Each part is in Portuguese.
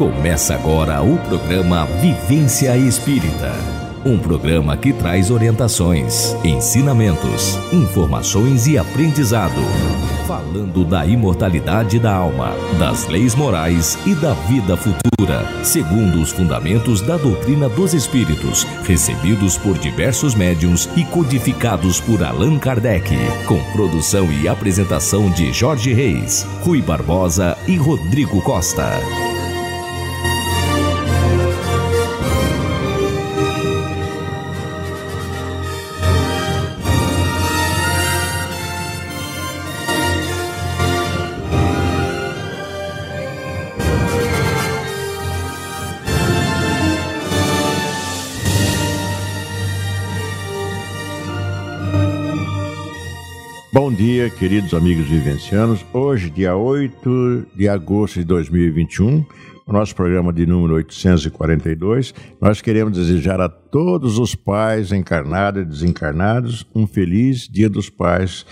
Começa agora o programa Vivência Espírita. Um programa que traz orientações, ensinamentos, informações e aprendizado. Falando da imortalidade da alma, das leis morais e da vida futura, segundo os fundamentos da doutrina dos espíritos, recebidos por diversos médiums e codificados por Allan Kardec, com produção e apresentação de Jorge Reis, Rui Barbosa e Rodrigo Costa. Dia, queridos amigos vivencianos. Hoje, dia 8 de agosto de 2021, o nosso programa de número 842, nós queremos desejar a todos os pais encarnados e desencarnados um feliz Dia dos Pais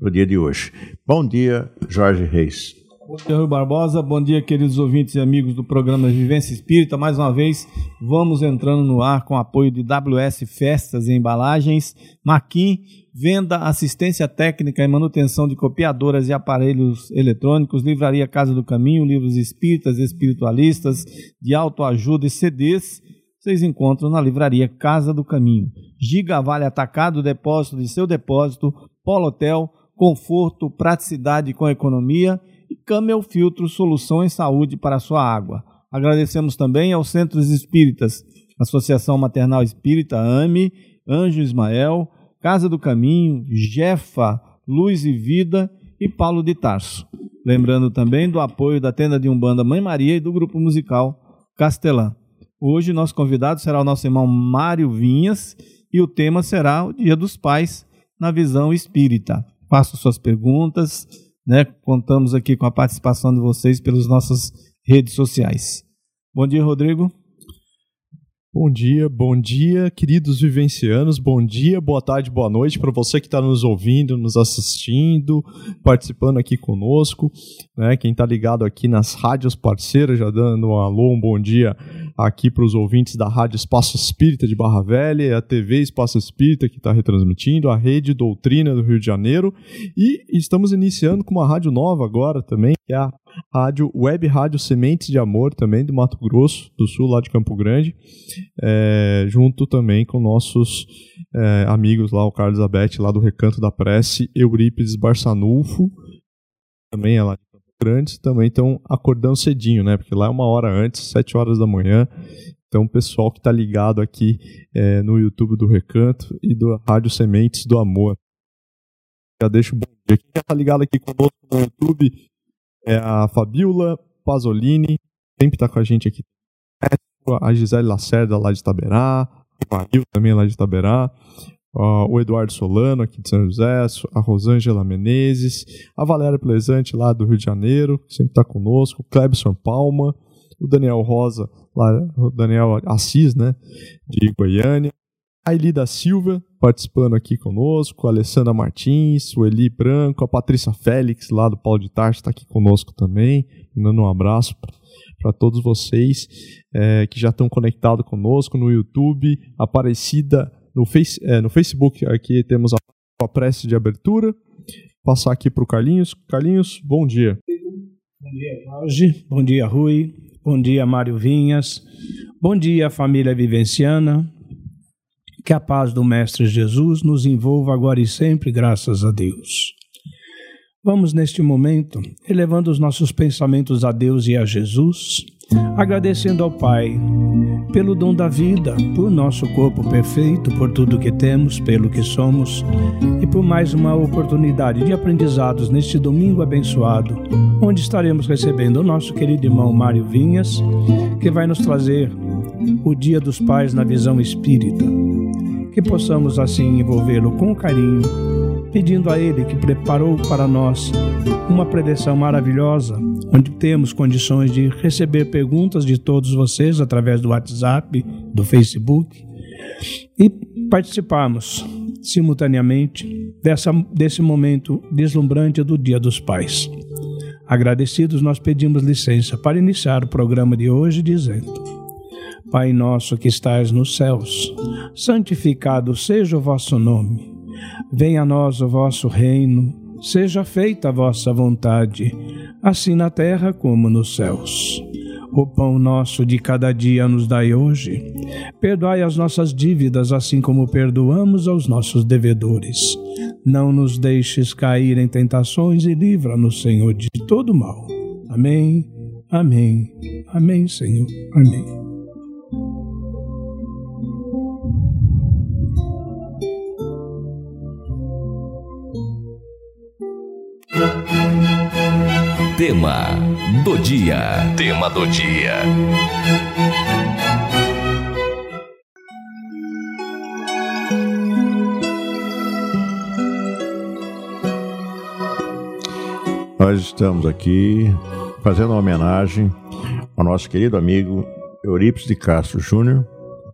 no dia de hoje. Bom dia, Jorge Reis. Bom dia, Rui Barbosa. Bom dia, queridos ouvintes e amigos do programa Vivência Espírita. Mais uma vez, vamos entrando no ar com apoio de WS Festas e Embalagens, Maquin, venda, assistência técnica e manutenção de copiadoras e aparelhos eletrônicos, Livraria Casa do Caminho, livros espíritas, espiritualistas, de autoajuda e CDs. Vocês encontram na Livraria Casa do Caminho. Giga Vale Atacado, depósito de seu depósito, Polo Hotel, conforto, praticidade com economia e Camel Filtro Solução em Saúde para a sua água. Agradecemos também aos Centros Espíritas, Associação Maternal Espírita, AME, Anjo Ismael, Casa do Caminho, Jefa, Luz e Vida e Paulo de Tarso. Lembrando também do apoio da tenda de Umbanda Mãe Maria e do grupo musical Castelã. Hoje nosso convidado será o nosso irmão Mário Vinhas e o tema será o Dia dos Pais na visão espírita. Faço suas perguntas, né? Contamos aqui com a participação de vocês pelas nossas redes sociais. Bom dia, Rodrigo. Bom dia, bom dia, queridos vivencianos. Bom dia, boa tarde, boa noite para você que está nos ouvindo, nos assistindo, participando aqui conosco. Né? Quem está ligado aqui nas rádios parceiras, já dando um alô, um bom dia aqui para os ouvintes da Rádio Espaço Espírita de Barra Velha, a TV Espaço Espírita que está retransmitindo, a Rede Doutrina do Rio de Janeiro. E estamos iniciando com uma rádio nova agora também, que é a rádio Web Rádio Sementes de Amor, também do Mato Grosso do Sul, lá de Campo Grande, é, junto também com nossos é, amigos lá, o Carlos Abete, lá do Recanto da Prece, Eurípides Barçanulfo, também é lá de Campo Grande, também estão acordando cedinho, né? Porque lá é uma hora antes, sete horas da manhã. Então, o pessoal que está ligado aqui é, no YouTube do Recanto e do Rádio Sementes do Amor. Já deixo bom dia. Quem está ligado aqui conosco no YouTube é a Fabiola Pasolini, sempre está com a gente aqui. A Gisele Lacerda, lá de Itaberá. O Mario também lá de Itaberá. Uh, o Eduardo Solano, aqui de São José. A Rosângela Menezes. A Valéria Plesante, lá do Rio de Janeiro, sempre está conosco. O Clebson Palma. O Daniel Rosa, lá, o Daniel Assis, né, de Goiânia. A Elida Silva, participando aqui conosco, a Alessandra Martins, o Eli Branco, a Patrícia Félix, lá do Paulo de Tarso, está aqui conosco também, dando um abraço para todos vocês é, que já estão conectados conosco no YouTube, Aparecida, no, face, é, no Facebook, aqui temos a, a prece de abertura, passar aqui para o Carlinhos. Carlinhos, bom dia. Bom dia, Jorge. Bom dia, Rui. Bom dia, Mário Vinhas. Bom dia, família vivenciana. Que a paz do Mestre Jesus nos envolva agora e sempre, graças a Deus. Vamos, neste momento, elevando os nossos pensamentos a Deus e a Jesus, agradecendo ao Pai pelo dom da vida, por nosso corpo perfeito, por tudo que temos, pelo que somos e por mais uma oportunidade de aprendizados neste domingo abençoado, onde estaremos recebendo o nosso querido irmão Mário Vinhas, que vai nos trazer o Dia dos Pais na visão espírita. Que possamos assim envolvê-lo com carinho, pedindo a Ele que preparou para nós uma preleção maravilhosa, onde temos condições de receber perguntas de todos vocês através do WhatsApp, do Facebook e participarmos simultaneamente dessa, desse momento deslumbrante do Dia dos Pais. Agradecidos, nós pedimos licença para iniciar o programa de hoje dizendo: Pai nosso que estais nos céus, santificado seja o vosso nome. Venha a nós o vosso reino, seja feita a vossa vontade, assim na terra como nos céus. O pão nosso de cada dia nos dai hoje. Perdoai as nossas dívidas, assim como perdoamos aos nossos devedores não nos deixes cair em tentações e livra-nos, Senhor, de todo mal. Amém, amém, amém, Senhor, amém. Tema do dia. Tema do dia. Nós estamos aqui fazendo uma homenagem ao nosso querido amigo Eurípides de Castro Júnior,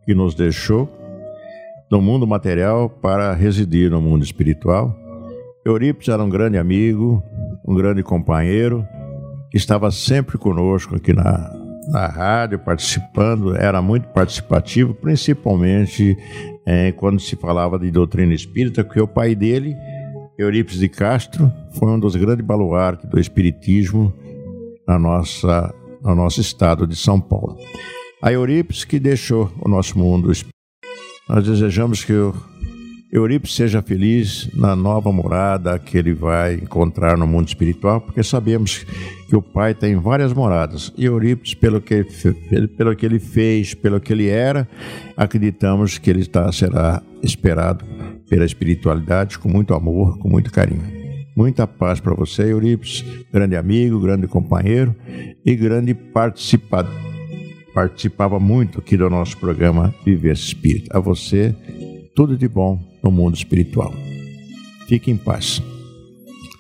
que nos deixou no mundo material para residir no mundo espiritual. Eurípides era um grande amigo, um grande companheiro, estava sempre conosco aqui na, na rádio, participando, era muito participativo, principalmente é, quando se falava de doutrina espírita, porque o pai dele Eurípides de Castro foi um dos grandes baluartes do espiritismo na nossa, no nosso estado de São Paulo. A Eurípides que deixou o nosso mundo. Nós desejamos que o Eurípides seja feliz na nova morada que ele vai encontrar no mundo espiritual, porque sabemos que o Pai tem várias moradas. E Eurípides, pelo que, pelo que ele fez, pelo que ele era, acreditamos que ele está, será esperado pela espiritualidade com muito amor, com muito carinho. Muita paz para você, Eurípides, grande amigo, grande companheiro e grande participado. Participava muito aqui do nosso programa Viver Espírito. A você, tudo de bom no mundo espiritual. Fique em paz.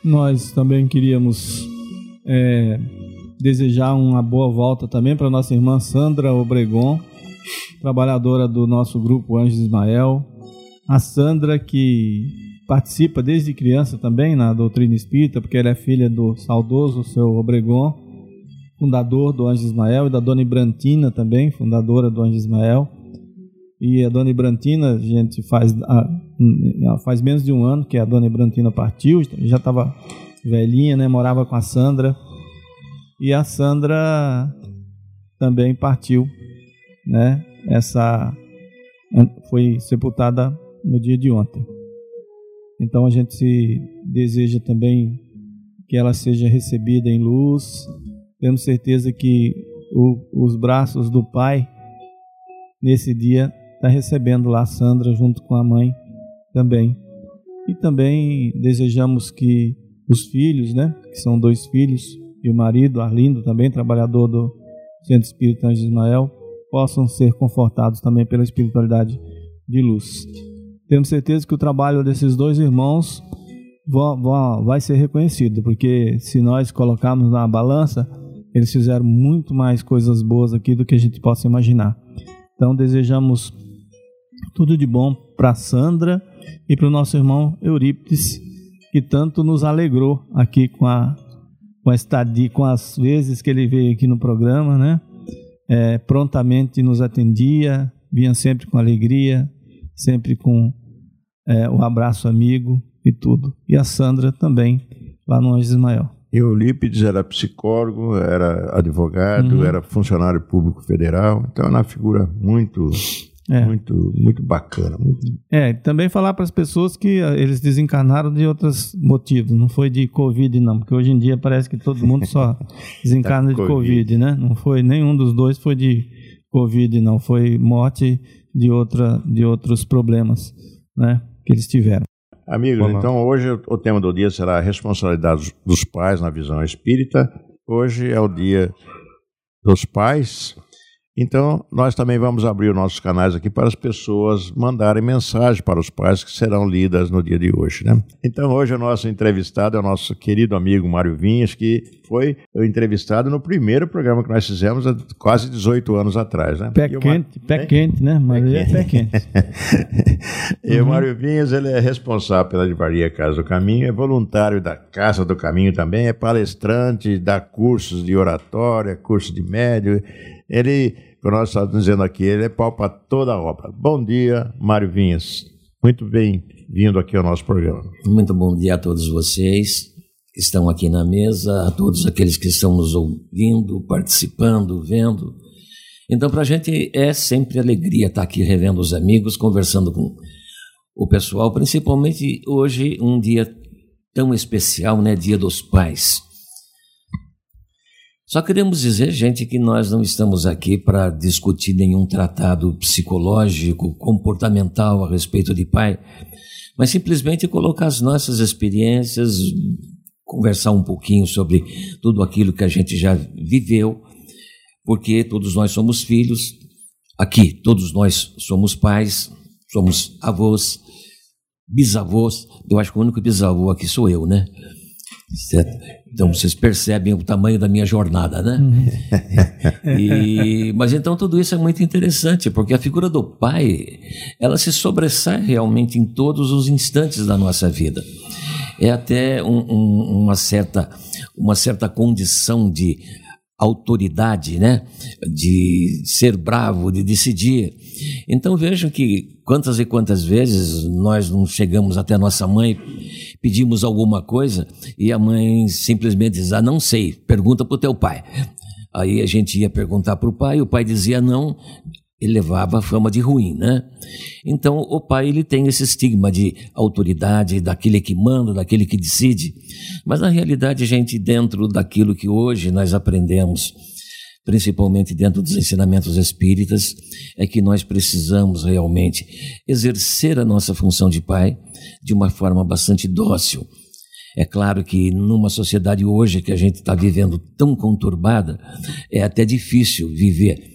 Nós também queríamos é, desejar uma boa volta também para nossa irmã Sandra Obregon, trabalhadora do nosso grupo Anjos Ismael, a Sandra, que participa desde criança também na doutrina espírita, porque ela é filha do saudoso seu Obregon, fundador do Anjo Ismael, e da dona Ibrantina também, fundadora do Anjo Ismael. E a dona Ibrantina, a gente faz, faz menos de um ano que a dona Ibrantina partiu, já estava velhinha, né? morava com a Sandra. E a Sandra também partiu, né? Essa foi sepultada no dia de ontem. Então a gente se deseja também que ela seja recebida em luz. Temos certeza que o, os braços do Pai nesse dia está recebendo lá a Sandra junto com a mãe também. E também desejamos que os filhos, né, que são dois filhos, e o marido, Arlindo, também trabalhador do Centro Espírita Anjo Ismael, possam ser confortados também pela espiritualidade de luz. Temos certeza que o trabalho desses dois irmãos vai ser reconhecido, porque se nós colocarmos na balança, eles fizeram muito mais coisas boas aqui do que a gente possa imaginar. Então desejamos tudo de bom para Sandra e para o nosso irmão Eurípides, que tanto nos alegrou aqui com a com a estadia, com as vezes que ele veio aqui no programa, né? É, prontamente nos atendia, vinha sempre com alegria, sempre com é, o abraço amigo e tudo. E a Sandra também, lá no Anjo Ismael. E o Lípides era psicólogo, era advogado, uhum. era funcionário público federal, então era uma figura muito é. Muito, muito bacana. Muito... É, também falar para as pessoas que ah, eles desencarnaram de outros motivos, não foi de Covid, não, porque hoje em dia parece que todo mundo só desencarna tá de COVID. COVID, né? Não foi nenhum dos dois foi de Covid, não, foi morte de, outra, de outros problemas, né? que eles tiveram. Amigos, então hoje o tema do dia será a responsabilidade dos pais na visão espírita. Hoje é o dia dos pais Então, nós também vamos abrir os nossos canais aqui para as pessoas mandarem mensagens para os pais que serão lidas no dia de hoje. Né? Então, hoje o nosso entrevistado é o nosso querido amigo Mário Vinhas, que foi entrevistado no primeiro programa que nós fizemos há quase 18 anos atrás. Né? Pé quente, Mar... pé quente, né? Mas pé, é pé quente. e uhum. o Mário Vinhas ele é responsável pela livraria Casa do Caminho, é voluntário da Casa do Caminho também, é palestrante, dá cursos de oratória, cursos de médio ele, como nós estamos dizendo aqui, ele é pau para toda a obra. Bom dia, Mário Vinhas. Muito bem-vindo aqui ao nosso programa. Muito bom dia a todos vocês que estão aqui na mesa, a todos aqueles que estão nos ouvindo, participando, vendo. Então, para a gente é sempre alegria estar aqui revendo os amigos, conversando com o pessoal, principalmente hoje, um dia tão especial, né? Dia dos Pais. Só queremos dizer, gente, que nós não estamos aqui para discutir nenhum tratado psicológico, comportamental a respeito de pai, mas simplesmente colocar as nossas experiências, conversar um pouquinho sobre tudo aquilo que a gente já viveu, porque todos nós somos filhos, aqui todos nós somos pais, somos avós, bisavós, eu acho que o único bisavô aqui sou eu, né? Certo? Então vocês percebem o tamanho da minha jornada, né? Uhum. e, mas então tudo isso é muito interessante, porque a figura do pai, ela se sobressai realmente em todos os instantes da nossa vida. É até um, um, uma, certa, uma certa condição de autoridade, né? De ser bravo, de decidir. Então vejam que quantas e quantas vezes nós não chegamos até nossa mãe, pedimos alguma coisa e a mãe simplesmente diz: "Ah, não sei, pergunta para o teu pai". Aí a gente ia perguntar para o pai, o pai dizia não, ele levava a fama de ruim, né? Então o pai ele tem esse estigma de autoridade, daquele que manda, daquele que decide. Mas na realidade, gente, dentro daquilo que hoje nós aprendemos, principalmente dentro dos ensinamentos espíritas, é que nós precisamos realmente exercer a nossa função de pai de uma forma bastante dócil é claro que numa sociedade hoje que a gente está vivendo tão conturbada, é até difícil viver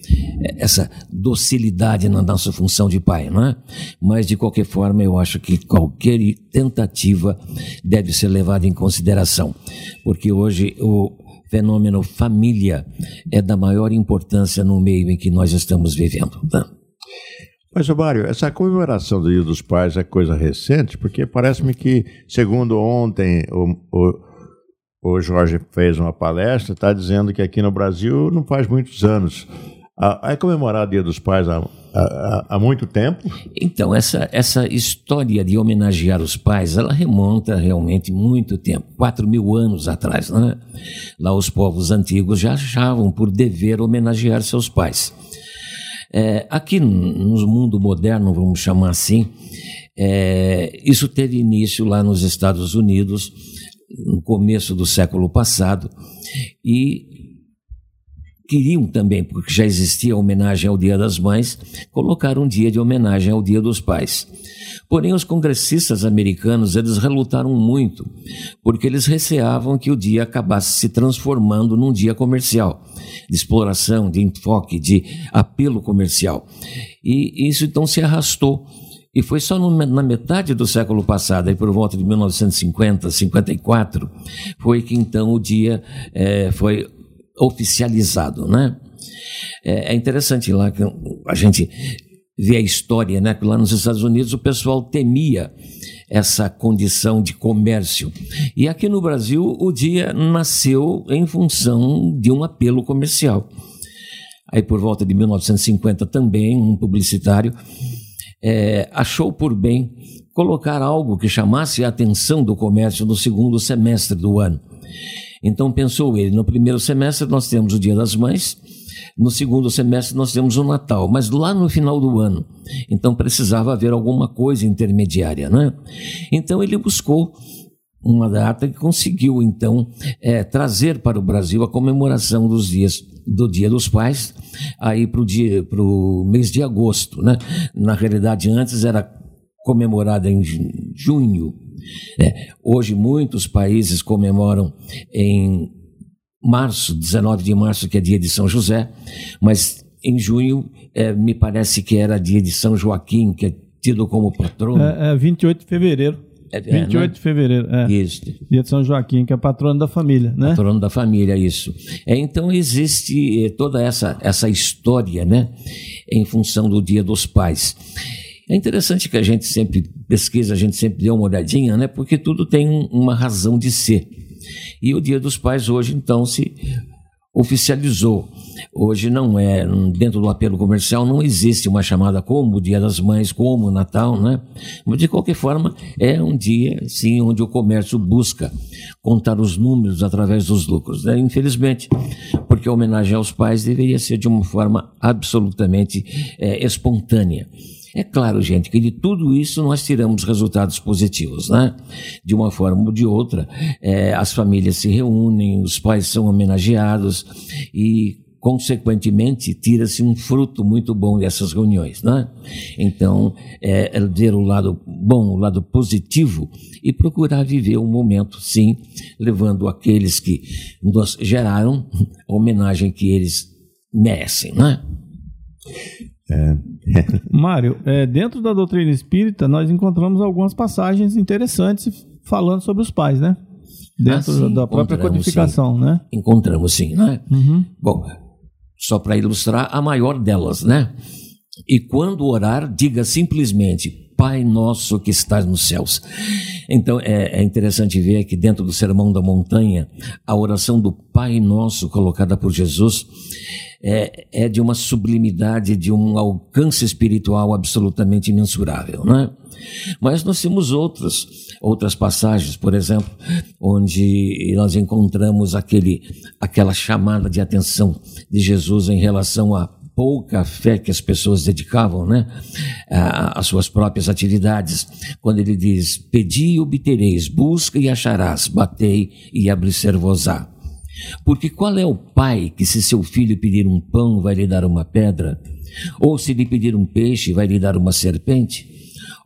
essa docilidade na nossa função de pai, não é? Mas de qualquer forma, eu acho que qualquer tentativa deve ser levada em consideração, porque hoje o fenômeno família é da maior importância no meio em que nós estamos vivendo. Tá? Mas, Mário, essa comemoração do Dia dos Pais é coisa recente, porque parece-me que, segundo ontem, o, o, o Jorge fez uma palestra, está dizendo que aqui no Brasil não faz muitos anos. É comemorado o Dia dos Pais há, há, há, muito tempo? Então, essa, essa história de homenagear os pais, ela remonta realmente muito tempo, quatro mil anos atrás. Né? Lá os povos antigos já achavam por dever homenagear seus pais. É, aqui no mundo moderno, vamos chamar assim, é, isso teve início lá nos Estados Unidos, no começo do século passado, e queriam também, porque já existia homenagem ao Dia das Mães, colocar um dia de homenagem ao Dia dos Pais. Porém, os congressistas americanos, eles relutaram muito, porque eles receavam que o dia acabasse se transformando num dia comercial, de exploração, de enfoque, de apelo comercial. E isso então se arrastou. E foi só no, na metade do século passado, aí por volta de 1950, 54, foi que então o dia é, foi oficializado, né? É, é interessante lá que a gente vê a história, né? Que lá nos Estados Unidos o pessoal temia essa condição de comércio. E aqui no Brasil o dia nasceu em função de um apelo comercial. Aí por volta de 1950 também um publicitário é, achou por bem colocar algo que chamasse a atenção do comércio no segundo semestre do ano. Então pensou ele, no primeiro semestre nós temos o Dia das Mães, no segundo semestre nós temos o Natal, mas lá no final do ano. Então precisava haver alguma coisa intermediária, né? Então ele buscou uma data que conseguiu então é, trazer para o Brasil a comemoração dos dias do Dia dos Pais aí para o mês de agosto, né? Na realidade antes era comemorada em junho. É, hoje muitos países comemoram em março, 19 de março, que é dia de São José, mas em junho, é, me parece que era dia de São Joaquim, que é tido como patrono. É, é 28 de fevereiro. É, 28 né? de fevereiro, é. Isso. Dia de São Joaquim, que é patrono da família, né? Patrono da família, isso. É, então existe eh, toda essa, essa história, né? Em função do Dia dos Pais. É interessante que a gente sempre pesquisa, a gente sempre dê uma olhadinha, né? Porque tudo tem um- uma razão de ser. E o Dia dos Pais hoje, então, se oficializou. Hoje não é, dentro do apelo comercial, não existe uma chamada como Dia das Mães, como Natal, né? Mas, de qualquer forma, é um dia, sim, onde o comércio busca contar os números através dos lucros. Né? Infelizmente, porque a homenagem aos pais deveria ser de uma forma absolutamente eh, espontânea. É claro, gente, que de tudo isso nós tiramos resultados positivos, né? De uma forma ou de outra, eh, as famílias se reúnem, os pais são homenageados e, consequentemente, tira-se um fruto muito bom dessas reuniões, né? Então, é, é ver o lado bom, o lado positivo e procurar viver um momento, sim, levando aqueles que nos geraram a homenagem que eles merecem, né? Mário, é, dentro da doutrina espírita, nós encontramos algumas passagens interessantes falando sobre os pais, né? Dentro Ah, sim, da própria encontramos, codificação, né? Encontramos sim, né? Uhum. Bom, só para ilustrar a maior delas, né? E quando orar, diga simplesmente: Pai nosso que estás nos céus. Então é, é interessante ver que dentro do Sermão da Montanha, a oração do Pai Nosso colocada por Jesus é, é de uma sublimidade, de um alcance espiritual absolutamente imensurável, né? Mas nós temos outras, outras passagens, por exemplo, onde nós encontramos aquele, aquela chamada de atenção de Jesus em relação a pouca fé que as pessoas dedicavam, né, às suas próprias atividades, quando ele diz: "Pedi e obtereis, busca e acharás, batei e abrir-se-vos-á". Porque qual é o pai que, se seu filho pedir um pão, vai lhe dar uma pedra? Ou se lhe pedir um peixe, vai lhe dar uma serpente?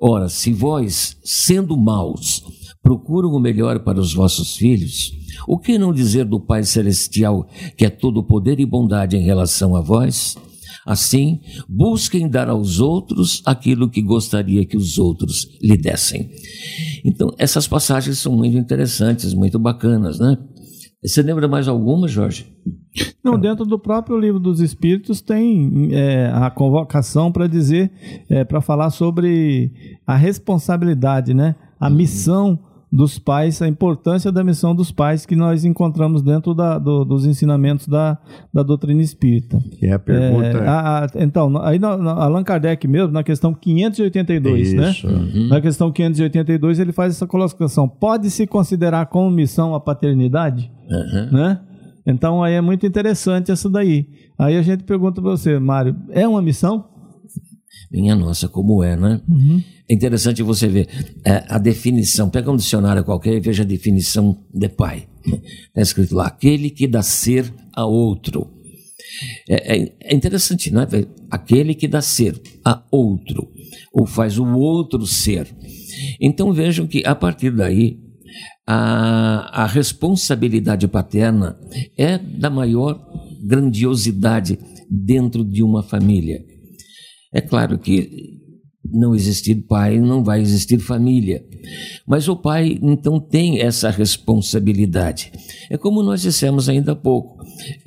Ora, se vós, sendo maus, procuram o melhor para os vossos filhos, o que não dizer do Pai Celestial, que é todo poder e bondade em relação a vós? Assim, busquem dar aos outros aquilo que gostaria que os outros lhe dessem. Então, essas passagens são muito interessantes, muito bacanas, né? Você lembra mais alguma, Jorge? Não, dentro do próprio livro dos Espíritos tem é, a convocação para dizer, para falar sobre a responsabilidade, né? A missão dos pais, a importância da missão dos pais que nós encontramos dentro da- do- dos ensinamentos da, da doutrina espírita. E a pergunta É, a- a- então, aí na, na- Allan Kardec mesmo, na questão 582, né? Isso. Na questão 582, ele faz essa colocação. Pode-se considerar como missão a paternidade? Né? Então aí é muito interessante essa daí. Aí a gente pergunta para você, Mário, é uma missão? Minha nossa, como é, né? É interessante você ver é, a definição. Pega um dicionário qualquer e veja a definição de pai. Está escrito lá: aquele que dá ser a outro. É, é- é interessante, não é? Aquele que dá ser a outro, ou faz o outro ser. Então vejam que a partir daí a, a responsabilidade paterna é da maior grandiosidade dentro de uma família. É claro que não existir pai, não vai existir família. Mas o pai, então, tem essa responsabilidade. É como nós dissemos ainda há pouco: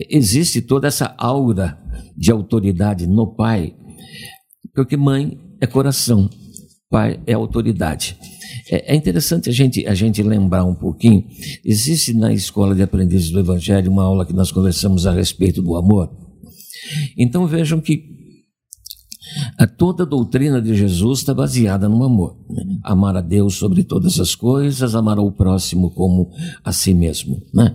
existe toda essa aura de autoridade no pai, porque mãe é coração, pai é autoridade. É, é interessante a gente, a gente lembrar um pouquinho. Existe na escola de aprendizes do Evangelho uma aula que nós conversamos a respeito do amor. Então vejam que a toda a doutrina de Jesus está baseada no amor. né? Amar a Deus sobre todas as coisas, amar ao próximo como a si mesmo. né?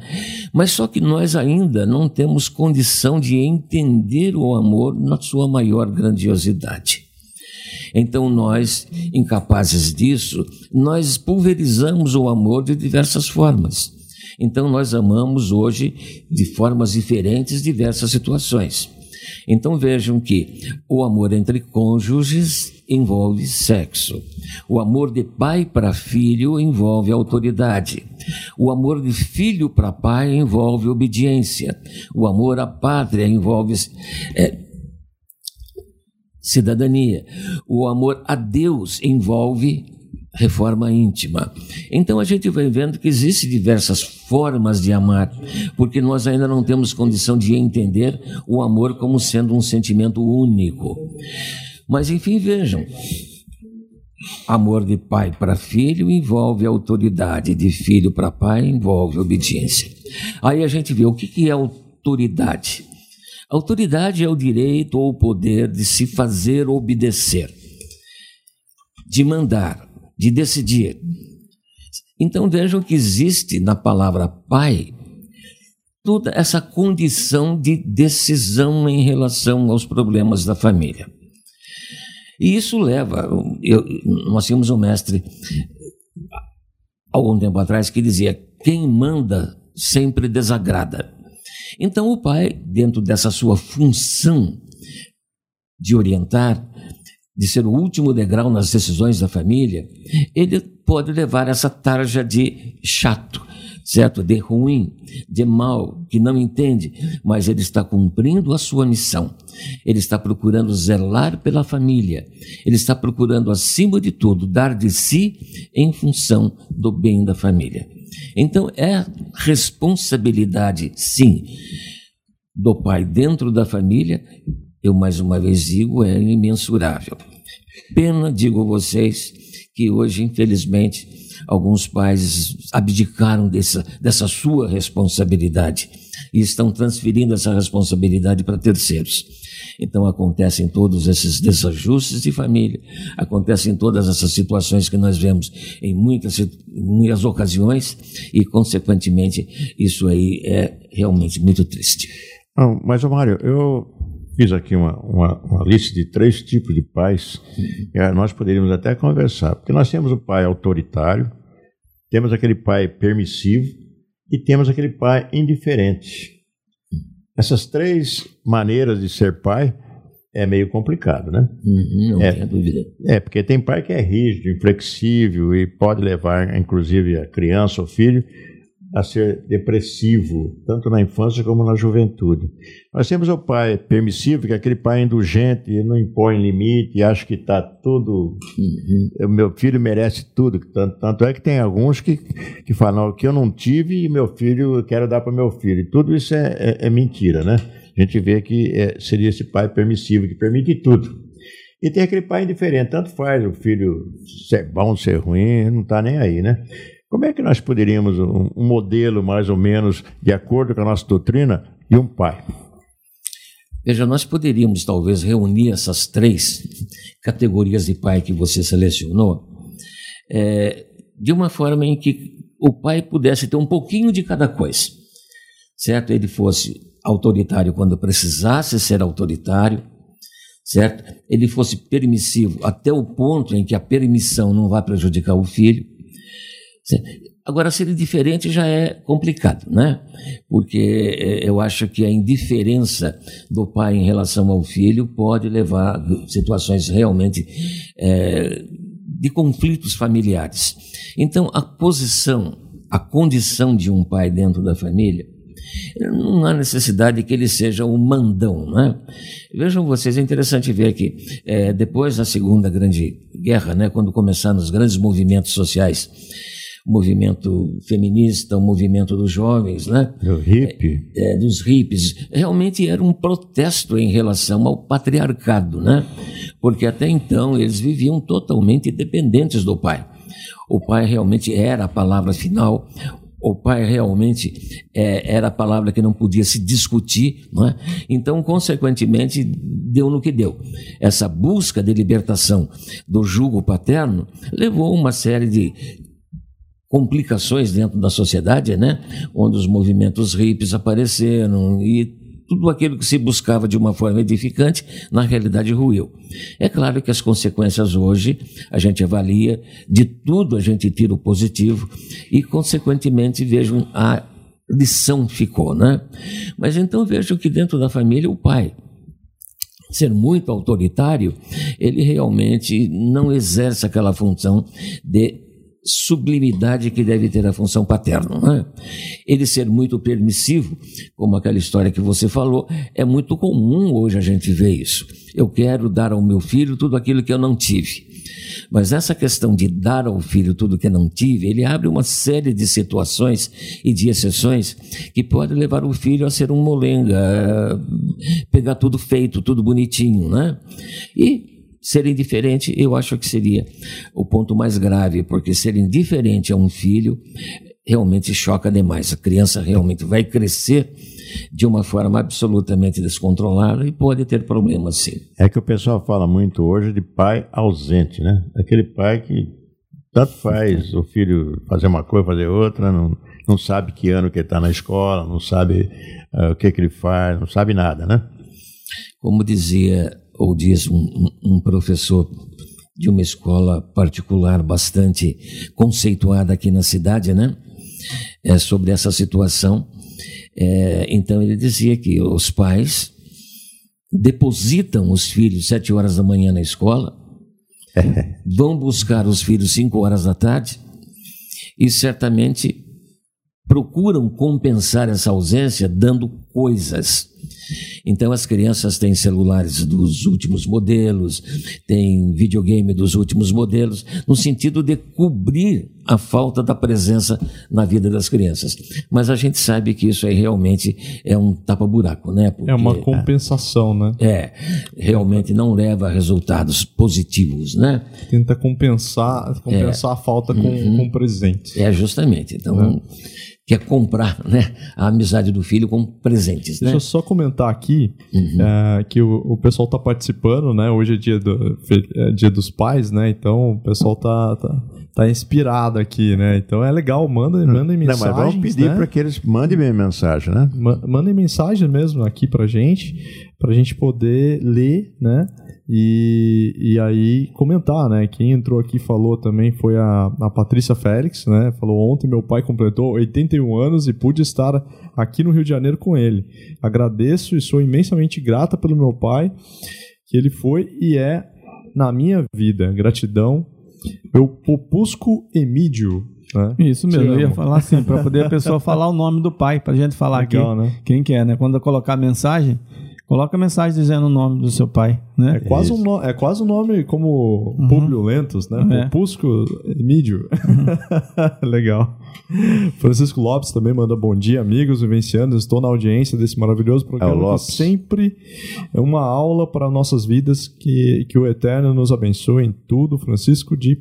Mas só que nós ainda não temos condição de entender o amor na sua maior grandiosidade. Então nós, incapazes disso, nós pulverizamos o amor de diversas formas. Então nós amamos hoje de formas diferentes diversas situações. Então vejam que o amor entre cônjuges envolve sexo. O amor de pai para filho envolve autoridade. O amor de filho para pai envolve obediência. O amor à pátria envolve é, cidadania. O amor a Deus envolve reforma íntima. Então a gente vai vendo que existem diversas formas de amar, porque nós ainda não temos condição de entender o amor como sendo um sentimento único. Mas enfim, vejam, Amor de pai para filho envolve autoridade, de filho para pai envolve obediência. Aí a gente vê o que, é autoridade. Autoridade é o direito ou o poder de se fazer obedecer, de mandar, de decidir. Então vejam que existe na palavra pai toda essa condição de decisão em relação aos problemas da família. E isso leva. Eu, nós tínhamos um mestre algum tempo atrás que dizia: quem manda sempre desagrada. Então, o pai, dentro dessa sua função de orientar, de ser o último degrau nas decisões da família, ele pode levar essa tarja de chato certo? De ruim, de mal, que não entende, mas ele está cumprindo a sua missão. Ele está procurando zelar pela família. Ele está procurando, acima de tudo, dar de si em função do bem da família. Então, é responsabilidade, sim, do pai dentro da família, eu mais uma vez digo, é imensurável. Pena, digo a vocês, que hoje, infelizmente, alguns pais abdicaram dessa, dessa sua responsabilidade e estão transferindo essa responsabilidade para terceiros. Então acontecem todos esses desajustes de família, acontecem todas essas situações que nós vemos em muitas, muitas ocasiões e, consequentemente, isso aí é realmente muito triste. Não, mas, Mário, eu fiz aqui uma, uma, uma, lista de três tipos de pais que nós poderíamos até conversar, porque nós temos o pai autoritário, temos aquele pai permissivo e temos aquele pai indiferente. Essas três maneiras de ser pai é meio complicado, né? Uhum, não é, tenho dúvida. É, porque tem pai que é rígido, inflexível e pode levar, inclusive, a criança ou filho a ser depressivo, tanto na infância como na juventude. Nós temos o pai permissivo, que é aquele pai indulgente, não impõe limite, acha que está tudo. Uhum. Meu filho merece tudo. Tanto, tanto, é que tem alguns que, que falam que eu não tive e meu filho eu quero dar para meu filho. E tudo isso é, é, é, mentira, né? A gente vê que é, seria esse pai permissivo, que permite tudo. E tem aquele pai indiferente, tanto faz o filho ser bom, ser ruim, não está nem aí, né? Como é que nós poderíamos, um, um modelo mais ou menos, de acordo com a nossa doutrina, de um pai? Veja, nós poderíamos talvez reunir essas três categorias de pai que você selecionou é, de uma forma em que o pai pudesse ter um pouquinho de cada coisa, certo? Ele fosse autoritário quando precisasse ser autoritário, certo? Ele fosse permissivo até o ponto em que a permissão não vai prejudicar o filho, Agora, ser indiferente já é complicado, né? Porque eh, eu acho que a indiferença do pai em relação ao filho pode levar a situações realmente é, de conflitos familiares. Então, a posição, a condição de um pai dentro da família, não há necessidade que ele seja o mandão, né? Vejam vocês, é interessante ver que é, depois da Segunda Grande Guerra, né, quando começaram os grandes movimentos sociais, o movimento feminista, o movimento dos jovens, né? Do hippie. É, é, dos hippies. Realmente era um protesto em relação ao patriarcado, né? Porque até então eles viviam totalmente dependentes do pai. O pai realmente era a palavra final, o pai realmente é, era a palavra que não podia se discutir, não é? então, consequentemente, deu no que deu. Essa busca de libertação do jugo paterno levou uma série de complicações dentro da sociedade, né? Onde os movimentos hippies apareceram e tudo aquilo que se buscava de uma forma edificante, na realidade ruiu. É claro que as consequências hoje a gente avalia, de tudo a gente tira o positivo e, consequentemente, vejam a lição ficou, né? Mas então vejo que dentro da família o pai ser muito autoritário, ele realmente não exerce aquela função de sublimidade que deve ter a função paterna. É? Ele ser muito permissivo, como aquela história que você falou, é muito comum hoje a gente ver isso. Eu quero dar ao meu filho tudo aquilo que eu não tive. Mas essa questão de dar ao filho tudo que não tive, ele abre uma série de situações e de exceções que pode levar o filho a ser um molenga, pegar tudo feito, tudo bonitinho, né? E ser indiferente, eu acho que seria o ponto mais grave, porque ser indiferente a um filho realmente choca demais. A criança realmente vai crescer de uma forma absolutamente descontrolada e pode ter problemas sim. É que o pessoal fala muito hoje de pai ausente, né? Aquele pai que tanto faz o filho fazer uma coisa, fazer outra, não, não sabe que ano que ele está na escola, não sabe uh, o que, que ele faz, não sabe nada, né? Como dizia ou diz um, um professor de uma escola particular bastante conceituada aqui na cidade, né? É, sobre essa situação é, então ele dizia que os pais depositam os filhos sete horas da manhã na escola, vão buscar os filhos cinco horas da tarde e certamente procuram compensar essa ausência dando coisas então as crianças têm celulares dos últimos modelos, têm videogame dos últimos modelos, no sentido de cobrir a falta da presença na vida das crianças. Mas a gente sabe que isso aí realmente é um tapa-buraco, né? Porque, é uma compensação, né? É, realmente não leva a resultados positivos, né? Tenta compensar, compensar é. a falta com, uhum. com presente. É, justamente. Então, é que é comprar né, a amizade do filho com presentes. Deixa né? eu só comentar aqui uhum. é, que o, o pessoal está participando, né? Hoje é dia, do, é dia dos pais, né? Então o pessoal tá, tá, tá inspirado aqui, né? Então é legal, manda, mandem mensagens. Não, mas vamos pedir né? para que eles mandem mensagem, né? mandem mensagem mesmo aqui para gente, para a gente poder ler, né? E, e aí comentar, né? Quem entrou aqui falou também foi a, a Patrícia Félix, né? Falou ontem meu pai completou 81 anos e pude estar aqui no Rio de Janeiro com ele. Agradeço e sou imensamente grata pelo meu pai, que ele foi e é na minha vida. Gratidão. Meu Popusco Emídio, né? Isso mesmo, eu ia falar assim, para poder a pessoa falar o nome do pai, para gente falar Legal, aqui né? quem que é, né? Quando eu colocar a mensagem, Coloca a mensagem dizendo o nome do seu pai, né? É quase, um, no, é quase um nome como uhum. Publio Lentos, né? É. Popusco Emídio. Uhum. Legal. Francisco Lopes também manda bom dia, amigos vivencianos. Estou na audiência desse maravilhoso programa é que sempre é uma aula para nossas vidas. Que, que o Eterno nos abençoe em tudo. Francisco de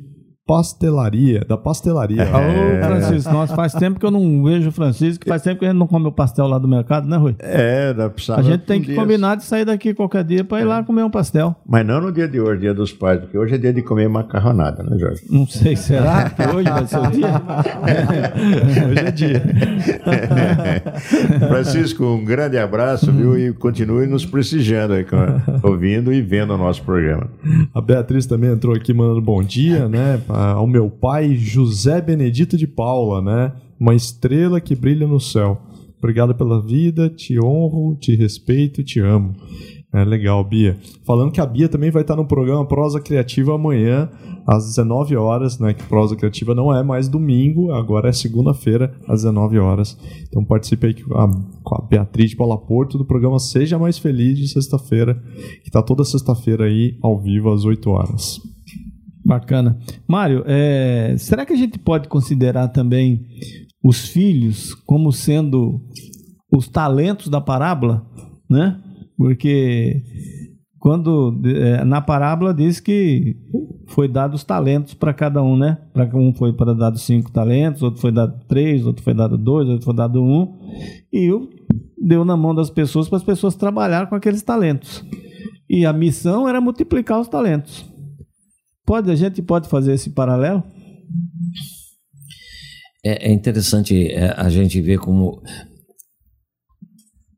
pastelaria, da pastelaria. É. Ô, Francisco, nossa, faz tempo que eu não vejo o Francisco, faz tempo que a gente não come o pastel lá do mercado, né, Rui? É, dá pra A gente tem que combinar de sair daqui qualquer dia para ir é. lá comer um pastel. Mas não no dia de hoje, dia dos pais, porque hoje é dia de comer macarronada, né, Jorge? Não sei, será que hoje vai ser o dia? hoje é dia. Francisco, um grande abraço, viu? E continue nos prestigiando aí, ouvindo e vendo o nosso programa. A Beatriz também entrou aqui mandando bom dia, né? Ao meu pai José Benedito de Paula, né? Uma estrela que brilha no céu. Obrigado pela vida, te honro, te respeito, te amo. É legal, Bia. Falando que a Bia também vai estar no programa Prosa Criativa amanhã, às 19 horas, né? Que Prosa Criativa não é mais domingo, agora é segunda-feira, às 19 horas. Então participe aí com a, com a Beatriz de Paula Porto do programa Seja Mais Feliz de sexta-feira, que está toda sexta-feira aí, ao vivo, às 8 horas. Bacana. Mário, é, será que a gente pode considerar também os filhos como sendo os talentos da parábola, né? Porque quando é, na parábola diz que foi dado os talentos para cada um, né? Para um foi para dado cinco talentos, outro foi dado três, outro foi dado dois, outro foi dado um, e deu na mão das pessoas para as pessoas trabalhar com aqueles talentos. E a missão era multiplicar os talentos. Pode, a gente pode fazer esse paralelo? É, é interessante é, a gente ver como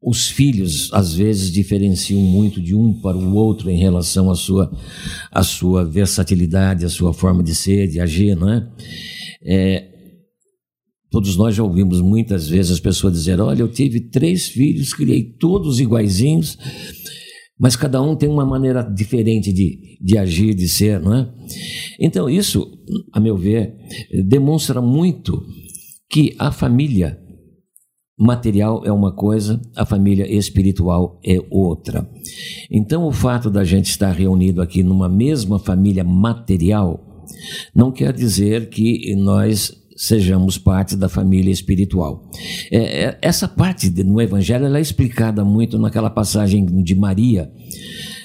os filhos às vezes diferenciam muito de um para o outro em relação à sua, à sua versatilidade, à sua forma de ser, de agir, não é? é todos nós já ouvimos muitas vezes as pessoas dizer: Olha, eu tive três filhos, criei todos iguaizinhos, mas cada um tem uma maneira diferente de, de agir, de ser, não é? Então, isso, a meu ver, demonstra muito que a família material é uma coisa, a família espiritual é outra. Então, o fato da gente estar reunido aqui numa mesma família material não quer dizer que nós sejamos parte da família espiritual. É, é, essa parte no Evangelho é explicada muito naquela passagem de Maria.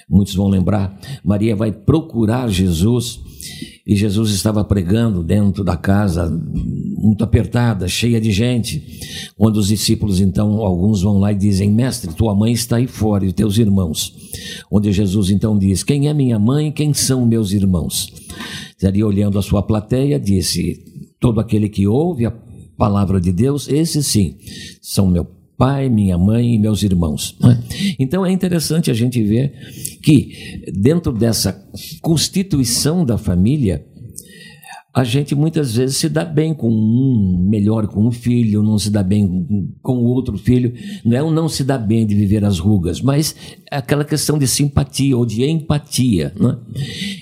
Muitos vão lembrar. Maria vai procurar Jesus e Jesus estava pregando dentro da casa, muito apertada, cheia de gente. Quando os discípulos, então, alguns vão lá e dizem: Mestre, tua mãe está aí fora e teus irmãos. Onde Jesus então diz: Quem é minha mãe quem são meus irmãos? Ali olhando a sua plateia, disse: Todo aquele que ouve a palavra de Deus, esses sim, são meu pai, minha mãe e meus irmãos. Né? Então é interessante a gente ver que dentro dessa constituição da família, a gente muitas vezes se dá bem com um, melhor com um filho, não se dá bem com o outro filho. Não é o não se dá bem de viver as rugas, mas é aquela questão de simpatia ou de empatia. Né?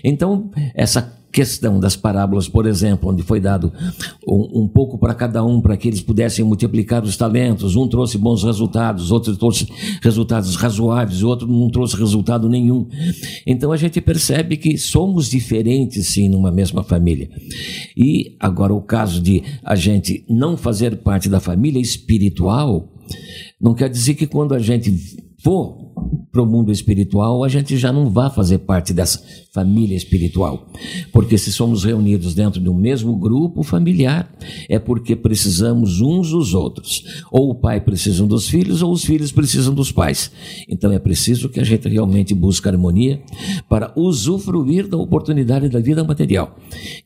Então, essa questão das parábolas, por exemplo, onde foi dado um, um pouco para cada um, para que eles pudessem multiplicar os talentos. Um trouxe bons resultados, outro trouxe resultados razoáveis, o outro não trouxe resultado nenhum. Então a gente percebe que somos diferentes, sim, numa mesma família. E agora, o caso de a gente não fazer parte da família espiritual, não quer dizer que quando a gente for para o mundo espiritual, a gente já não vai fazer parte dessa família espiritual. Porque se somos reunidos dentro de um mesmo grupo familiar, é porque precisamos uns dos outros. Ou o pai precisa dos filhos, ou os filhos precisam dos pais. Então é preciso que a gente realmente busque harmonia para usufruir da oportunidade da vida material,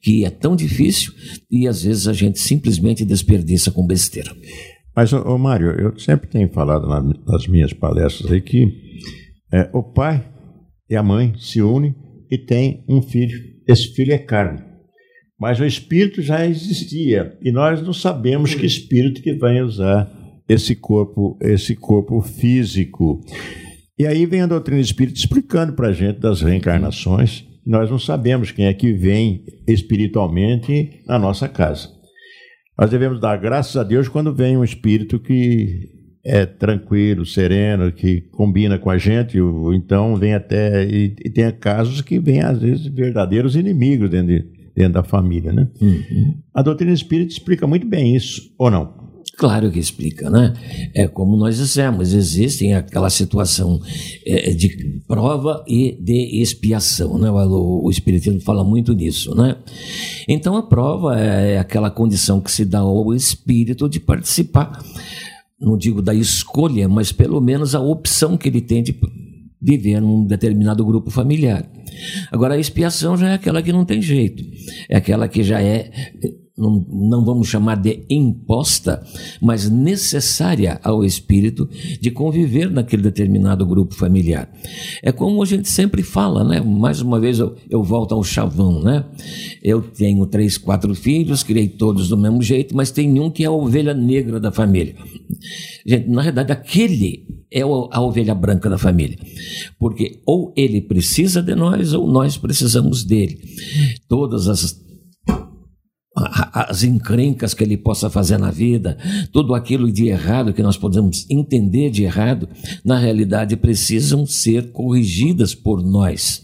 que é tão difícil e às vezes a gente simplesmente desperdiça com besteira. Mas, ô, Mário, eu sempre tenho falado nas minhas palestras aí que é, o pai e a mãe se unem e têm um filho. Esse filho é carne. Mas o espírito já existia e nós não sabemos que espírito que vai usar esse corpo, esse corpo físico. E aí vem a doutrina espírita explicando para a gente das reencarnações. Nós não sabemos quem é que vem espiritualmente na nossa casa. Nós devemos dar graças a Deus quando vem um espírito que é tranquilo, sereno, que combina com a gente, ou então vem até. E, e tem casos que vêm, às vezes, verdadeiros inimigos dentro, de, dentro da família. Né? Uhum. A doutrina espírita explica muito bem isso, ou não? Claro que explica, né? É como nós dissemos, existem aquela situação é, de prova e de expiação, né? O, o Espiritismo fala muito nisso, né? Então a prova é aquela condição que se dá ao espírito de participar, não digo da escolha, mas pelo menos a opção que ele tem de viver num determinado grupo familiar. Agora a expiação já é aquela que não tem jeito, é aquela que já é não, não vamos chamar de imposta, mas necessária ao espírito de conviver naquele determinado grupo familiar. É como a gente sempre fala, né? Mais uma vez eu, eu volto ao chavão, né? Eu tenho três, quatro filhos, criei todos do mesmo jeito, mas tem um que é a ovelha negra da família. Gente, na verdade, aquele é a ovelha branca da família. Porque ou ele precisa de nós ou nós precisamos dele. Todas as as encrencas que ele possa fazer na vida, tudo aquilo de errado que nós podemos entender de errado, na realidade precisam ser corrigidas por nós.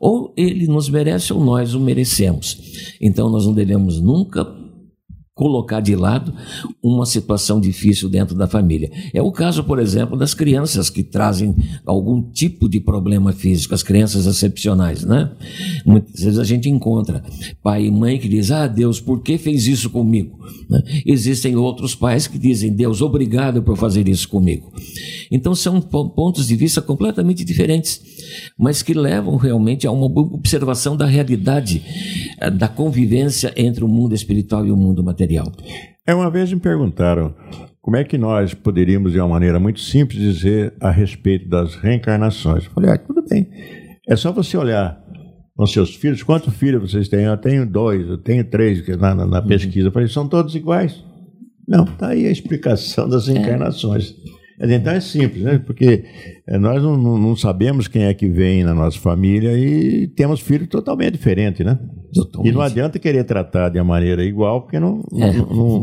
Ou ele nos merece ou nós o merecemos. Então nós não devemos nunca colocar de lado uma situação difícil dentro da família. É o caso, por exemplo, das crianças que trazem algum tipo de problema físico, as crianças excepcionais, né? Muitas vezes a gente encontra pai e mãe que dizem, ah, Deus, por que fez isso comigo? Né? Existem outros pais que dizem, Deus, obrigado por fazer isso comigo. Então são pontos de vista completamente diferentes, mas que levam realmente a uma observação da realidade, eh, da convivência entre o mundo espiritual e o mundo material material. É, uma vez me perguntaram como é que nós poderíamos, de uma maneira muito simples, dizer a respeito das reencarnações. Eu falei, ah, tudo bem. É só você olhar os seus filhos. Quantos filhos vocês têm? Eu tenho dois, eu tenho três na, na, na uhum. pesquisa. Eu falei, são todos iguais? Não, está aí a explicação das é. Então é simples, né? Porque é, nós não, não, sabemos quem é que vem na nossa família e temos filhos totalmente diferentes, né? Totalmente. E não adianta querer tratar de uma maneira igual, porque não, é. não, não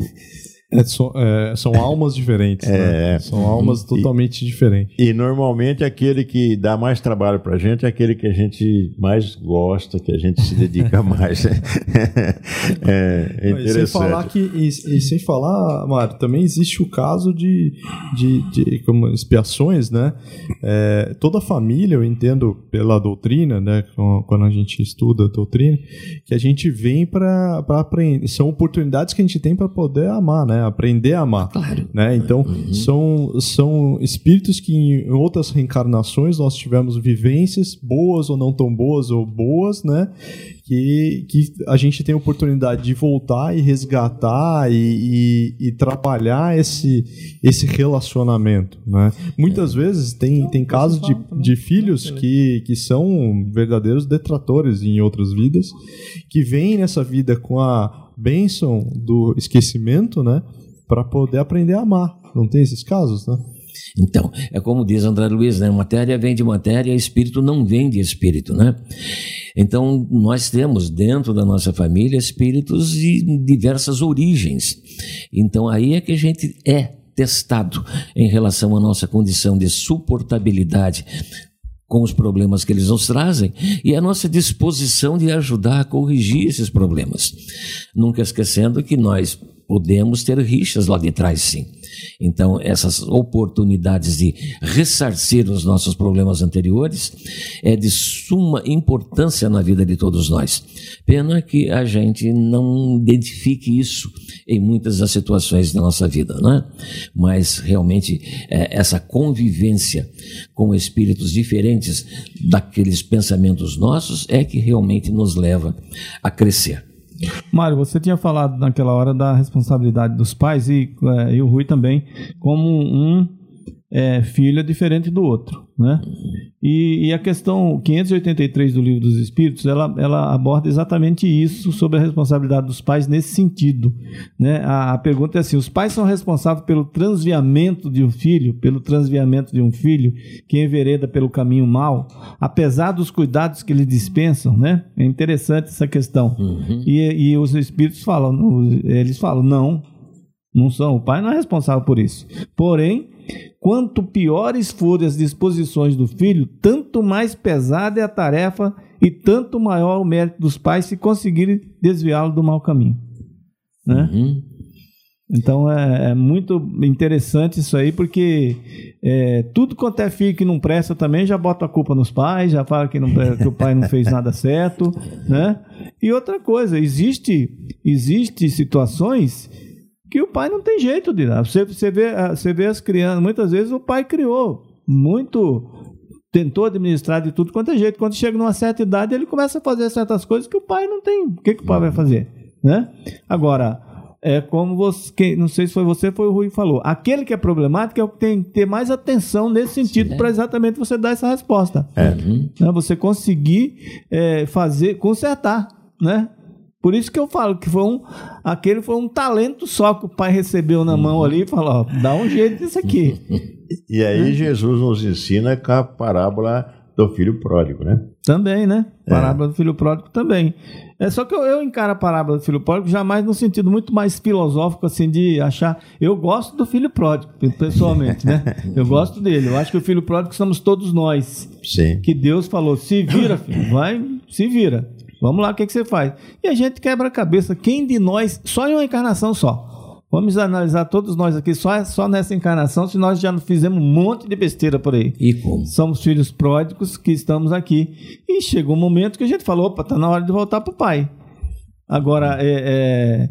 é, so, é, são almas diferentes, né? É. São almas totalmente e, diferentes. E normalmente aquele que dá mais trabalho pra gente é aquele que a gente mais gosta, que a gente se dedica mais. é, é interessante. E sem falar que, e, e, sem falar, Mário, também existe o caso de, de, de como expiações, né? É, toda família, eu entendo pela doutrina, né? Quando a gente estuda a doutrina, que a gente vem para aprender. São oportunidades que a gente tem para poder amar, né? Né? Aprender a amar. Claro. Né? Então, uhum. são, são espíritos que em outras reencarnações nós tivemos vivências, boas ou não tão boas, ou boas, né? Que, que a gente tem a oportunidade de voltar e resgatar e, e, e trabalhar esse, esse relacionamento, né? Muitas é. vezes tem, tem casos de, de filhos que, que são verdadeiros detratores em outras vidas, que vêm nessa vida com a bênção do esquecimento, né? Para poder aprender a amar. Não tem esses casos, né? Então, é como diz André Luiz, né? Matéria vem de matéria, espírito não vem de espírito, né? Então, nós temos dentro da nossa família espíritos de diversas origens. Então, aí é que a gente é testado em relação à nossa condição de suportabilidade com os problemas que eles nos trazem e a nossa disposição de ajudar a corrigir esses problemas. Nunca esquecendo que nós podemos ter rixas lá de trás, sim. Então, essas oportunidades de ressarcir os nossos problemas anteriores é de suma importância na vida de todos nós. Pena que a gente não identifique isso em muitas das situações da nossa vida, não é? Mas realmente é, essa convivência com espíritos diferentes daqueles pensamentos nossos é que realmente nos leva a crescer. Mário, você tinha falado naquela hora da responsabilidade dos pais e, é, e o Rui também, como um é, filho é diferente do outro, né? E, e, a questão 583 do Livro dos Espíritos, ela, ela aborda exatamente isso sobre a responsabilidade dos pais nesse sentido, né? A, a pergunta é assim: os pais são responsáveis pelo transviamento de um filho, pelo transviamento de um filho que envereda pelo caminho mau, apesar dos cuidados que lhe dispensam, né? É interessante essa questão. Uhum. E, e os Espíritos falam, eles falam, não, não são. O pai não é responsável por isso. Porém Quanto piores forem as disposições do filho, tanto mais pesada é a tarefa e tanto maior o mérito dos pais se conseguirem desviá-lo do mau caminho. Né? Uhum. Então é, é, muito interessante isso aí, porque é, tudo quanto é filho que não presta também já bota a culpa nos pais, já fala que, não, que o pai não fez nada certo, né? E outra coisa, existe, existe situações que o pai não tem jeito de dar. Você, você, vê, ah, você vê as crianças, muitas vezes o pai criou muito, tentou administrar de tudo quanto é jeito. Quando chega numa certa idade, ele começa a fazer certas coisas que o pai não tem. O que, que o pai vai fazer? Né? Agora, é como você, não sei se foi você, foi o Rui que falou. Aquele que é problemático é o que tem que ter mais atenção nesse sentido para exatamente você dar essa resposta. É. Né? Você conseguir é, fazer, consertar, né? Por isso que eu falo que foi um, aquele foi um talento só que o pai recebeu na mão ali e falou: ó, dá um jeito disso aqui. E aí Jesus nos ensina com a parábola do filho pródigo, né? Também, né? É. Parábola é. do filho pródigo também. É só que eu, eu encaro a parábola do filho pródigo jamais no sentido muito mais filosófico, assim, de achar. Eu gosto do filho pródigo, pessoalmente, né? Eu gosto dele. Eu acho que o filho pródigo somos todos nós. Sim. Que Deus falou: se vira, filho, vai, se vira. Vamos lá, o que, que você faz? E a gente quebra a cabeça. Quem de nós, só em uma encarnação só, vamos analisar todos nós aqui, só, só nessa encarnação, se nós já não fizemos um monte de besteira por aí. E como? Somos filhos pródigos que estamos aqui. E chegou um momento que a gente falou: opa, está na hora de voltar para o pai. Agora, é, é,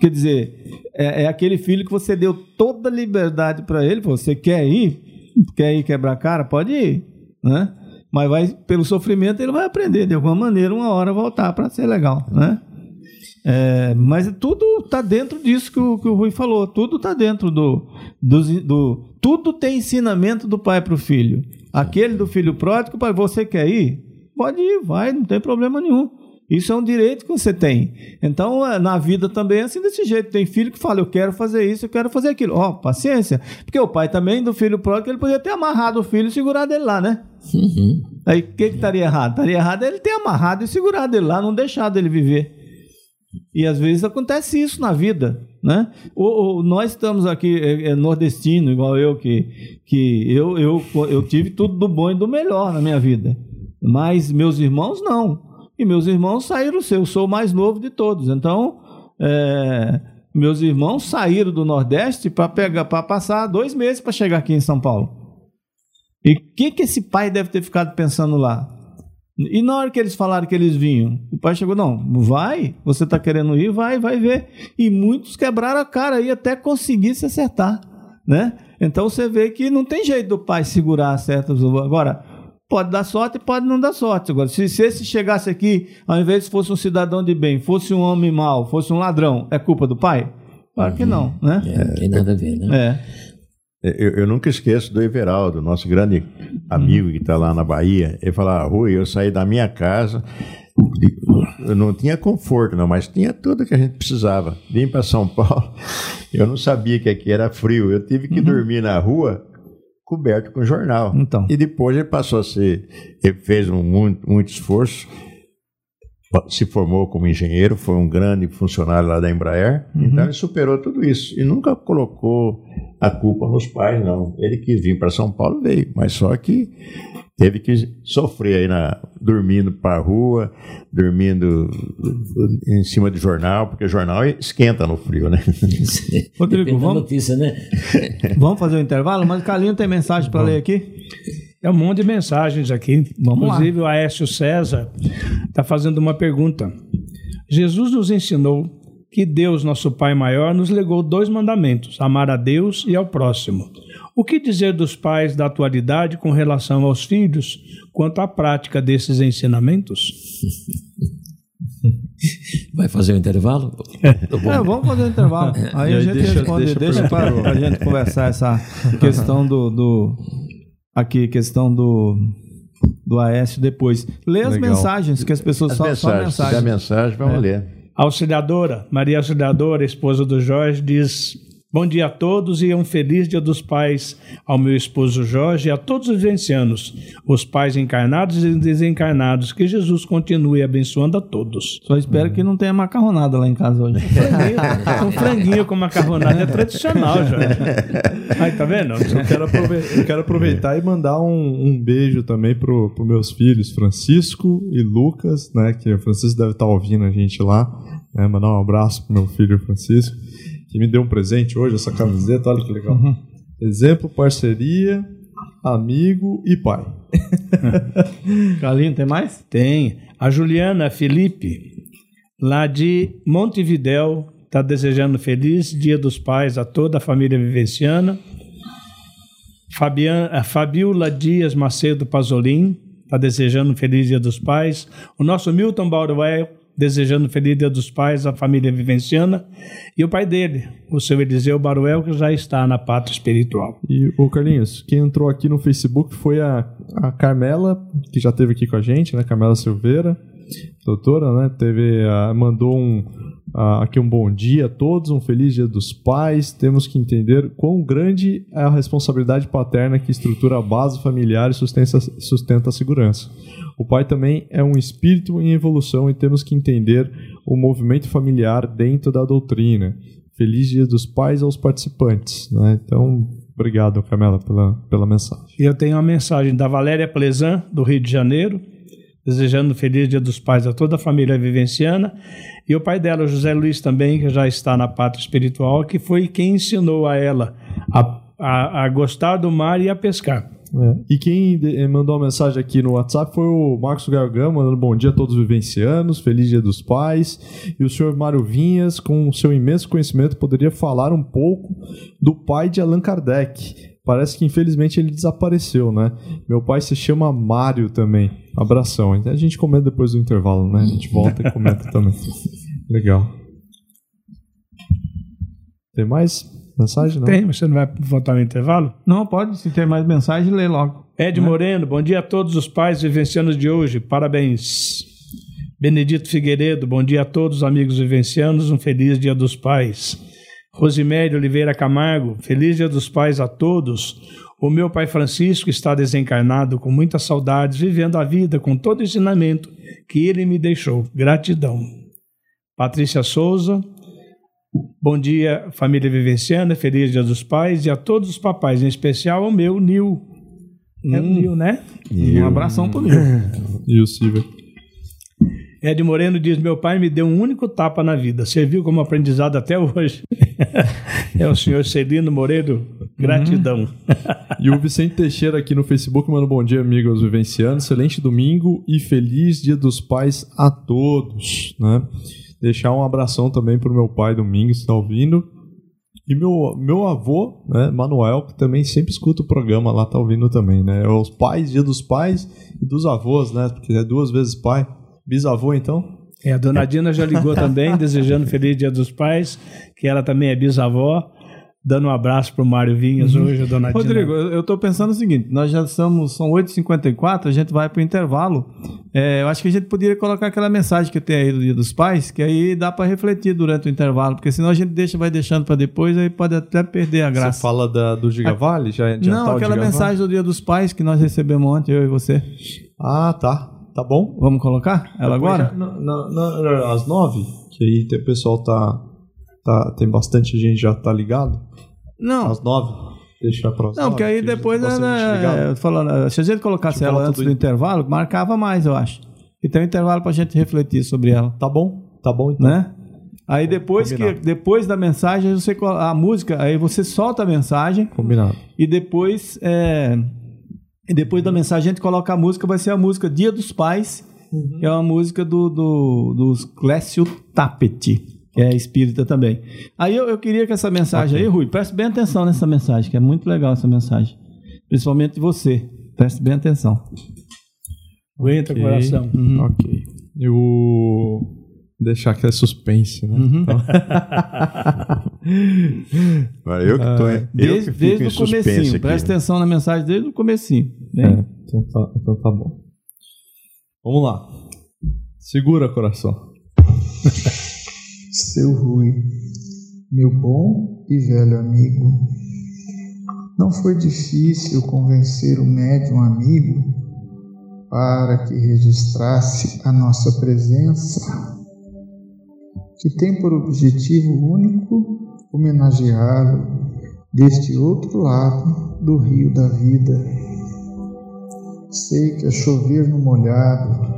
quer dizer, é, é, aquele filho que você deu toda a liberdade para ele. Você quer ir? Quer ir quebrar a cara? Pode ir. Né? Mas vai pelo sofrimento ele vai aprender de alguma maneira uma hora voltar para ser legal, né? É, mas tudo está dentro disso que o, que o Rui falou, tudo está dentro do, do, do, Tudo tem ensinamento do pai para o filho. Aquele do filho pródigo, pai, você quer ir? Pode ir, vai, não tem problema nenhum. Isso é um direito que você tem. Então, é, na vida também é assim desse jeito. Tem filho que fala, eu quero fazer isso, eu quero fazer aquilo. Ó, oh, paciência. Porque o pai também, do filho pródigo, ele podia ter amarrado o filho e segurado ele lá, né? Uhum. Aí, o que, que estaria errado? Estaria errado ele ter amarrado e segurado ele lá, não deixado ele viver. E às vezes acontece isso na vida, né? O, o nós estamos aqui é, é, nordestino, igual eu, que, que eu, eu, eu tive tudo do bom e do melhor na minha vida. Mas meus irmãos não. E meus irmãos saíram, eu sou o mais novo de todos. Então, é, meus irmãos saíram do Nordeste para pegar, para passar dois meses para chegar aqui em São Paulo. E o que, que esse pai deve ter ficado pensando lá? E na hora que eles falaram que eles vinham, o pai chegou, não, vai, você está querendo ir, vai, vai ver. E muitos quebraram a cara aí até conseguir se acertar, né? Então você vê que não tem jeito do pai segurar certas... Agora, Pode dar sorte e pode não dar sorte. Agora, se, se esse chegasse aqui, ao invés de fosse um cidadão de bem, fosse um homem mau, fosse um ladrão, é culpa do pai? Claro que não, né? É, não tem nada a ver, né? É. Eu, eu, nunca esqueço do Everaldo, nosso grande amigo que está lá na Bahia. Ele fala: Rui, eu saí da minha casa, eu não tinha conforto, não, mas tinha tudo que a gente precisava. Vim para São Paulo, eu não sabia que aqui era frio. Eu tive que uhum. dormir na rua coberto com jornal. Então. E depois ele passou a ser, ele fez um muito, muito esforço, se formou como engenheiro, foi um grande funcionário lá da Embraer, uhum. então ele superou tudo isso e nunca colocou a culpa nos pais, não. Ele quis vir para São Paulo, veio, mas só que teve que sofrer aí na, dormindo para a rua, dormindo em cima de jornal, porque jornal esquenta no frio, né? Rodrigo, vamos, notícia, né? vamos fazer um intervalo, mas o Carlinho tem mensagem para ler aqui? É um monte de mensagens aqui. Vamos Inclusive, lá. o Aécio César está fazendo uma pergunta. Jesus nos ensinou que Deus, nosso Pai maior, nos legou dois mandamentos: amar a Deus e ao próximo. O que dizer dos pais da atualidade com relação aos filhos quanto à prática desses ensinamentos? Vai fazer o um intervalo? É, vamos fazer o um intervalo. Aí, a gente deixa, responde, deixa, deixa para a gente conversar essa questão do, do aqui, questão do do Aécio depois. Lê as Legal. mensagens que as pessoas as só, mensagens, só mensagens. Se der mensagem, vamos é. ler. Auxiliadora, Maria Auxiliadora, esposa do Jorge, diz Bom dia a todos e um feliz Dia dos Pais ao meu esposo Jorge e a todos os vencianos, os pais encarnados e desencarnados. Que Jesus continue abençoando a todos. Só espero que não tenha macarronada lá em casa hoje. um franguinho com macarronada é tradicional, Jorge. Aí, tá vendo? Eu quero aproveitar, eu quero aproveitar e mandar um, um beijo também para os meus filhos, Francisco e Lucas, né? Que o Francisco deve estar ouvindo a gente lá. Né, mandar um abraço pro meu filho Francisco que me deu um presente hoje, essa camiseta, olha que legal. Uhum. Exemplo, parceria, amigo e pai. Galinho, tem mais? Tem. A Juliana Felipe, lá de Montevidéu, está desejando feliz Dia dos Pais a toda a família vivenciana. Fabiana, a Fabiola Dias Macedo Pazolim está desejando feliz Dia dos Pais. O nosso Milton Bauruel desejando feliz Dia dos Pais à família vivenciana, e o pai dele, o seu Eliseu Baruel, que já está na pátria espiritual. E o Carlinhos, quem entrou aqui no Facebook foi a, a Carmela, que já esteve aqui com a gente, né? Carmela Silveira, doutora, né? Teve, uh, mandou um, uh, aqui um bom dia a todos, um feliz dia dos pais. Temos que entender quão grande é a responsabilidade paterna que estrutura a base familiar e sustenta, sustenta a segurança. O pai também é um espírito em evolução e temos que entender o movimento familiar dentro da doutrina. Feliz Dia dos Pais aos participantes. Né? Então, obrigado, Camila, pela, pela mensagem. Eu tenho uma mensagem da Valéria Plezan, do Rio de Janeiro, desejando feliz Dia dos Pais a toda a família vivenciana. E o pai dela, José Luiz, também, que já está na pátria espiritual, que foi quem ensinou a ela a, a, a gostar do mar e a pescar. É. E quem eh, mandou uma mensagem aqui no WhatsApp foi o Marcos Gargão, mandando bom dia a todos os vivencianos, feliz dia dos pais. E o senhor Mário Vinhas, com o seu imenso conhecimento, poderia falar um pouco do pai de Allan Kardec. Parece que infelizmente ele desapareceu, né? Meu pai se chama Mário também. Abração. A gente comenta depois do intervalo, né? A gente volta e comenta também. Legal. Tem mais? Mensagem, não? Tem, você não vai votar no intervalo? Não, pode. Se tem mais mensagem, lê logo. Ed né? Moreno, bom dia a todos os pais vivencianos de hoje. Parabéns. Benedito Figueiredo, bom dia a todos, amigos vivencianos, um feliz Dia dos Pais. Rosimério Oliveira Camargo, feliz Dia dos Pais a todos. O meu pai Francisco está desencarnado com muitas saudades, vivendo a vida com todo o ensinamento que ele me deixou. Gratidão. Patrícia Souza, bom dia, família vivenciana, feliz Dia dos Pais e a todos os papais, em especial ao meu Nil. É o Hum. Nil, né? Um abração pro Nil. O Silvio. Ed Moreno diz: Meu pai me deu um único tapa na vida, serviu como aprendizado até hoje. é o senhor Celino Moreno, gratidão. E o Vicente Teixeira aqui no Facebook manda um bom dia, amigos vivencianos. Excelente domingo e feliz Dia dos Pais a todos, né? Deixar um abração também pro meu pai Domingos, que está ouvindo. E meu, meu avô, né, Manuel, que também sempre escuta o programa lá, tá ouvindo também, né? É Os pais, Dia dos Pais e dos avós, né? Porque é duas vezes pai. Bisavô, então? É, a dona Dina já ligou também, desejando feliz Dia dos Pais, que ela também é bisavó. Dando um abraço pro Mário Vinhas hoje, a dona Rodrigo, Dina. eu tô pensando o seguinte: nós já estamos, são 8h54, a gente vai pro intervalo. É, eu acho que a gente poderia colocar aquela mensagem que tem aí do Dia dos Pais, que aí dá para refletir durante o intervalo, porque senão a gente deixa, vai deixando para depois, aí pode até perder a Você graça. fala da, do Gigavale? Já adiantar Não, aquela mensagem do Dia dos Pais que nós recebemos ontem, eu e você. Ah, tá. Tá bom. Vamos colocar ela agora? Na, na- na- às nove, que aí o pessoal tá, tá. Tem bastante gente já tá ligado. Não, Às nove. Deixar pra não, porque aí depois, né, é, falando, se a gente colocasse ela antes do- intervalo, marcava mais, eu acho. E tem um intervalo pra gente refletir sobre ela. Tá bom, tá bom então. né? Aí depois que depois da mensagem você a música, aí você solta a mensagem Combinado. e depois é, e depois da mensagem a gente coloca a música, vai ser a música Dia dos Pais, que é uma música do do dos Clécio Tapeti, que é espírita também. Aí eu, eu queria que essa mensagem aí, Rui, preste bem atenção nessa mensagem, que é muito legal essa mensagem, principalmente você. Preste bem atenção. Aguenta Ok. coração. Uhum. Ok. Eu vou deixar que é suspense, né? Uhum. Então- Agora eu que tô. eu Desde, que fico desde em o suspense comecinho, aqui. presta atenção na mensagem desde o comecinho. né? É, então tá, então tá bom. Vamos lá. Segura, coração. Seu Rui, meu bom e velho amigo, não foi difícil convencer o médium amigo para que registrasse a nossa presença, que tem por objetivo único homenageá-lo deste outro lado do rio da vida. Sei que é chover no molhado,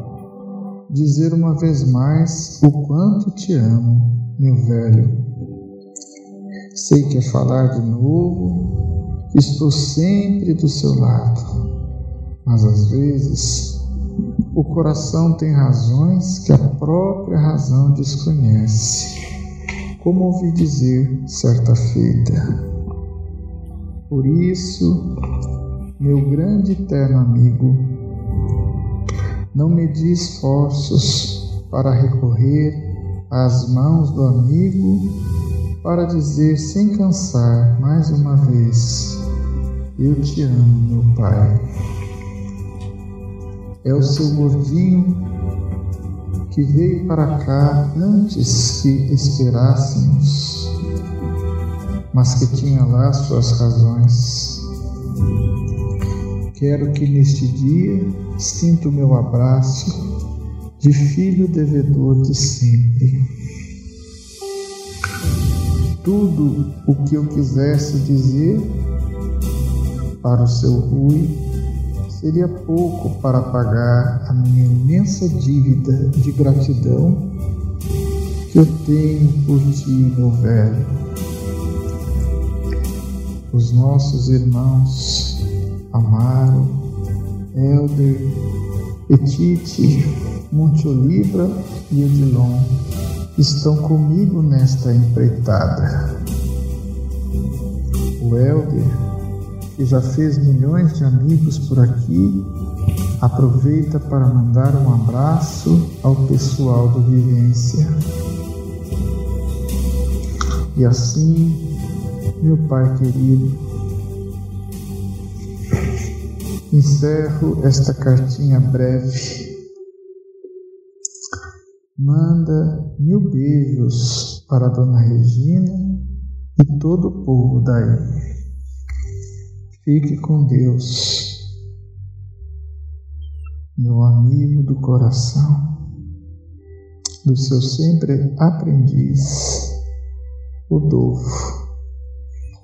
dizer uma vez mais o quanto te amo, meu velho. Sei que é falar de novo, estou sempre do seu lado, mas às vezes o coração tem razões que a própria razão desconhece, como ouvi dizer certa feita. Por isso, meu grande eterno amigo, não medi esforços para recorrer às mãos do amigo para dizer sem cansar mais uma vez: Eu te amo, meu pai. É o seu gordinho que veio para cá antes que esperássemos, mas que tinha lá suas razões. Quero que neste dia sinta o meu abraço de filho devedor de sempre. Tudo o que eu quisesse dizer para o seu Rui seria pouco para pagar a minha imensa dívida de gratidão que eu tenho por ti, meu velho. Os nossos irmãos Amaro, Helder, Petite, Monte Oliva e Odilon estão comigo nesta empreitada. O Helder, que já fez milhões de amigos por aqui, aproveita para mandar um abraço ao pessoal do Vivência. E assim, meu Pai querido, encerro esta cartinha breve manda mil beijos para Dona Regina e todo o povo daí. Fique com Deus, meu amigo do coração, do seu sempre aprendiz, Rodolfo,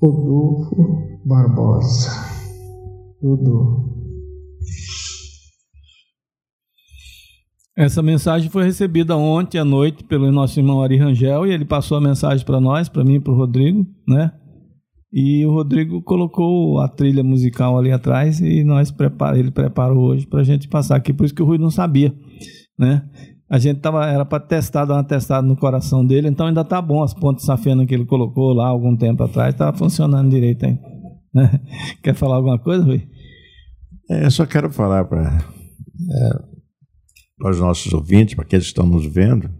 Rodolfo Barbosa. Rodolfo. Essa mensagem foi recebida ontem à noite pelo nosso irmão Ari Rangel e ele passou a mensagem para nós, para mim e para o Rodrigo, né? E o Rodrigo colocou a trilha musical ali atrás e nós prepara, ele preparou hoje para a gente passar aqui, por isso que o Rui não sabia, né? A gente tava, era para testar, dar uma testada no coração dele, então ainda tá bom as pontes safena que ele colocou lá algum tempo atrás, tá funcionando direito aí. Né? Quer falar alguma coisa, Rui? É, eu só quero falar para é, para os nossos ouvintes, para aqueles que estão nos vendo,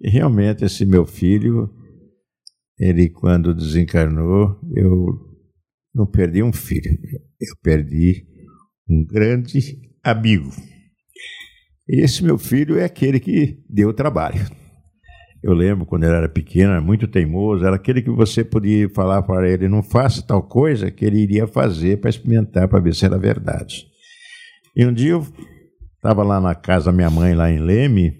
e realmente esse meu filho, ele quando desencarnou, eu não perdi um filho, eu perdi um grande amigo. E esse meu filho é aquele que deu trabalho. Eu lembro quando ele era pequeno, era muito teimoso, era aquele que você podia falar para ele, não faça tal coisa, que ele iria fazer para experimentar, para ver se era verdade. E um dia eu Estava lá na casa da minha mãe, lá em Leme,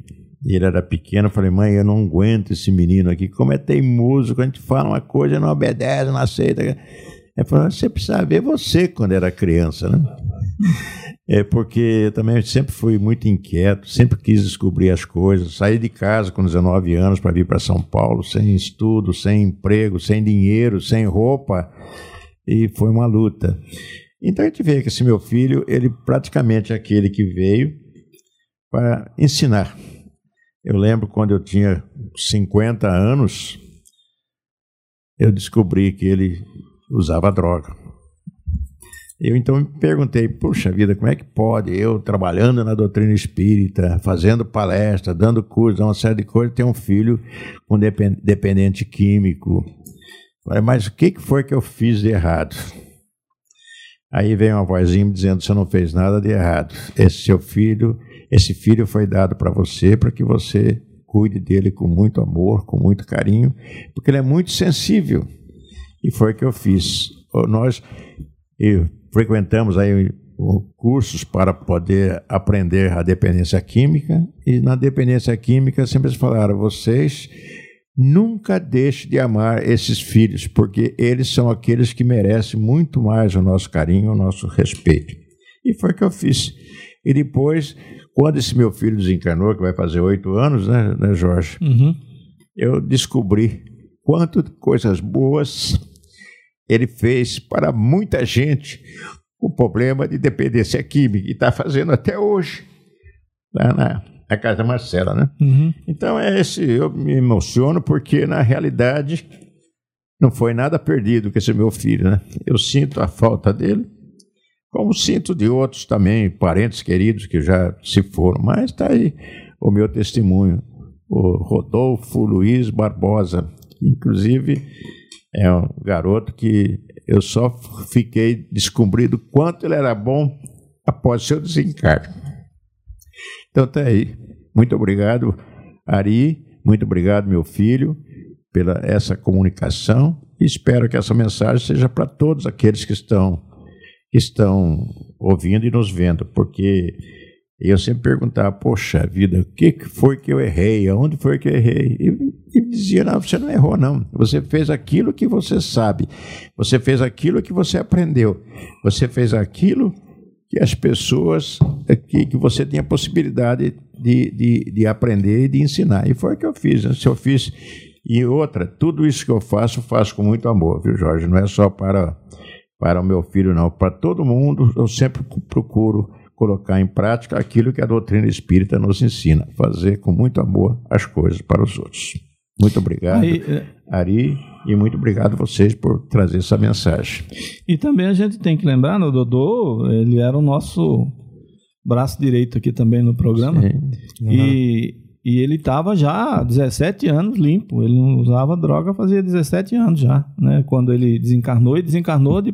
e ele era pequeno. Eu falei, mãe, eu não aguento esse menino aqui. Como é teimoso, quando a gente fala uma coisa, não obedece, não aceita. Ele falou, você precisa ver você quando era criança, né? É porque eu também sempre fui muito inquieto, sempre quis descobrir as coisas. Saí de casa com 19 anos para vir para São Paulo, sem estudo, sem emprego, sem dinheiro, sem roupa, e foi uma luta. Então a gente vê que esse meu filho, ele praticamente é aquele que veio para ensinar. Eu lembro quando eu tinha 50 anos, eu descobri que ele usava droga. Eu então me perguntei, puxa vida, como é que pode eu, trabalhando na doutrina espírita, fazendo palestra, dando curso, uma série de coisas, ter um filho com dependente químico? Mas o que foi que eu fiz de errado? Aí vem uma vozinha me dizendo: você não fez nada de errado. Esse seu filho, esse filho foi dado para você para que você cuide dele com muito amor, com muito carinho, porque ele é muito sensível. E foi o que eu fiz. Nós frequentamos aí cursos para poder aprender a dependência química e na dependência química sempre falaram vocês Nunca deixe de amar esses filhos, porque eles são aqueles que merecem muito mais o nosso carinho, o nosso respeito. E foi o que eu fiz. E depois, quando esse meu filho desencarnou, que vai fazer oito anos, né, né Jorge? Uhum. Eu descobri quanto coisas boas ele fez para muita gente com problema de dependência química, e está fazendo até hoje. Lá na, a casa da Marcela, né? Uhum. Então é esse, eu me emociono porque na realidade não foi nada perdido com esse meu filho, né? Eu sinto a falta dele, como sinto de outros também, parentes queridos que já se foram, mas está aí o meu testemunho, o Rodolfo Luiz Barbosa, que inclusive é um garoto que eu só fiquei descobrindo quanto ele era bom após seu desencargo. Então tá aí. Muito obrigado, Ari. Muito obrigado, meu filho, pela essa comunicação. Espero que essa mensagem seja para todos aqueles que estão que estão ouvindo e nos vendo, porque eu sempre perguntava, poxa vida, o que foi que eu errei? Aonde foi que eu errei? E, e dizia, não, você não errou, não. Você fez aquilo que você sabe. Você fez aquilo que você aprendeu. Você fez aquilo que as pessoas, que, que você tinha possibilidade de, de, de aprender e de ensinar. E foi o que eu fiz. Né? Se eu fiz. E outra, tudo isso que eu faço, faço com muito amor, viu, Jorge? Não é só para, para o meu filho, não. Para todo mundo, eu sempre procuro colocar em prática aquilo que a doutrina espírita nos ensina, fazer com muito amor as coisas para os outros. Muito obrigado, Aí, é, Ari, e muito obrigado a vocês por trazer essa mensagem. E também a gente tem que lembrar, né, Dodô, ele era o nosso braço direito aqui também no programa. Sim. E, E ele estava já há 17 anos limpo. Ele não usava droga fazia 17 anos já, né? Quando ele desencarnou, e desencarnou de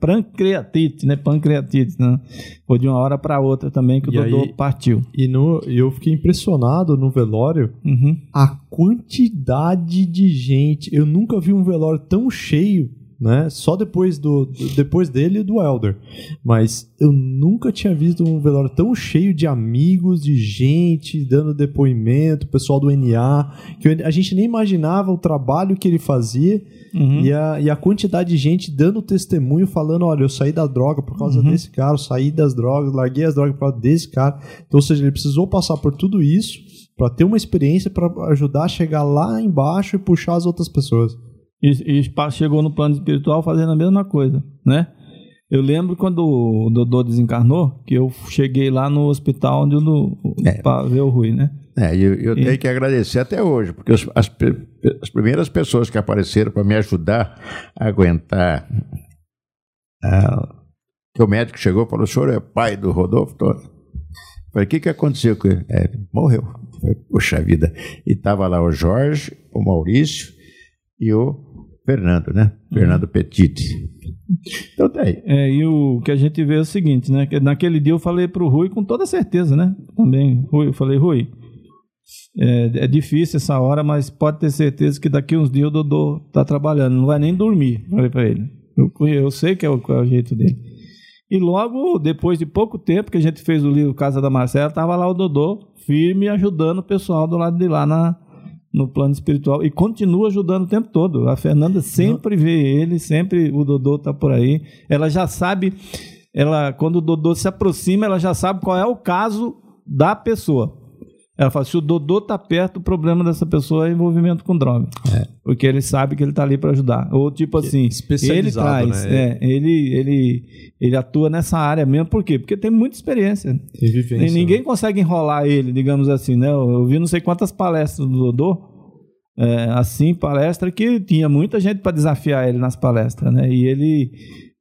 pancreatite, né? Pancreatite, né? Foi de uma hora para outra também que o E aí- partiu. E no, eu fiquei impressionado no velório Uhum. a quantidade de gente. Eu nunca vi um velório tão cheio, né? Só depois do, do- depois dele e do Elder. Mas eu nunca tinha visto um velório tão cheio de amigos, de gente dando depoimento, pessoal do NA, que a gente nem imaginava o trabalho que ele fazia Uhum. e, a, e a quantidade de gente dando testemunho, falando: olha, eu saí da droga por causa Uhum. desse cara, eu saí das drogas, larguei as drogas por causa desse cara. Então, ou seja, ele precisou passar por tudo isso para ter uma experiência para ajudar a chegar lá embaixo e puxar as outras pessoas. E, e chegou no plano espiritual fazendo a mesma coisa, né? Eu lembro quando o Dodô desencarnou, que eu cheguei lá no hospital onde o É. para ver o Rui, né? É, eu, eu E- tenho que agradecer até hoje, porque as, pe- as primeiras pessoas que apareceram para me ajudar a aguentar. ah, que o médico chegou e falou: o senhor é pai do Rodolfo? Tô. Falei: o que, que aconteceu com ele? É, morreu. Falei, Puxa vida. E estava lá o Jorge, o Maurício e o Fernando, né? Fernando Petit. Então tá aí. É, e o que a gente vê é o seguinte, né? Que naquele dia eu falei pro Rui com toda certeza, né? Também, Rui, eu falei, Rui, é, é difícil essa hora, mas pode ter certeza que daqui uns dias o Dodô tá trabalhando, não vai nem dormir, falei pra ele. Eu, eu sei que é o, é o jeito dele. E logo, depois de pouco tempo que a gente fez o livro Casa da Marcela, tava lá o Dodô, firme, ajudando o pessoal do lado de lá na, no plano espiritual. E continua ajudando o tempo todo. A Fernanda sempre vê ele, sempre o Dodô tá por aí. Ela já sabe, ela quando o Dodô se aproxima, ela já sabe qual é o caso da pessoa. Ela fala, se o Dodô tá perto, o problema dessa pessoa é envolvimento com droga. Porque ele sabe que ele tá ali para ajudar. Ou tipo assim, ele traz, né? é, ele, ele, ele atua nessa área mesmo. Por quê? Porque tem muita experiência. Tem vivência. Nem- Ninguém consegue enrolar ele, digamos assim, né? Eu, eu vi não sei quantas palestras do Dodô, é, assim, palestra que tinha muita gente para desafiar ele nas palestras, né? E ele,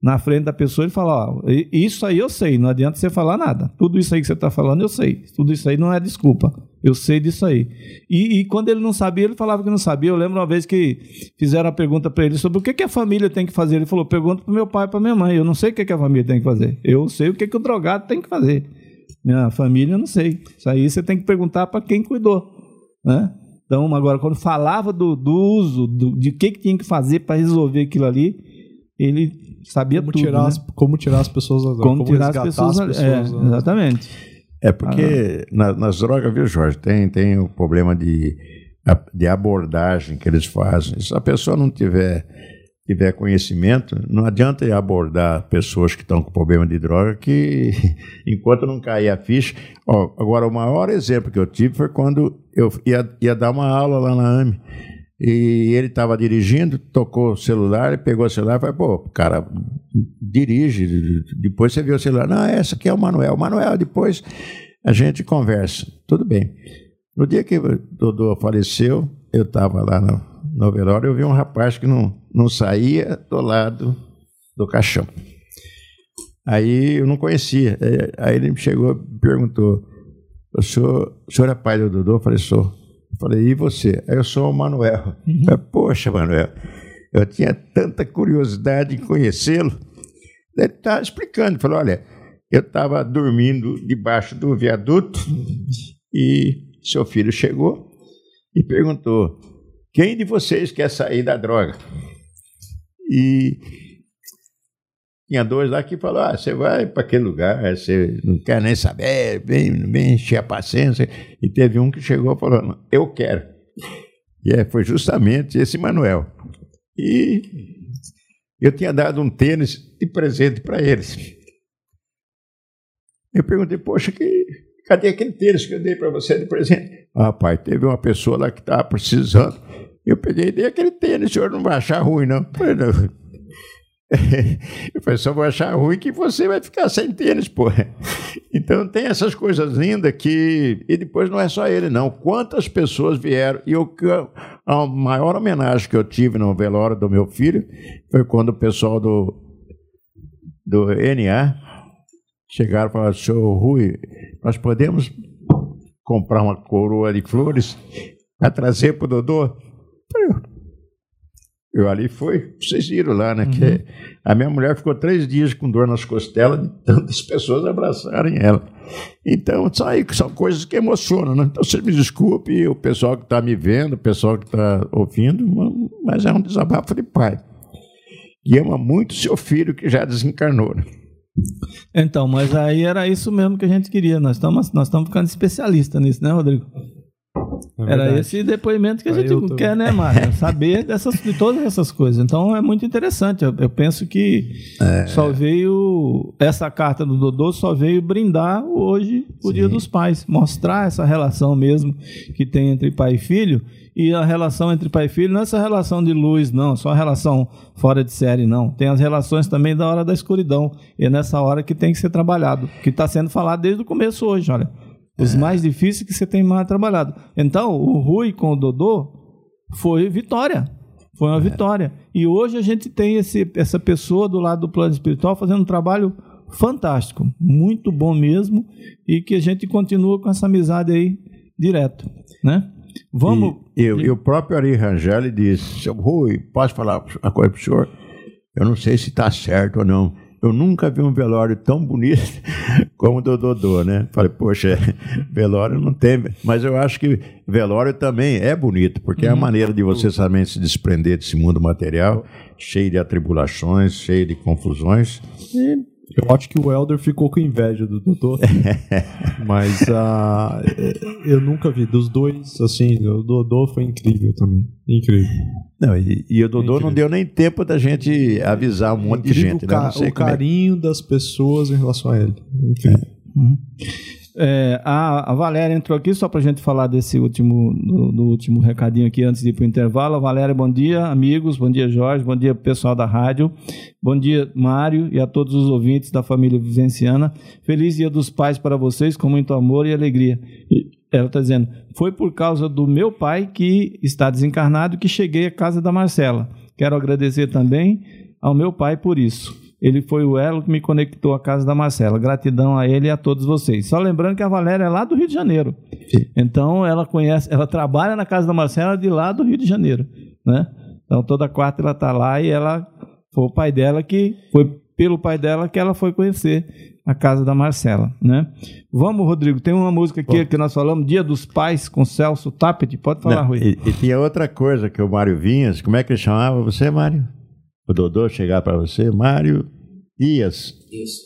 na frente da pessoa, ele fala: Ó, i- isso aí eu sei, não adianta você falar nada. Tudo isso aí que você está falando, eu sei. Tudo isso aí não é desculpa. Eu sei disso aí. E, e quando ele não sabia, ele falava que não sabia. Eu lembro uma vez que fizeram a pergunta para ele sobre o que, que a família tem que fazer. Ele falou: pergunta para meu pai e para minha mãe. Eu não sei o que, que a família tem que fazer. Eu sei o que, que o drogado tem que fazer. Minha família, eu não sei. Isso aí você tem que perguntar para quem cuidou. Né? Então, agora, quando falava do, do uso, do- de que, que tinha que fazer para resolver aquilo ali, ele sabia Como tudo. tirar, né? as, como tirar as pessoas das drogas, Como tirar as resgatar pessoas. é, exatamente. É porque na- nas drogas, viu, Jorge, tem, tem o problema de, de abordagem que eles fazem. Se a pessoa não tiver, tiver conhecimento, não adianta ir abordar pessoas que estão com problema de droga que, enquanto não cair a ficha. Ó, agora, o maior exemplo que eu tive foi quando eu ia, ia dar uma aula lá na AME. E ele estava dirigindo, tocou o celular, pegou o celular e falou, pô, cara, dirige, depois você vê o celular. Não, essa aqui é o Manuel. Manuel, depois a gente conversa. Tudo bem. No dia que o Dodô faleceu, eu estava lá no, no velório, eu vi um rapaz que não, não saía do lado do caixão. Aí eu não conhecia. Eh, Aí ele me chegou e perguntou: o senhor, o senhor é pai do Dodô? Eu falei: sou. Falei: e você? Aí eu sou o Manuel. Eu falei, Poxa, Manuel, eu tinha tanta curiosidade em conhecê-lo. Ele está explicando. Ele falou: olha, eu estava dormindo debaixo do viaduto e seu filho chegou e perguntou: quem de vocês quer sair da droga? E tinha dois lá que falaram: ah, você vai para aquele lugar, você não quer nem saber, vem, vem encher a paciência. E teve um que chegou falando: eu quero. E é, foi justamente esse Manuel. E eu tinha dado um tênis de presente para eles. Eu perguntei, poxa, que, cadê aquele tênis que eu dei para você de presente? Ah, pai, teve uma pessoa lá que estava precisando. Eu peguei dei aquele tênis, o senhor não vai achar ruim, não. Eu falei, não. Eu falei, só vou achar ruim que você vai ficar sem tênis, pô. Então tem essas coisas lindas que. E depois não é só ele, não. Quantas pessoas vieram. E eu- a maior homenagem que eu tive no velório do meu filho foi quando o pessoal do, do NA chegaram e falaram, senhor Rui, nós podemos comprar uma coroa de flores para trazer para o Dodô. Eu ali fui, vocês viram lá, né? Uhum. Que a minha mulher ficou três dias com dor nas costelas de tantas pessoas abraçarem ela. Então, são, aí, são coisas que emocionam, né? Então, você me desculpe, o pessoal que está me vendo, o pessoal que está ouvindo, mas é um desabafo de pai. E ama muito seu filho que já desencarnou, né? Então, mas aí era isso mesmo que a gente queria. Nós estamos nós estamos ficando especialistas nisso, né, Rodrigo? É Era esse depoimento que a gente tô... quer, né, Mário? Saber dessas, de todas essas coisas. Então é muito interessante. Eu, eu penso que é... só veio. Essa carta do Dodô só veio brindar hoje o Sim. Dia dos Pais. Mostrar essa relação mesmo que tem entre pai e filho. E a relação entre pai e filho não é essa relação de luz, não, só a relação fora de série, não. Tem as relações também da hora da escuridão. E é nessa hora que tem que ser trabalhado. Que está sendo falado desde o começo hoje, olha. Os é. mais difíceis que você tem mais trabalhado. Então, o Rui com o Dodô foi vitória. Foi uma é. vitória. E hoje a gente tem esse, essa pessoa do lado do plano espiritual fazendo um trabalho fantástico, muito bom mesmo, e que a gente continua com essa amizade aí direto, né? Vamos. E, eu, e o próprio Ari Rangel disse: Seu Rui, posso falar uma coisa para o senhor? Eu não sei se está certo ou não. Eu nunca vi um velório tão bonito como o do Dodô, né? Falei, poxa, velório não tem. Mas eu acho que velório também é bonito, porque é a uhum. maneira de você também se desprender desse mundo material, cheio de atribulações, cheio de confusões. E eu acho que o Elder ficou com inveja do doutor. mas uh, eu nunca vi. Dos dois, assim, o Dodô foi incrível também. Incrível. Não, e, e o Dodô não deu nem tempo da gente avisar um monte de gente. O, né? o é carinho é. das pessoas em relação a ele. Incrível. É. Uhum. É, a, a, Valéria entrou aqui só para a gente falar desse último, do, do, último recadinho aqui antes de ir para o intervalo. Valéria, bom dia, amigos, bom dia, Jorge, bom dia, pessoal da rádio, bom dia, Mário e a todos os ouvintes da família vivenciana. Feliz Dia dos Pais para vocês, com muito amor e alegria. ela está dizendo: foi por causa do meu pai que está desencarnado que cheguei à casa da Marcela. Quero agradecer também ao meu pai por isso. Ele foi o elo que me conectou à casa da Marcela. Gratidão a ele e a todos vocês. Só lembrando que a Valéria é lá do Rio de Janeiro. Então ela conhece, ela trabalha na casa da Marcela de lá do Rio de Janeiro, né? Então toda quarta ela está lá e ela foi o pai dela que foi pelo pai dela que ela foi conhecer a casa da Marcela, né? Vamos, Rodrigo, tem uma música aqui Bom. que nós falamos, Dia dos Pais com Celso Tapet, pode falar, Não, Rui. E, e tinha outra coisa que o Mário Vinhas, como é que ele chamava você, Mário? O Dodô chegar para você, Mário Ias. Isso.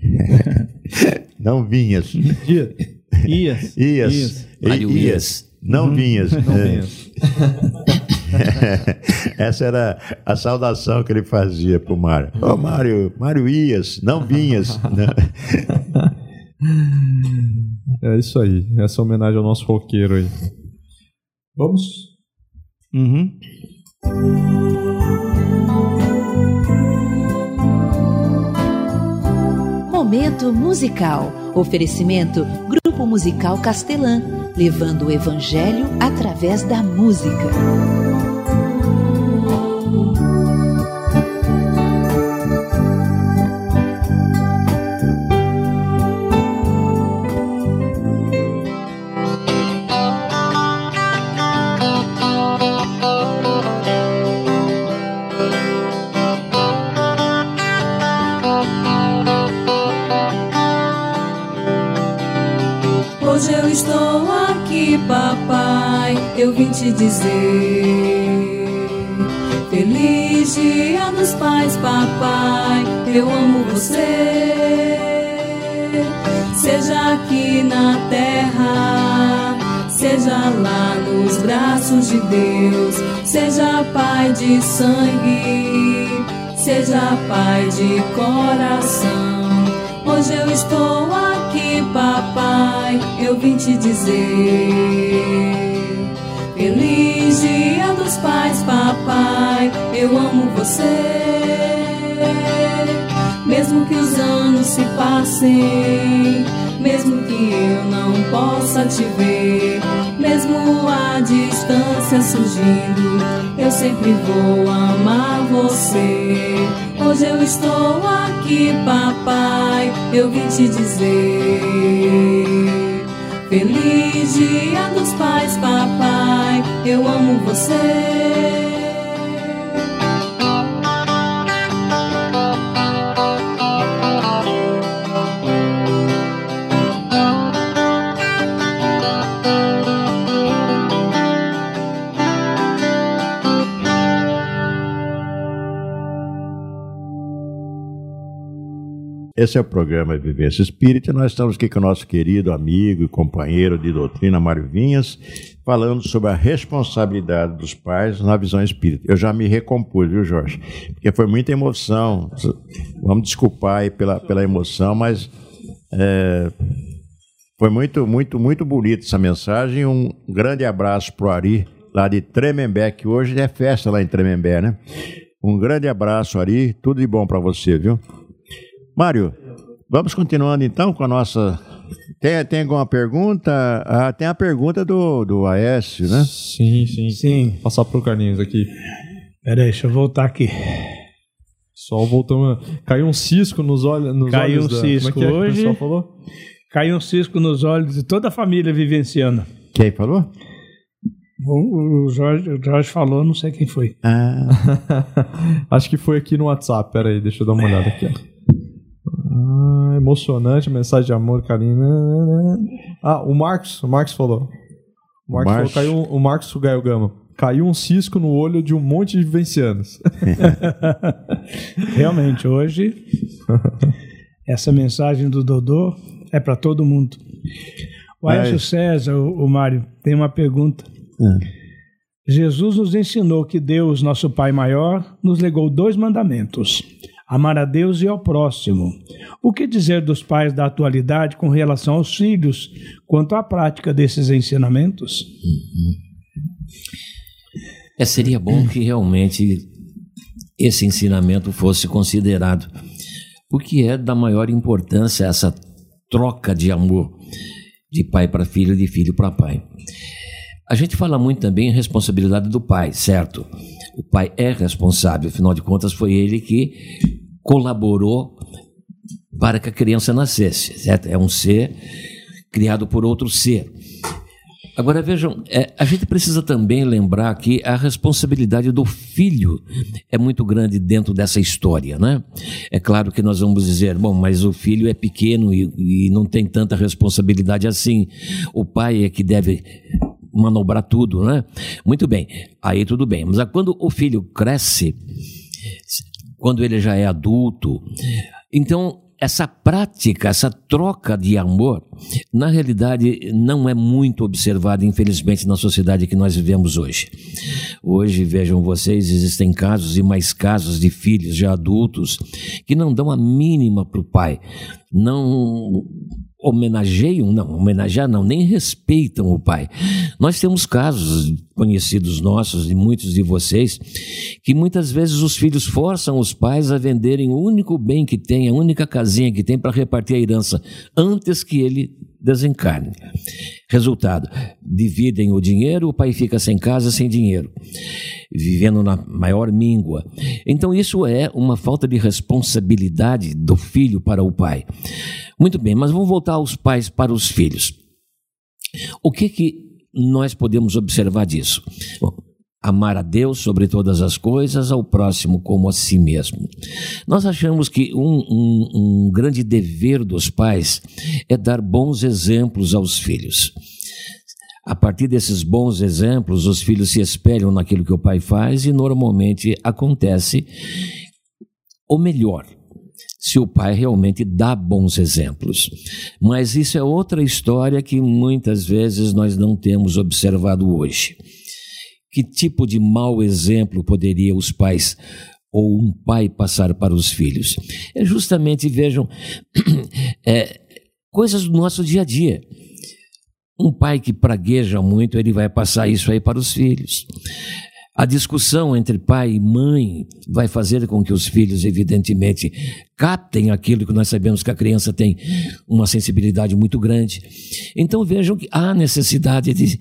Não vinhas. Ias. Ias. Ias. Mário Ias. Não uhum. vinhas. Não é. vinhas. Essa era a saudação que ele fazia para o Mário. Ô oh, Mário, Mário Ias, não vinhas. é isso aí. Essa é homenagem ao nosso roqueiro aí. Vamos? Uhum. Momento musical. Oferecimento Grupo Musical Castelã, levando o evangelho através da música. Te dizer. Feliz Dia dos Pais, papai, eu amo você. Seja aqui na terra, seja lá nos braços de Deus, seja pai de sangue, seja pai de coração. Hoje eu estou aqui, papai, eu vim te dizer. Feliz Dia dos Pais, papai, eu amo você. Mesmo que os anos se passem, mesmo que eu não possa te ver, mesmo a distância surgindo, eu sempre vou amar você. Hoje eu estou aqui, papai, eu vim te dizer. Feliz Dia dos Pais, papai. Eu amo você. Esse é o programa Vivência Espírita. Nós estamos aqui com o nosso querido amigo e companheiro de doutrina, Mário Vinhas, falando sobre a responsabilidade dos pais na visão espírita. Eu já me recompus, viu, Jorge? Porque foi muita emoção. Vamos desculpar aí pela, pela emoção, mas é, foi muito, muito, muito bonita essa mensagem. Um grande abraço para o Ari, lá de Tremembé, que hoje é festa lá em Tremembé, né? Um grande abraço, Ari. Tudo de bom para você, viu? Mário, vamos continuando então com a nossa. Tem, tem alguma pergunta? Ah, tem a pergunta do, do Aécio, né? Sim, sim. Sim. Vou passar pro Carlinhos aqui. Peraí, deixa eu voltar aqui. Só voltando. Caiu um cisco nos olhos. Nos Caiu olhos um da... cisco Como é que, é que hoje. o pessoal falou? Caiu um cisco nos olhos de toda a família vivenciana. Quem falou? O, o Jorge, o Jorge falou, não sei quem foi. Ah, Acho que foi aqui no WhatsApp. Pera aí, deixa eu dar uma olhada aqui. Ah, emocionante, mensagem de amor, carinho. Ah, o Marcos, o Marcos falou. O Marcos Marcos. falou, caiu, um- o Marcos Gaio Gama. Caiu um cisco no olho de um monte de vivencianos. Realmente, hoje, essa mensagem do Dodô é para todo mundo. O Mas- Aécio César, o, o Mário, tem uma pergunta. Jesus nos ensinou que Deus, nosso Pai maior, nos legou dois mandamentos: amar a Deus e ao próximo. O que dizer dos pais da atualidade com relação aos filhos quanto à prática desses ensinamentos? É, seria bom que realmente esse ensinamento fosse considerado, porque é da maior importância essa troca de amor de pai para filho de filho para pai. A gente fala muito também em responsabilidade do pai, certo? O pai é responsável, afinal de contas, foi ele que colaborou para que a criança nascesse, certo? É um ser criado por outro ser. Agora vejam, é, a gente precisa também lembrar que a responsabilidade do filho é muito grande dentro dessa história, né? É claro que nós vamos dizer, bom, mas o filho é pequeno e, e não tem tanta responsabilidade assim. O pai é que deve manobrar tudo, né? Muito bem, aí tudo bem. Mas quando o filho cresce, quando ele já é adulto, então essa prática, essa troca de amor, na realidade não é muito observada, infelizmente, na sociedade que nós vivemos hoje. Hoje, vejam vocês, existem casos e mais casos de filhos já adultos que não dão a mínima para o pai, não homenageiam, não, homenagear não, nem respeitam o pai. Nós temos casos conhecidos nossos e muitos de vocês que muitas vezes os filhos forçam os pais a venderem o único bem que tem, a única casinha que tem para repartir a herança antes que ele desencarne. Resultado, dividem o dinheiro, o pai fica sem casa, sem dinheiro, vivendo na maior míngua. Então isso é uma falta de responsabilidade do filho para o pai. Muito bem, mas vamos voltar aos pais para os filhos. O que que nós podemos observar disso? Bom, amar a Deus sobre todas as coisas, ao próximo como a si mesmo. Nós achamos que um, um, um grande dever dos pais é dar bons exemplos aos filhos. A partir desses bons exemplos, os filhos se espelham naquilo que o pai faz e normalmente acontece o melhor se o pai realmente dá bons exemplos. Mas isso é outra história que muitas vezes nós não temos observado hoje. Que tipo de mau exemplo poderia os pais ou um pai passar para os filhos? É justamente, vejam, é, coisas do nosso dia a dia. Um pai que pragueja muito, ele vai passar isso aí para os filhos. A discussão entre pai e mãe vai fazer com que os filhos, evidentemente, captem aquilo que nós sabemos que a criança tem uma sensibilidade muito grande. Então vejam que há necessidade de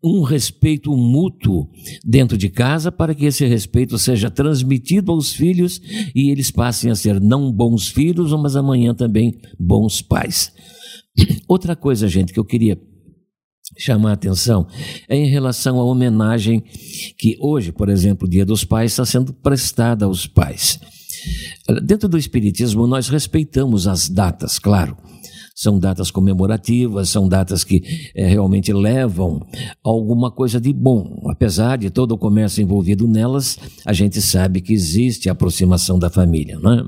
um respeito mútuo dentro de casa para que esse respeito seja transmitido aos filhos e eles passem a ser não bons filhos, mas amanhã também bons pais. Outra coisa, gente, que eu queria chamar a atenção é em relação à homenagem que hoje, por exemplo, o Dia dos Pais está sendo prestada aos pais. Dentro do Espiritismo, nós respeitamos as datas, claro. São datas comemorativas, são datas que é, realmente levam alguma coisa de bom. Apesar de todo o comércio envolvido nelas, a gente sabe que existe a aproximação da família. Não é?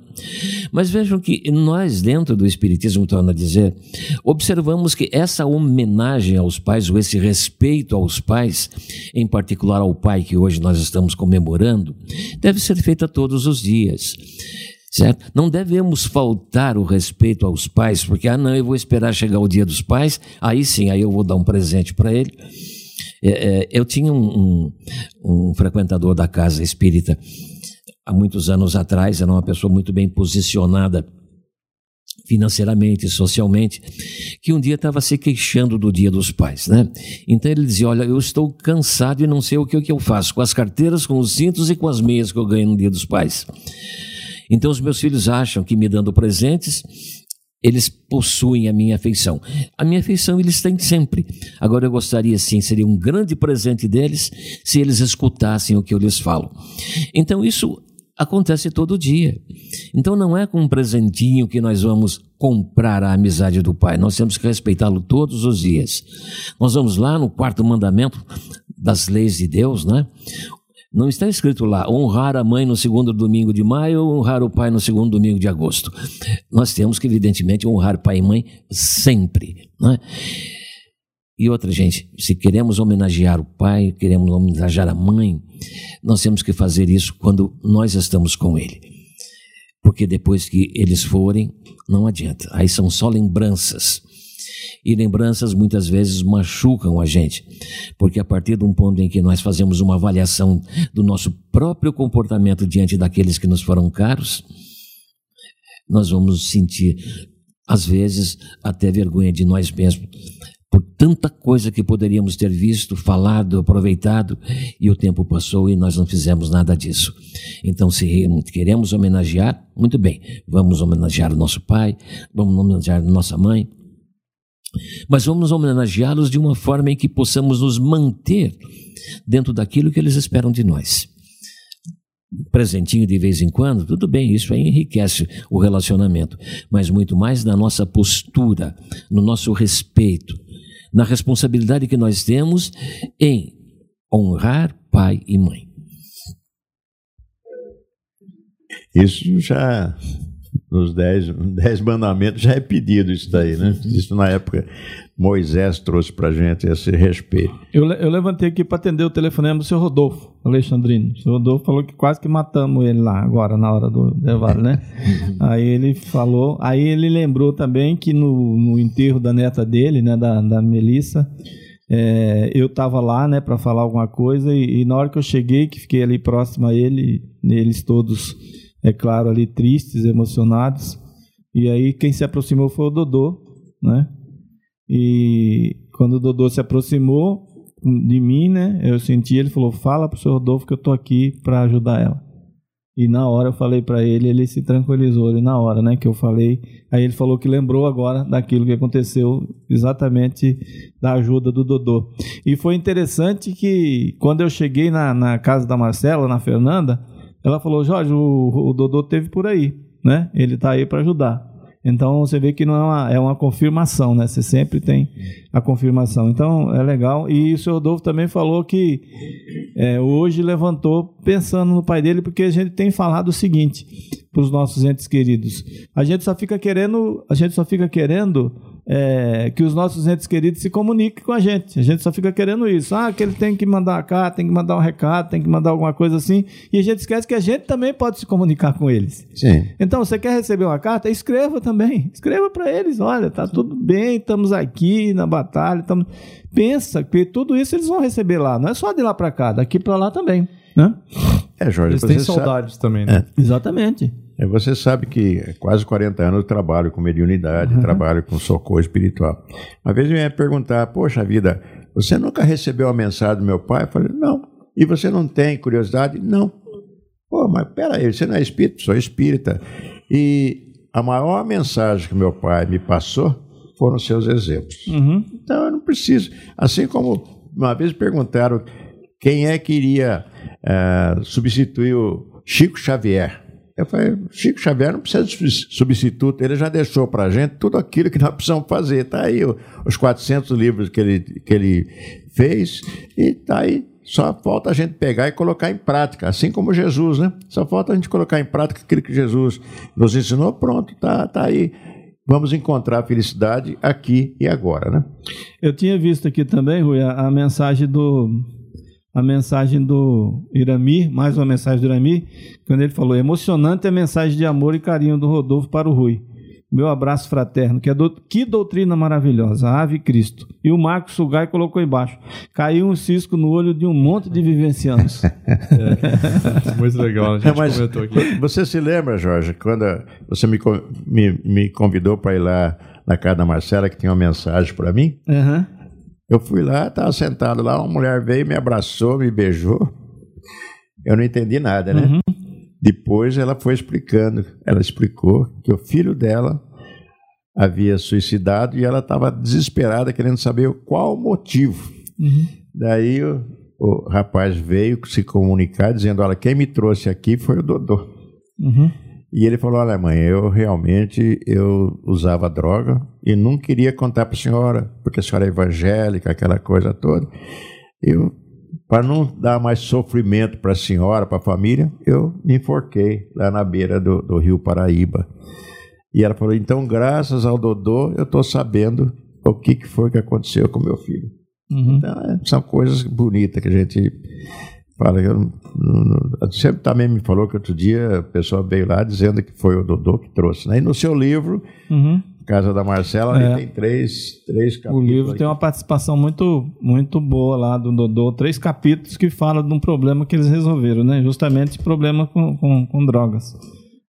Mas vejam que nós, dentro do Espiritismo, torna a dizer, observamos que essa homenagem aos pais, ou esse respeito aos pais, em particular ao pai que hoje nós estamos comemorando, deve ser feita todos os dias certo? Não devemos faltar o respeito aos pais, porque, ah, não, eu vou esperar chegar o dia dos pais, aí sim, aí eu vou dar um presente para ele. É, é, eu tinha um, um, um, frequentador da casa espírita há muitos anos atrás, era uma pessoa muito bem posicionada financeiramente, socialmente, que um dia estava se queixando do dia dos pais, né? Então ele dizia, olha, eu estou cansado e não sei o que, o que eu faço com as carteiras, com os cintos e com as meias que eu ganho no dia dos pais. Então os meus filhos acham que me dando presentes, eles possuem a minha afeição. A minha afeição eles têm sempre. Agora eu gostaria sim, seria um grande presente deles se eles escutassem o que eu lhes falo. Então isso acontece todo dia. Então não é com um presentinho que nós vamos comprar a amizade do Pai. Nós temos que respeitá-lo todos os dias. Nós vamos lá no quarto mandamento das leis de Deus, né? Não está escrito lá honrar a mãe no segundo domingo de maio ou honrar o pai no segundo domingo de agosto. Nós temos que, evidentemente, honrar pai e mãe sempre. Né? E outra, gente, se queremos homenagear o pai, queremos homenagear a mãe, nós temos que fazer isso quando nós estamos com ele. Porque depois que eles forem, não adianta. Aí são só lembranças. E lembranças muitas vezes machucam a gente, porque a partir de um ponto em que nós fazemos uma avaliação do nosso próprio comportamento diante daqueles que nos foram caros, nós vamos sentir, às vezes, até vergonha de nós mesmos, por tanta coisa que poderíamos ter visto, falado, aproveitado, e o tempo passou e nós não fizemos nada disso. Então, se queremos homenagear, muito bem, vamos homenagear o nosso pai, vamos homenagear nossa mãe, mas vamos homenageá-los de uma forma em que possamos nos manter dentro daquilo que eles esperam de nós. Presentinho de vez em quando, tudo bem, isso aí enriquece o relacionamento, mas muito mais na nossa postura, no nosso respeito, na responsabilidade que nós temos em honrar pai e mãe. Isso já nos dez, dez mandamentos já é pedido isso daí, né? Isso na época Moisés trouxe para gente esse respeito. Eu, eu levantei aqui para atender o telefonema do seu Rodolfo Alexandrino. O seu Rodolfo falou que quase que matamos ele lá agora na hora do intervalo, né? aí ele falou, aí ele lembrou também que no, no enterro da neta dele, né, da, da Melissa, é, eu estava lá, né, para falar alguma coisa e, e na hora que eu cheguei, que fiquei ali próximo a ele, eles todos é claro, ali tristes, emocionados. E aí quem se aproximou foi o Dodô, né? E quando o Dodô se aproximou de mim, né? Eu senti, ele falou: "Fala pro seu Rodolfo que eu tô aqui para ajudar ela". E na hora eu falei para ele, ele se tranquilizou ali na hora, né? Que eu falei. Aí ele falou que lembrou agora daquilo que aconteceu, exatamente da ajuda do Dodô. E foi interessante que quando eu cheguei na, na casa da Marcela, na Fernanda, ela falou: Jorge, o, o Dodô teve por aí, né? Ele está aí para ajudar. Então você vê que não é uma, é uma confirmação, né? Você sempre tem a confirmação. Então é legal. E o senhor Rodolfo também falou que é, hoje levantou pensando no pai dele, porque a gente tem falado o seguinte para os nossos entes queridos: a gente só fica querendo, a gente só fica querendo é, que os nossos entes queridos se comuniquem com a gente. A gente só fica querendo isso. Ah, que ele tem que mandar cá, tem que mandar um recado, tem que mandar alguma coisa assim. E a gente esquece que a gente também pode se comunicar com eles. Sim. Então, você quer receber uma carta? Escreva também. Escreva para eles. Olha, tá tudo bem, estamos aqui na batalha. Estamos... Pensa que tudo isso eles vão receber lá. Não é só de lá para cá, daqui para lá também. Né? É, Jorge, eles têm saudades sabe... também, né? É. Exatamente. É, você sabe que há quase 40 anos eu trabalho com mediunidade, uhum. trabalho com socorro espiritual. Uma vez eu ia perguntar, poxa vida, você nunca recebeu a mensagem do meu pai? Eu falei, não. E você não tem curiosidade? Não. Pô, mas peraí, você não é espírita? Sou espírita. E a maior mensagem que meu pai me passou foram seus exemplos. Uhum. Então eu não preciso. Assim como uma vez perguntaram quem é que iria eh, substituir o Chico Xavier. Eu falei, Chico Xavier não precisa de substituto, ele já deixou para a gente tudo aquilo que nós precisamos fazer. Está aí os 400 livros que ele, que ele fez e está aí. Só falta a gente pegar e colocar em prática, assim como Jesus, né? Só falta a gente colocar em prática aquilo que Jesus nos ensinou, pronto, tá, tá aí. Vamos encontrar a felicidade aqui e agora, né? Eu tinha visto aqui também, Rui, a, a mensagem do a mensagem do Irami, mais uma mensagem do Irami, quando ele falou: emocionante a mensagem de amor e carinho do Rodolfo para o Rui. Meu abraço fraterno. Que, é do- que doutrina maravilhosa, Ave Cristo. E o Marcos Sugai colocou embaixo: caiu um cisco no olho de um monte de vivencianos. Muito legal, a gente É, mas comentou aqui. você se lembra, Jorge, quando você me, me, me convidou para ir lá na casa da Marcela, que tinha uma mensagem para mim? Aham. Eu fui lá, estava sentado lá, uma mulher veio, me abraçou, me beijou. Eu não entendi nada, né? Depois ela foi explicando, ela explicou que o filho dela havia suicidado e ela estava desesperada, querendo saber qual o motivo. Daí o, o rapaz veio se comunicar, dizendo: Olha, quem me trouxe aqui foi o Dodô. Uhum. E ele falou: Olha, mãe, eu realmente eu usava droga e não queria contar para a senhora, porque a senhora é evangélica, aquela coisa toda. Eu, para não dar mais sofrimento para a senhora, para a família, eu me enforquei lá na beira do, do rio Paraíba. E ela falou: Então, graças ao Dodô, eu estou sabendo o que, que foi que aconteceu com meu filho. Uhum. Então, é, são coisas bonitas que a gente fala. Eu, você também me falou que outro dia a pessoa veio lá dizendo que foi o Dodô que trouxe. Né? E no seu livro, Uhum. Casa da Marcela, É. tem três, três O capítulos. livro aqui. tem uma participação muito, muito boa lá do Dodô, três capítulos que falam de um problema que eles resolveram, né? Justamente problema com, com, com drogas.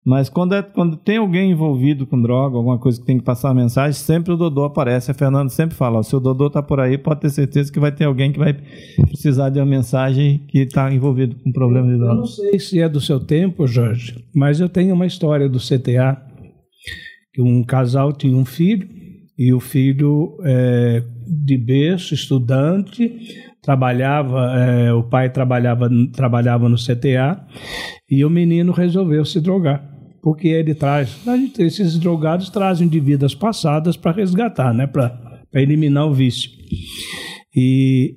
Mas quando, é, quando tem alguém envolvido com droga, alguma coisa que tem que passar uma mensagem, sempre o Dodô aparece. A Fernanda sempre fala: ó, se o Dodô tá por aí, pode ter certeza que vai ter alguém que vai precisar de uma mensagem que está envolvido com problema de Eu não sei se é do seu tempo, Jorge, mas eu tenho uma história do CTA, um casal tinha um filho, e o filho é, de berço, estudante, trabalhava, é, o pai trabalhava, trabalhava no CTA, e o menino resolveu se drogar. Porque ele traz, gente- esses drogados trazem de vidas passadas para resgatar, né? para eliminar o vício. E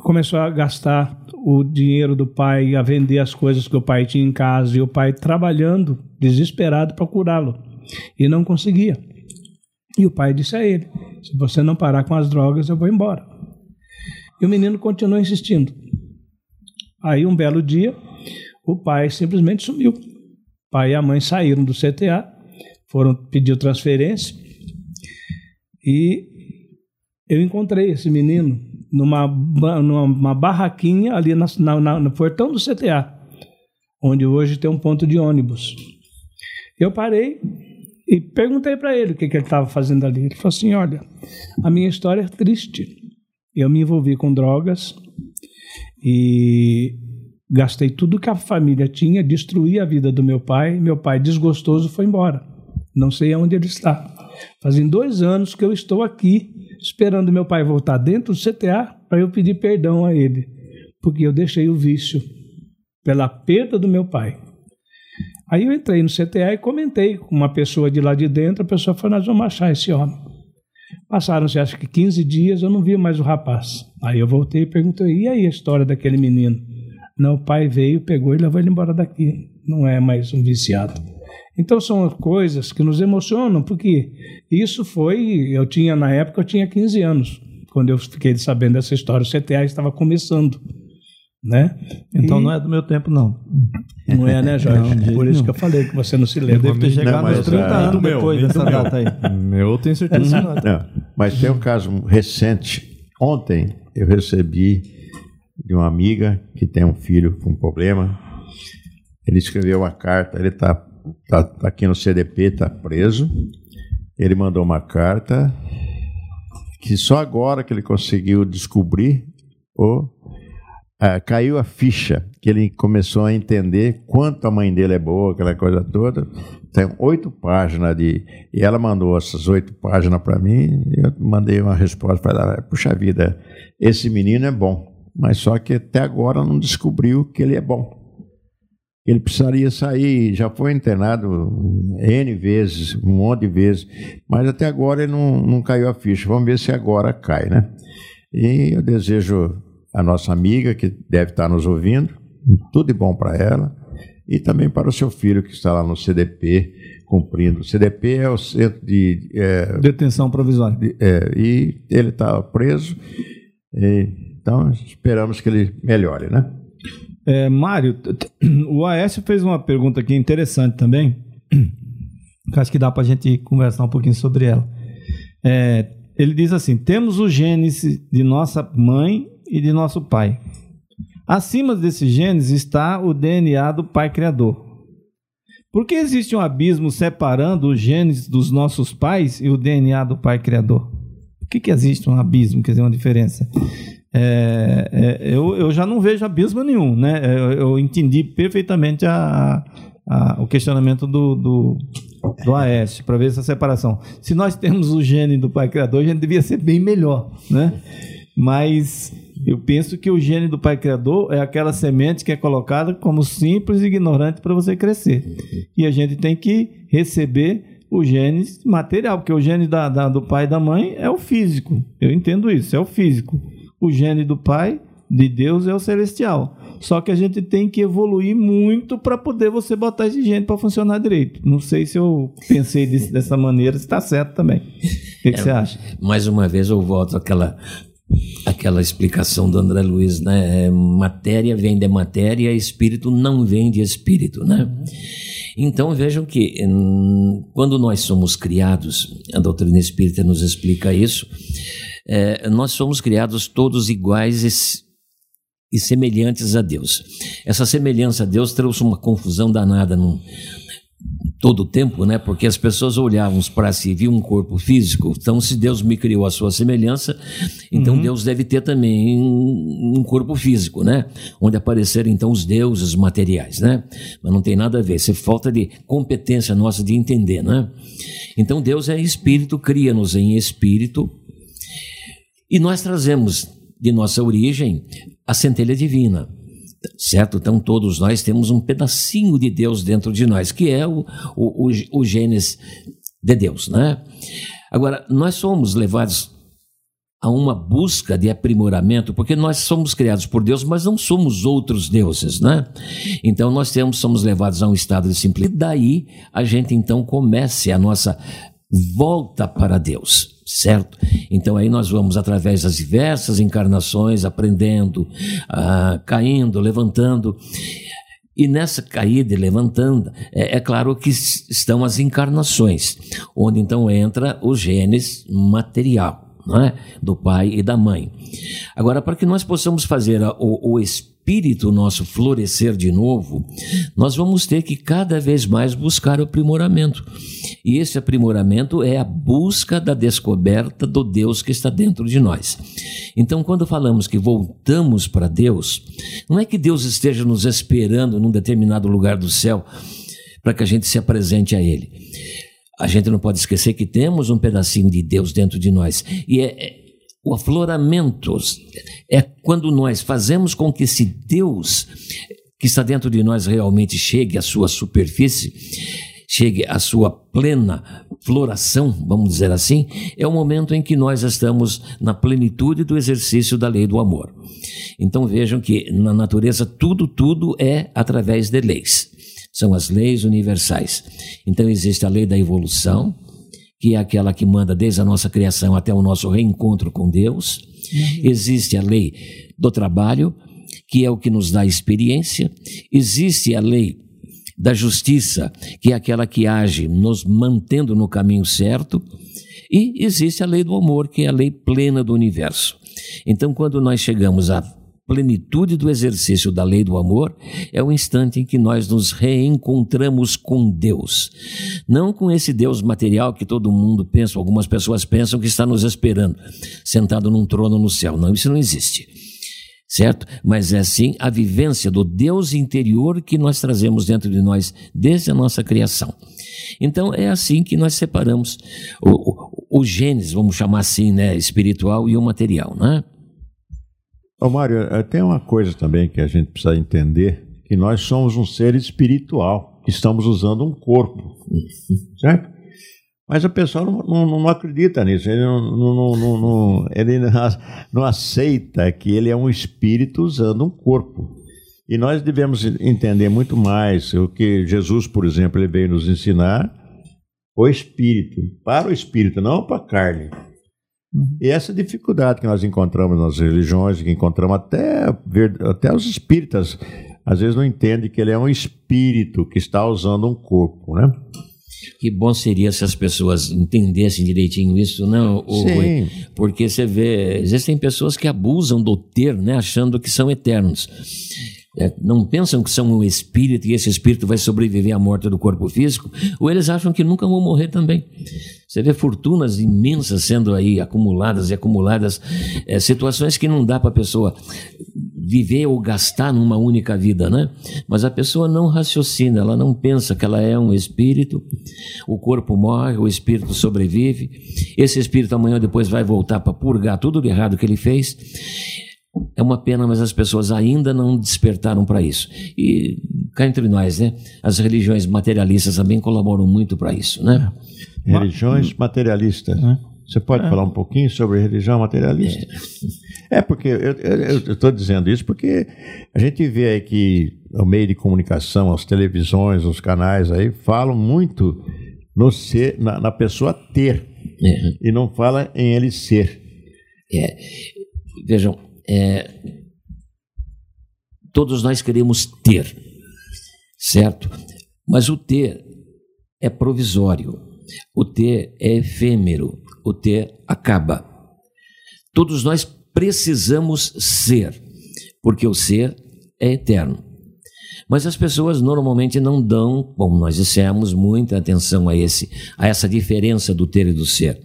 começou a gastar o dinheiro do pai, a vender as coisas que o pai tinha em casa, e o pai trabalhando, desesperado para curá-lo. E não conseguia. E o pai disse a ele: Se você não parar com as drogas, eu vou embora. E o menino continuou insistindo. Aí, um belo dia, o pai simplesmente sumiu. Pai e a mãe saíram do CTA, foram pedir transferência, e eu encontrei esse menino numa, numa uma barraquinha ali na- na- no portão do CTA, onde hoje tem um ponto de ônibus. Eu parei e perguntei para ele o que, que ele estava fazendo ali. Ele falou assim: Olha, a minha história é triste. Eu me envolvi com drogas e gastei tudo que a família tinha, destruí a vida do meu pai. Meu pai, desgostoso, foi embora. Não sei aonde ele está. Fazem dois anos que eu estou aqui esperando meu pai voltar dentro do CTA para eu pedir perdão a ele, porque eu deixei o vício pela perda do meu pai. Aí eu entrei no CTA e comentei com uma pessoa de lá de dentro, a pessoa falou, nós vamos achar esse homem. Passaram-se acho que 15 dias, eu não vi mais o rapaz. Aí eu voltei e perguntei, e aí a história daquele menino? Não, o pai veio, pegou e levou ele embora daqui. Não é mais um viciado. Então são coisas que nos emocionam, porque isso foi, eu tinha na época eu tinha 15 anos, quando eu fiquei sabendo dessa história, o CTA estava começando, né? Então E não é do meu tempo, não. não é, né, Jorge? Não, Por isso nenhum. que eu falei que você não se lembra. devo ter chegado mas, nos 30 ah, anos meu, depois do dessa meu. data aí. Eu tenho certeza que não. Não, mas tem um caso recente. Ontem eu recebi de uma amiga que tem um filho com problema. Ele escreveu uma carta, ele está tá, tá aqui no CDP, está preso. Ele mandou uma carta que só agora que ele conseguiu descobrir o, ah, caiu a ficha, que ele começou a entender quanto a mãe dele é boa, aquela coisa toda. Tem oito páginas de. E ela mandou essas oito páginas para mim, eu mandei uma resposta para ela: puxa vida, esse menino é bom, mas só que até agora não descobriu que ele é bom. Ele precisaria sair, já foi internado N vezes, um monte de vezes, mas até agora ele não, não caiu a ficha. Vamos ver se agora cai, né? E eu desejo a nossa amiga, que deve estar nos ouvindo, tudo de bom para ela, e também para o seu filho que está lá no CDP, cumprindo. O CDP é o centro de. É, Detenção provisória. de- é, e ele está preso, e, então esperamos que ele melhore, né? É, Mário, o Aécio fez uma pergunta aqui interessante também, que acho que dá para a gente conversar um pouquinho sobre ela. É, ele diz assim: temos os genes de nossa mãe e de nosso pai. Acima desses genes está o DNA do pai criador. Por que existe um abismo separando os genes dos nossos pais e o DNA do pai criador? Que, que existe um abismo, quer dizer, uma diferença? É, é, eu, eu já não vejo abismo nenhum, né? Eu, eu entendi perfeitamente a, a- o questionamento do, do, do Aécio para ver essa separação. Se nós temos o gene do pai criador, a gente devia ser bem melhor, né? Mas eu penso que o gene do pai criador é aquela semente que é colocada como simples e ignorante para você crescer. E a gente tem que receber o gene material, porque o gene da, da- do pai e da mãe é o físico. Eu entendo isso, é o físico. O gene do pai, de Deus, é o celestial. Só que a gente tem que evoluir muito para poder você botar esse gene para funcionar direito. Não sei se eu pensei desse- dessa maneira, se está certo também. O que, que você acha? Mais uma vez eu volto àquela, àquela explicação do André Luiz, né? É, Matéria vem de matéria, espírito não vem de espírito, né? Então vejam que hum, quando nós somos criados, a doutrina espírita nos explica isso, é, nós somos criados todos iguais e e semelhantes a Deus. Essa semelhança a Deus trouxe uma confusão danada num, todo o tempo, né? Porque as pessoas olhavam para si, viam um corpo físico. Então, se Deus me criou a sua semelhança, então Deus deve ter também um um corpo físico, né? Onde apareceram então os deuses materiais, né? Mas não tem nada a ver. Isso é falta de competência nossa de entender, né? Então, Deus é espírito, cria-nos em espírito. E nós trazemos de nossa origem a centelha divina, certo? Então todos nós temos um pedacinho de Deus dentro de nós, que é o, o, o, o Gênesis de Deus, né? Agora, nós somos levados a uma busca de aprimoramento, porque nós somos criados por Deus, mas não somos outros deuses, né? Então nós temos, somos levados a um estado de simplicidade. Daí a gente então comece a nossa volta para Deus, certo? Então aí nós vamos através das diversas encarnações aprendendo, ah, caindo, levantando. E nessa caída e levantando, é, é claro que estão as encarnações, onde então entra o genes material, não é? do pai e da mãe. Agora, para que nós possamos fazer o, o espírito nosso florescer de novo, nós vamos ter que cada vez mais buscar o aprimoramento. E esse aprimoramento é a busca da descoberta do Deus que está dentro de nós. Então, quando falamos que voltamos para Deus, não é que Deus esteja nos esperando num determinado lugar do céu para que a gente se apresente a Ele. A gente não pode esquecer que temos um pedacinho de Deus dentro de nós. E é, é- o afloramento é quando nós fazemos com que esse Deus que está dentro de nós realmente chegue à sua superfície, chegue à sua plena floração, vamos dizer assim, é o momento em que nós estamos na plenitude do exercício da lei do amor. Então vejam que na natureza tudo, tudo é através de leis. São as leis universais. Então existe a lei da evolução, que é aquela que manda desde a nossa criação até o nosso reencontro com Deus. Existe a lei do trabalho, que é o que nos dá experiência. Existe a lei da justiça, que é aquela que age nos mantendo no caminho certo. E existe a lei do amor, que é a lei plena do universo. Então, quando nós chegamos à plenitude do exercício da lei do amor, é o instante em que nós nos reencontramos com Deus. Não com esse Deus material que todo mundo pensa, algumas pessoas pensam que está nos esperando, sentado num trono no céu. Não, isso não existe. certo? Mas é sim a vivência do Deus interior que nós trazemos dentro de nós desde a nossa criação. Então é assim que nós separamos o, o, o genes, vamos chamar assim, né, espiritual e o material, né? Ô Mário, eh, tem uma coisa também que a gente precisa entender, que nós somos um ser espiritual, estamos usando um corpo, certo? Mas a pessoa não, não, não acredita nisso, ele, não, não, ele não aceita que ele é um espírito usando um corpo. E nós devemos entender muito mais o que Jesus, por exemplo, ele veio nos ensinar, o espírito, para o espírito, não para a carne. E essa dificuldade que nós encontramos nas religiões, que encontramos até, até os espíritas, às vezes não entendem que ele é um espírito que está usando um corpo, né? Que bom seria se as pessoas entendessem direitinho isso, não? Sim. Porque você vê, existem pessoas que abusam do ter, né, achando que são eternos. É, não pensam que são um espírito e esse espírito vai sobreviver à morte do corpo físico, ou eles acham que nunca vão morrer também. Você vê fortunas imensas sendo aí acumuladas e acumuladas, é, situações que não dá para a pessoa viver ou gastar numa única vida, né? Mas a pessoa não raciocina, ela não pensa que ela é um espírito, o corpo morre, o espírito sobrevive, esse espírito amanhã depois vai voltar para purgar tudo de errado que ele fez. É uma pena, mas as pessoas ainda não despertaram para isso. E cá entre nós, né? As religiões materialistas também colaboram muito para isso, né? Religiões materialistas. Você pode é. falar um pouquinho sobre religião materialista? É, é porque eu estou dizendo isso porque a gente vê aí que o meio de comunicação, as televisões, os canais aí falam muito no ser, na, na pessoa ter é. e não fala em ele ser. É. Vejam, é, todos nós queremos ter, certo? Mas o ter é provisório, o ter é efêmero, o ter acaba. Todos nós precisamos ser, porque o ser é eterno. Mas as pessoas normalmente não dão, como nós dissemos, muita atenção a esse, a essa diferença do ter e do ser.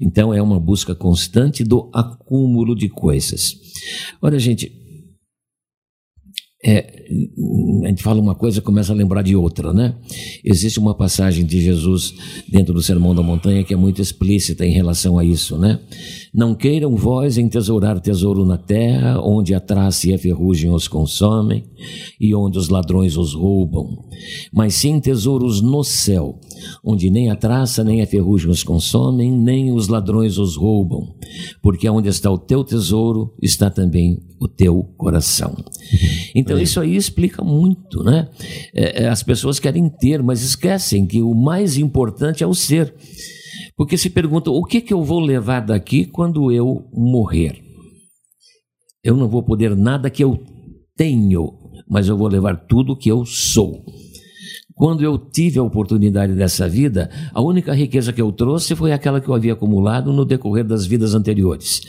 Então é uma busca constante do acúmulo de coisas. Olha, gente, é, a gente fala uma coisa e começa a lembrar de outra, né? Existe uma passagem de Jesus dentro do Sermão da Montanha que é muito explícita em relação a isso, né? Não queiram vós entesourar tesouro na terra, onde a traça e a ferrugem os consomem e onde os ladrões os roubam, mas sim tesouros no céu, onde nem a traça nem a ferrugem os consomem, nem os ladrões os roubam, porque onde está o teu tesouro está também o teu coração. Então isso aí explica muito, né? É, é, as pessoas querem ter, mas esquecem que o mais importante é o ser. Porque se perguntam: o que, que eu vou levar daqui quando eu morrer? Eu não vou poder nada que eu tenho, mas eu vou levar tudo que eu sou. Quando eu tive a oportunidade dessa vida, a única riqueza que eu trouxe foi aquela que eu havia acumulado no decorrer das vidas anteriores.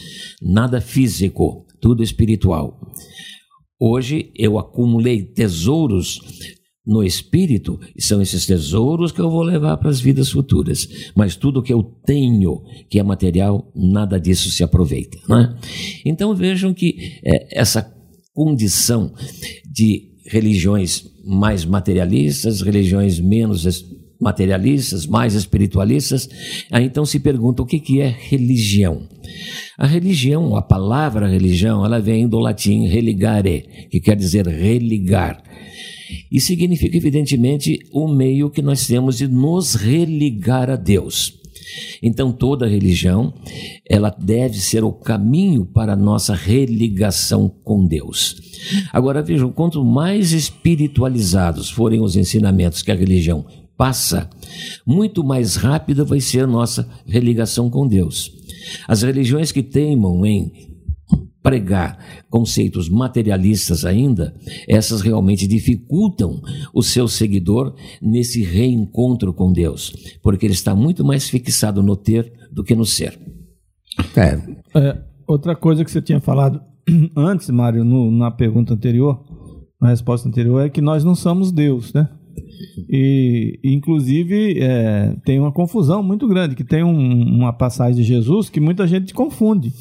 Nada físico, tudo espiritual. Hoje eu acumulei tesouros no espírito, são esses tesouros que eu vou levar para as vidas futuras. Mas tudo que eu tenho, que é material, nada disso se aproveita. Né? Então vejam que é, essa condição de religiões mais materialistas, religiões menos materialistas, mais espiritualistas, aí então se pergunta o que, que é religião. A religião, a palavra religião, ela vem do latim religare, que quer dizer religar. E significa, evidentemente, o meio que nós temos de nos religar a Deus. Então, toda religião, ela deve ser o caminho para a nossa religação com Deus. Agora, vejam, quanto mais espiritualizados forem os ensinamentos que a religião passa, muito mais rápida vai ser a nossa religação com Deus. As religiões que teimam em pregar conceitos materialistas ainda, essas realmente dificultam o seu seguidor nesse reencontro com Deus, porque ele está muito mais fixado no ter do que no ser. É. é outra coisa que você tinha falado antes, Mário, no, na pergunta anterior, na resposta anterior, é que nós não somos Deus, né? E, inclusive, é, tem uma confusão muito grande, que tem um, uma passagem de Jesus que muita gente confunde.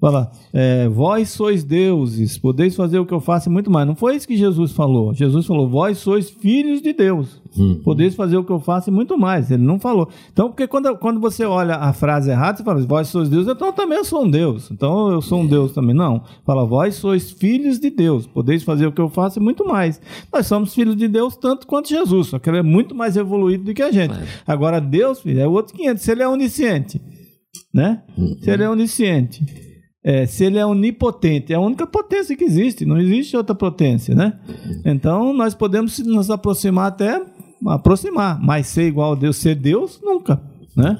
Fala, é, vós sois deuses, podeis fazer o que eu faço e muito mais. Não foi isso que Jesus falou. Jesus falou, vós sois filhos de Deus. Podeis fazer o que eu faço e muito mais. Ele não falou. Então, porque quando, quando você olha a frase errada, você fala, vós sois Deus, então também eu sou um Deus. Então eu sou um é. Deus também. Não. Fala, vós sois filhos de Deus. Podeis fazer o que eu faço e muito mais. Nós somos filhos de Deus tanto quanto Jesus, só que ele é muito mais evoluído do que a gente. É. Agora, Deus, filho, é outro 500. Se ele é onisciente, né? Uhum. Se ele é onisciente é, se ele é onipotente, é a única potência que existe, não existe outra potência, né? Então nós podemos nos aproximar até aproximar, mas ser igual a Deus, ser Deus, nunca, né?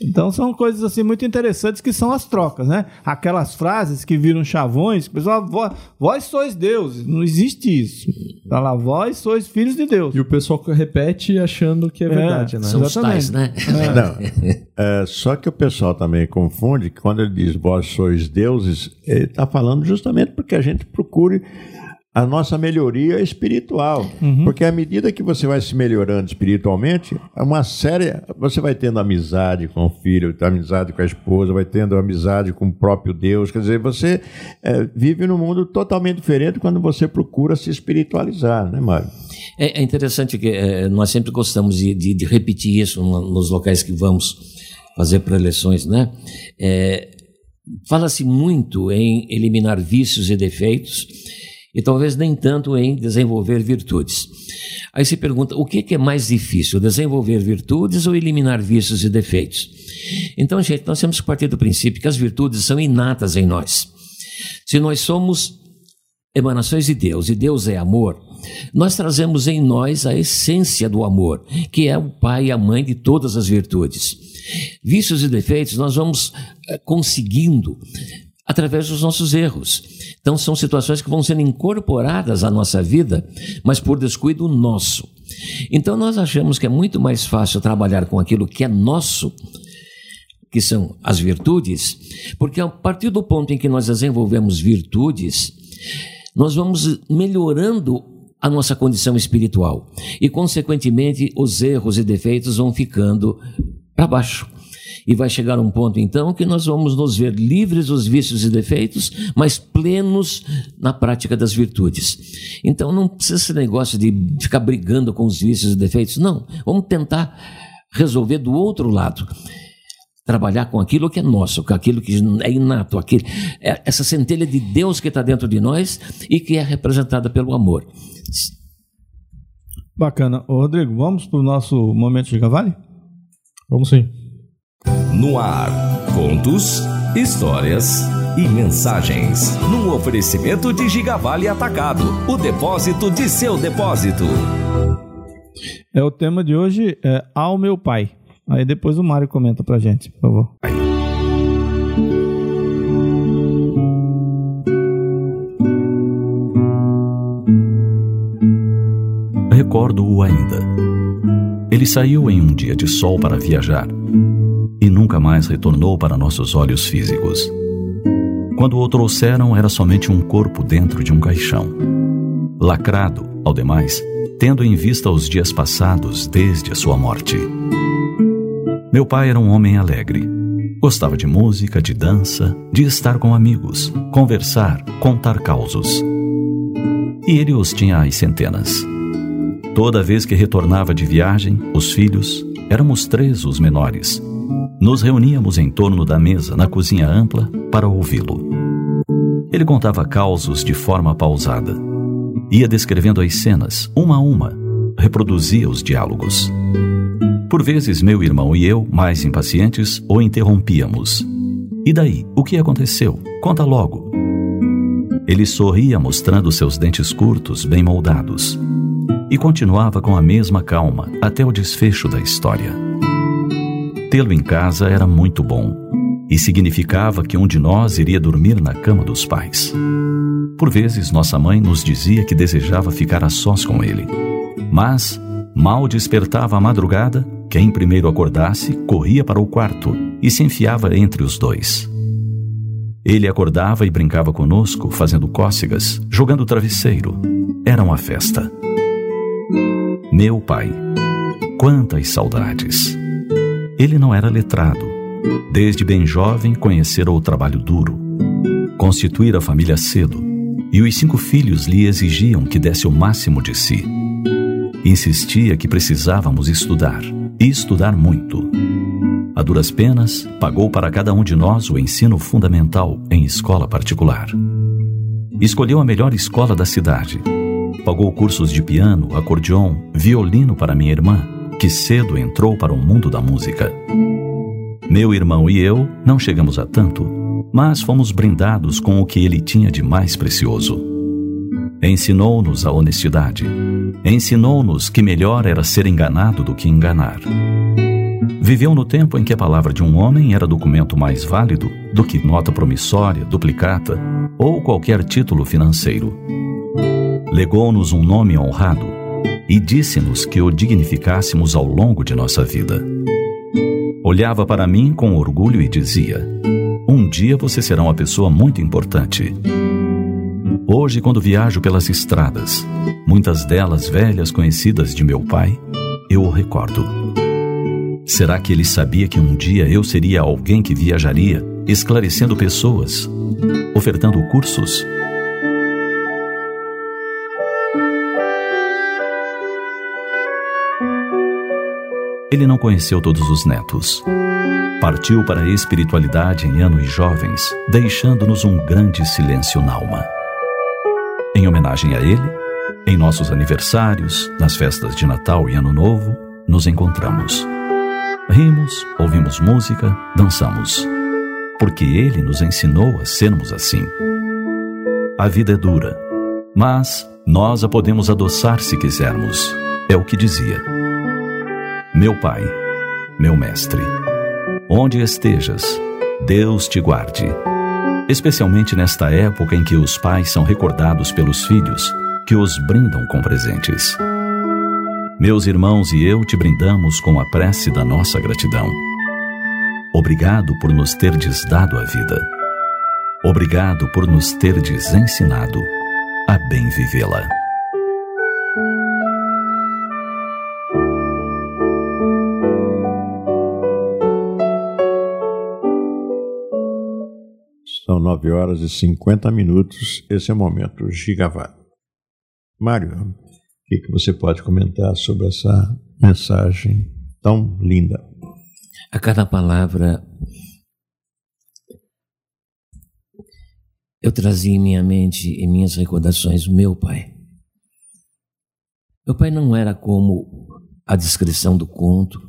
Então são coisas assim muito interessantes que são as trocas, né? Aquelas frases que viram chavões, que o pessoal, vós, vós sois deuses, não existe isso. Tá lá, vós sois filhos de Deus. E o pessoal repete achando que é, é verdade, né? São Exatamente. os tais, né? É. Não, é, só que o pessoal também confunde que quando ele diz vós sois deuses, ele está falando justamente porque a gente procure a nossa melhoria espiritual. Uhum. Porque à medida que você vai se melhorando espiritualmente, é uma série. Você vai tendo amizade com o filho, amizade com a esposa, vai tendo amizade com o próprio Deus. Quer dizer, você é, vive num mundo totalmente diferente quando você procura se espiritualizar, né, Mário? É, é interessante que é, nós sempre gostamos de, de, de, repetir isso nos locais que vamos fazer preleções, né? É, Fala-se muito em eliminar vícios e defeitos e talvez nem tanto em desenvolver virtudes. Aí se pergunta: o que é mais difícil, desenvolver virtudes ou eliminar vícios e defeitos? Então, gente, nós temos que partir do princípio que as virtudes são inatas em nós. Se nós somos emanações de Deus e Deus é amor, nós trazemos em nós a essência do amor, que é o pai e a mãe de todas as virtudes. Vícios e defeitos nós vamos eh, conseguindo através dos nossos erros. Então, são situações que vão sendo incorporadas à nossa vida, mas por descuido nosso. Então, nós achamos que é muito mais fácil trabalhar com aquilo que é nosso, que são as virtudes, porque a partir do ponto em que nós desenvolvemos virtudes, nós vamos melhorando a nossa condição espiritual e, consequentemente, os erros e defeitos vão ficando para baixo. E vai chegar um ponto então que nós vamos nos ver livres dos vícios e defeitos, mas plenos na prática das virtudes. Então não precisa ser negócio de ficar brigando com os vícios e defeitos, não. Vamos tentar resolver do outro lado trabalhar com aquilo que é nosso, com aquilo que é inato, aquele, é essa centelha de Deus que está dentro de nós e que é representada pelo amor. Bacana. Ô, Rodrigo, vamos para o nosso momento de cavale? Vamos sim. No ar, contos, histórias e mensagens. Num oferecimento de Gigavale Atacado, o depósito de seu depósito. É o tema de hoje é Ao meu pai. Aí depois o Mário comenta pra gente, por favor. Recordo-o ainda. Ele saiu em um dia de sol para viajar e nunca mais retornou para nossos olhos físicos. Quando o trouxeram, era somente um corpo dentro de um caixão. Lacrado, ao demais, tendo em vista os dias passados desde a sua morte. Meu pai era um homem alegre. Gostava de música, de dança, de estar com amigos, conversar, contar causos. E ele os tinha às centenas. Toda vez que retornava de viagem, os filhos, éramos três os menores, nos reuníamos em torno da mesa na cozinha ampla para ouvi-lo. Ele contava causos de forma pausada. Ia descrevendo as cenas, uma a uma, reproduzia os diálogos. Por vezes, meu irmão e eu, mais impacientes, o interrompíamos. E daí? O que aconteceu? Conta logo. Ele sorria mostrando seus dentes curtos, bem moldados. E continuava com a mesma calma até o desfecho da história. Tê-lo em casa era muito bom e significava que um de nós iria dormir na cama dos pais. Por vezes, nossa mãe nos dizia que desejava ficar a sós com ele. Mas, mal despertava a madrugada, quem primeiro acordasse corria para o quarto e se enfiava entre os dois. Ele acordava e brincava conosco, fazendo cócegas, jogando travesseiro. Era uma festa. Meu pai. Quantas saudades! Ele não era letrado. Desde bem jovem conhecera o trabalho duro. Constituir a família cedo. E os cinco filhos lhe exigiam que desse o máximo de si. Insistia que precisávamos estudar, e estudar muito. A duras penas, pagou para cada um de nós o ensino fundamental em escola particular. Escolheu a melhor escola da cidade. Pagou cursos de piano, acordeon, violino para minha irmã, que cedo entrou para o mundo da música. Meu irmão e eu não chegamos a tanto, mas fomos brindados com o que ele tinha de mais precioso. Ensinou-nos a honestidade. Ensinou-nos que melhor era ser enganado do que enganar. Viveu no tempo em que a palavra de um homem era documento mais válido do que nota promissória, duplicata ou qualquer título financeiro. Legou-nos um nome honrado e disse-nos que o dignificássemos ao longo de nossa vida. Olhava para mim com orgulho e dizia: Um dia você será uma pessoa muito importante. Hoje, quando viajo pelas estradas, muitas delas velhas conhecidas de meu pai, eu o recordo. Será que ele sabia que um dia eu seria alguém que viajaria, esclarecendo pessoas, ofertando cursos? Ele não conheceu todos os netos. Partiu para a espiritualidade em anos jovens, deixando-nos um grande silêncio na alma. Em homenagem a ele, em nossos aniversários, nas festas de Natal e Ano Novo, nos encontramos. Rimos, ouvimos música, dançamos. Porque ele nos ensinou a sermos assim. A vida é dura, mas nós a podemos adoçar se quisermos. É o que dizia. Meu Pai, meu Mestre, onde estejas, Deus te guarde especialmente nesta época em que os pais são recordados pelos filhos, que os brindam com presentes. Meus irmãos e eu te brindamos com a prece da nossa gratidão. Obrigado por nos terdes dado a vida. Obrigado por nos terdes ensinado a bem vivê-la. 9 horas e 50 minutos. Esse é o momento Gigavá. Mário, o que, que você pode comentar sobre essa mensagem tão linda? A cada palavra eu trazia em minha mente, em minhas recordações, o meu pai. Meu pai não era como a descrição do conto,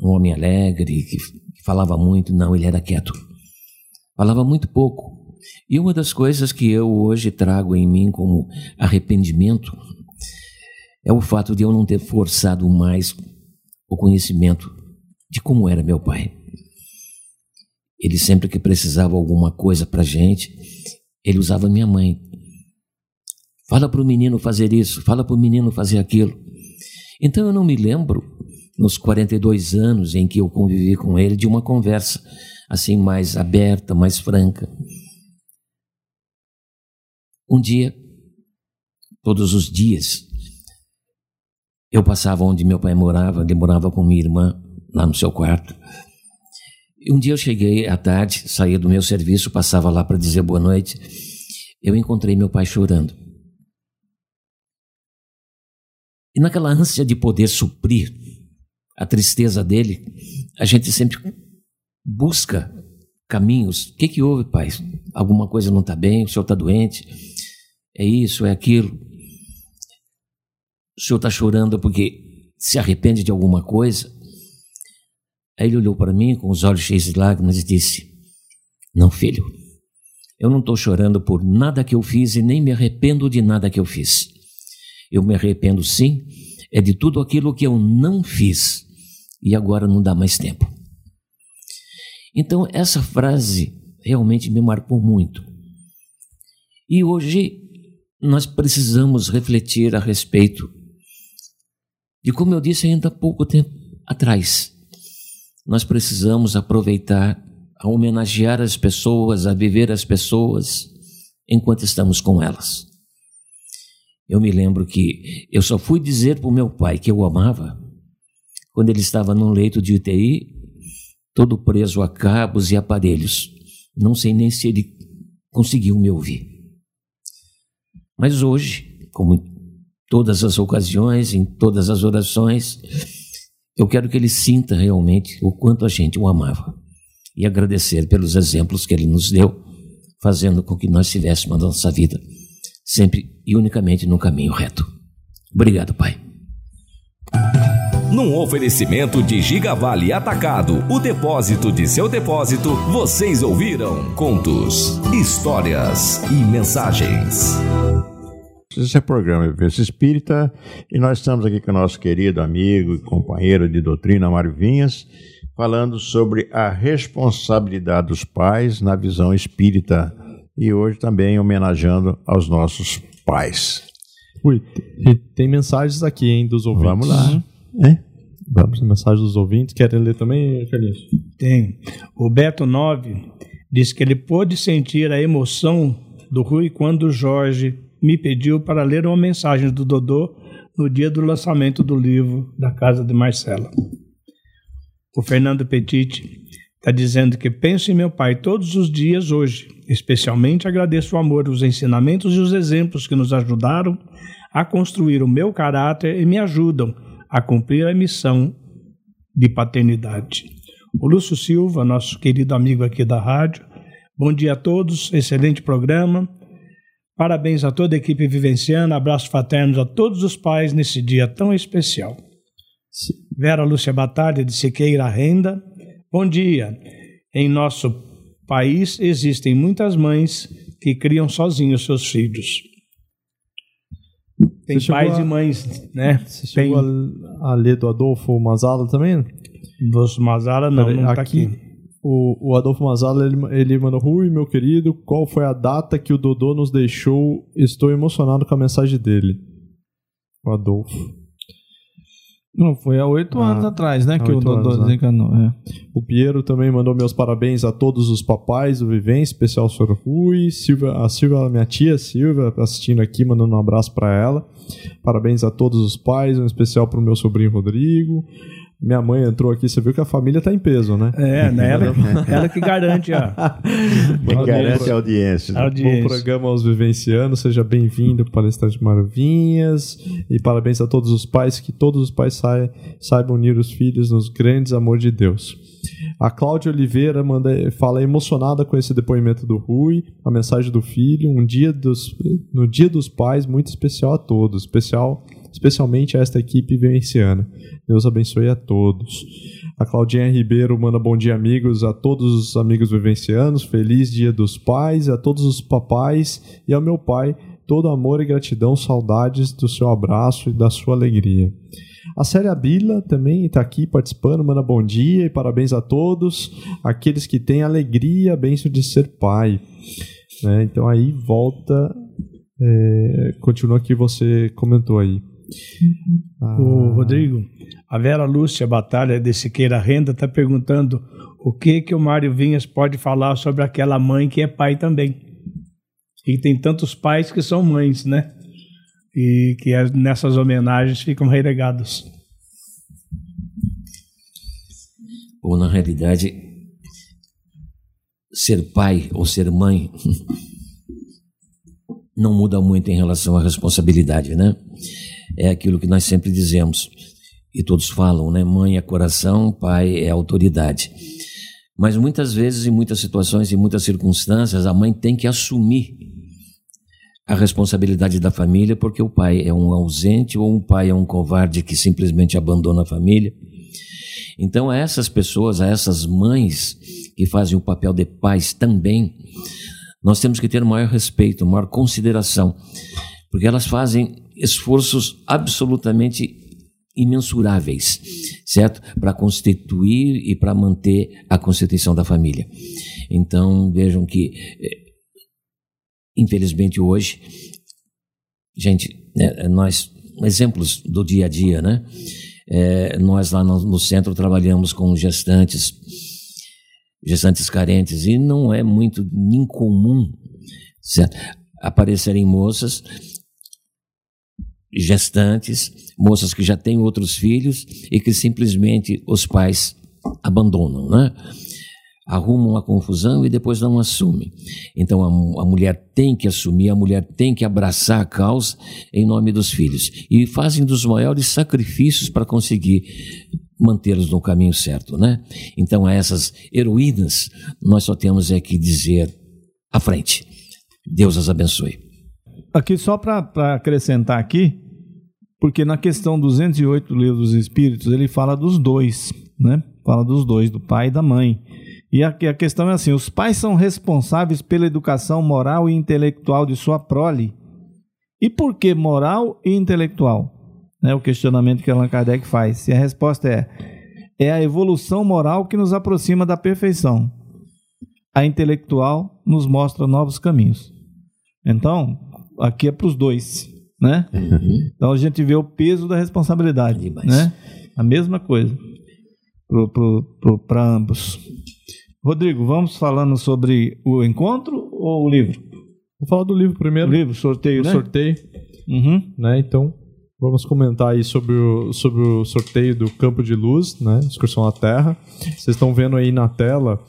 um homem alegre, que falava muito, não, ele era quieto falava muito pouco. E uma das coisas que eu hoje trago em mim como arrependimento é o fato de eu não ter forçado mais o conhecimento de como era meu pai. Ele sempre que precisava alguma coisa para gente, ele usava minha mãe. Fala para o menino fazer isso, fala para o menino fazer aquilo. Então eu não me lembro, nos 42 anos em que eu convivi com ele, de uma conversa assim mais aberta, mais franca. Um dia, todos os dias, eu passava onde meu pai morava, ele morava com minha irmã, lá no seu quarto. E um dia eu cheguei à tarde, saía do meu serviço, passava lá para dizer boa noite. Eu encontrei meu pai chorando. E naquela ânsia de poder suprir a tristeza dele, a gente sempre busca caminhos. O que, que houve, pai? Alguma coisa não está bem? O senhor está doente? É isso, é aquilo. O senhor está chorando porque se arrepende de alguma coisa? Aí ele olhou para mim com os olhos cheios de lágrimas e disse: Não, filho, eu não estou chorando por nada que eu fiz e nem me arrependo de nada que eu fiz. Eu me arrependo sim, é de tudo aquilo que eu não fiz e agora não dá mais tempo. Então, essa frase realmente me marcou muito. E hoje nós precisamos refletir a respeito de como eu disse ainda há pouco tempo atrás. Nós precisamos aproveitar a homenagear as pessoas, a viver as pessoas enquanto estamos com elas. Eu me lembro que eu só fui dizer para o meu pai que eu o amava quando ele estava num leito de UTI, todo preso a cabos e aparelhos. Não sei nem se ele conseguiu me ouvir. Mas hoje, como em todas as ocasiões, em todas as orações, eu quero que ele sinta realmente o quanto a gente o amava e agradecer pelos exemplos que ele nos deu, fazendo com que nós tivéssemos a nossa vida sempre e unicamente no caminho reto. Obrigado, Pai. Num oferecimento de Gigavale Atacado, o depósito de seu depósito, vocês ouviram contos, histórias e mensagens. Esse é o programa Vivência Espírita e nós estamos aqui com o nosso querido amigo e companheiro de doutrina, Mário Vinhas, falando sobre a responsabilidade dos pais na visão espírita e hoje também homenageando aos nossos pais. Ui, tem mensagens aqui, hein, dos ouvintes. Vamos lá. É? Vamos, mensagem dos ouvintes. Querem ler também, Carlinhos? Tem. O Beto 9 diz que ele pôde sentir a emoção do Rui quando Jorge me pediu para ler uma mensagem do Dodô no dia do lançamento do livro da Casa de Marcela. O Fernando Petit está dizendo que penso em meu pai todos os dias hoje. Especialmente agradeço o amor, os ensinamentos e os exemplos que nos ajudaram a construir o meu caráter e me ajudam a cumprir a missão de paternidade. O Lúcio Silva, nosso querido amigo aqui da rádio, bom dia a todos, excelente programa. Parabéns a toda a equipe vivenciana, abraços fraternos a todos os pais nesse dia tão especial. Vera Lúcia Batalha, de Siqueira Renda, bom dia. Em nosso país existem muitas mães que criam sozinhos seus filhos. Tem Você pais chegou e a- mães, né? Você Tem chegou a, a ler do Adolfo Mazala também? dos Mazara, não, Peraí, não tá aqui. O, o Adolfo Mazala, ele, ele mandou, Rui, meu querido, qual foi a data que o Dodô nos deixou? Estou emocionado com a mensagem dele. O Adolfo. Não, foi há oito Ah, anos atrás, né? Que o Dodô anos, né? desencanou. É. O Piero também mandou meus parabéns a todos os papais do Vivência, especial Sr. Rui. Silvia, a Silvia, minha tia Silvia, tá assistindo aqui, mandando um abraço para ela. Parabéns a todos os pais, um especial para o meu sobrinho Rodrigo. Minha mãe entrou aqui, você viu que a família tá em peso, né? É, né? ela, ela que garante a, Quem garante a audiência. né? Bom audiência. programa aos vivencianos, seja bem-vindo, palestrante Maravinhas. E parabéns a todos os pais, que todos os pais sai- saibam unir os filhos nos grandes amor de Deus. A Cláudia Oliveira manda, fala emocionada com esse depoimento do Rui, a mensagem do filho, um dia dos, no Dia dos Pais muito especial a todos, especial, especialmente a esta equipe vivenciana. Deus abençoe a todos. A Claudinha Ribeiro manda bom dia, amigos, a todos os amigos vivencianos. Feliz Dia dos Pais, a todos os papais e ao meu pai, todo amor e gratidão, saudades do seu abraço e da sua alegria. A Célia Bila também está aqui participando, manda bom dia e parabéns a todos aqueles que têm alegria, a bênção de ser pai. Né? Então aí volta, é, continua aqui, você comentou aí. Ah, O Rodrigo, a Vera Lúcia Batalha de Siqueira Renda está perguntando o que que o Mário Vinhas pode falar sobre aquela mãe que é pai também. E tem tantos pais que são mães, né? E que as- nessas homenagens ficam relegados. Ou na realidade, ser pai ou ser mãe não muda muito em relação à responsabilidade, né? É aquilo que nós sempre dizemos e todos falam, né? Mãe é coração, pai é autoridade. Mas muitas vezes, em muitas situações, em muitas circunstâncias, a mãe tem que assumir a responsabilidade da família porque o pai é um ausente ou um pai é um covarde que simplesmente abandona a família. Então, a essas pessoas, a essas mães que fazem o papel de pais também, nós temos que ter maior respeito, maior consideração, porque elas fazem esforços absolutamente imensuráveis, certo? Para constituir e para manter a constituição da família. Então, vejam que, eh, infelizmente, hoje, gente, né, nós, exemplos do dia a dia, né? É, nós lá no, no centro trabalhamos com gestantes, gestantes carentes, e não é muito incomum certo? aparecerem moças gestantes, moças que já têm outros filhos e que simplesmente os pais abandonam, né? arrumam uma confusão e depois não assumem. Então a, a, mulher tem que assumir, a mulher tem que abraçar a causa em nome dos filhos e fazem dos maiores sacrifícios para conseguir mantê-los no caminho certo, né? Então a essas heroínas nós só temos é que dizer à frente. Deus as abençoe. Aqui só para acrescentar aqui, porque na questão 208 do Livro dos Espíritos ele fala dos dois, né? Fala dos dois, do pai e da mãe. E a, a questão é assim: os pais são responsáveis pela educação moral e intelectual de sua prole. E por que moral e intelectual? Né, o questionamento que Allan Kardec faz. E a resposta é: é a evolução moral que nos aproxima da perfeição. A intelectual nos mostra novos caminhos. Então, aqui é para os dois, né? Uhum. Então a gente vê o peso da responsabilidade, né? A mesma coisa para ambos. Rodrigo, vamos falando sobre o encontro ou o livro? Vou falar do livro primeiro. O livro, sorteio, o né? sorteio. Uhum. Né? Então, vamos comentar aí sobre o, sobre o sorteio do Campo de Luz, né? Excursão à Terra. Vocês estão vendo aí na tela,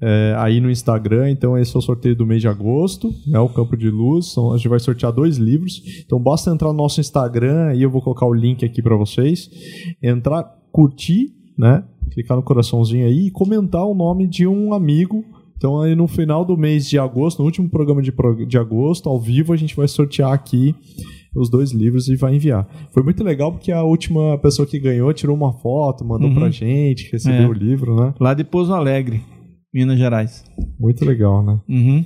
é, aí no Instagram. Então, esse é o sorteio do mês de agosto, né? O Campo de Luz. Então, a gente vai sortear dois livros. Então, basta entrar no nosso Instagram e eu vou colocar o link aqui para vocês. Entrar, curtir, né? clicar no coraçãozinho aí e comentar o nome de um amigo. Então, aí no final do mês de agosto, no último programa de, de agosto, ao vivo, a gente vai sortear aqui os dois livros e vai enviar. Foi muito legal porque a última pessoa que ganhou tirou uma foto, mandou uhum. pra gente, recebeu é. o livro, né? Lá de Pouso Alegre, Minas Gerais. Muito legal, né? Uhum.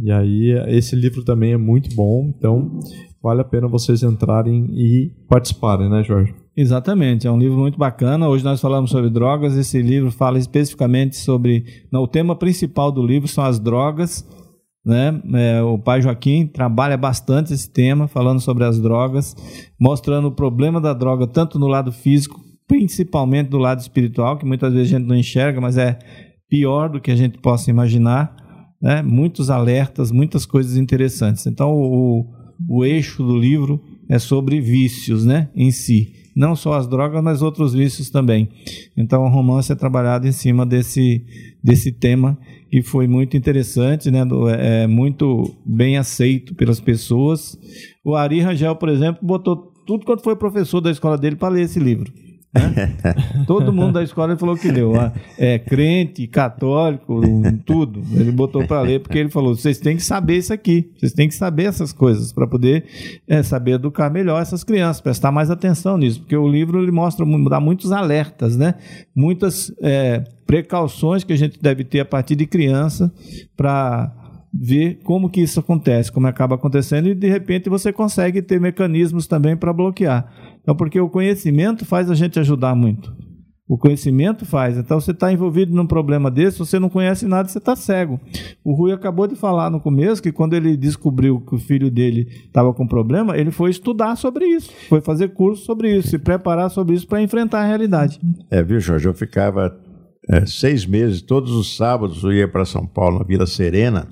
E aí, esse livro também é muito bom, então vale a pena vocês entrarem e participarem, né, Jorge? Exatamente, é um livro muito bacana. Hoje nós falamos sobre drogas. Esse livro fala especificamente sobre. Não, o tema principal do livro são as drogas. Né? É, o pai Joaquim trabalha bastante esse tema, falando sobre as drogas, mostrando o problema da droga tanto no lado físico, principalmente do lado espiritual, que muitas vezes a gente não enxerga, mas é pior do que a gente possa imaginar. Né? Muitos alertas, muitas coisas interessantes. Então, o, o eixo do livro é sobre vícios né? em si não só as drogas, mas outros vícios também. Então, o romance é trabalhado em cima desse, desse tema que foi muito interessante, né? é muito bem aceito pelas pessoas. O Ari Rangel, por exemplo, botou tudo quanto foi professor da escola dele para ler esse livro. Né? Todo mundo da escola falou que leu. É, crente, católico, tudo. Ele botou para ler porque ele falou: vocês têm que saber isso aqui, vocês têm que saber essas coisas para poder é, saber educar melhor essas crianças, prestar mais atenção nisso, porque o livro ele mostra, dá muitos alertas, né? Muitas é, precauções que a gente deve ter a partir de criança para ver como que isso acontece, como acaba acontecendo e de repente você consegue ter mecanismos também para bloquear. Então, porque o conhecimento faz a gente ajudar muito. O conhecimento faz. Então, você está envolvido num problema desse, você não conhece nada, você está cego. O Rui acabou de falar no começo que quando ele descobriu que o filho dele estava com problema, ele foi estudar sobre isso, foi fazer curso sobre isso, se preparar sobre isso para enfrentar a realidade. É, viu, Jorge? Eu ficava é, seis meses, todos os sábados eu ia para São Paulo, na Vila Serena,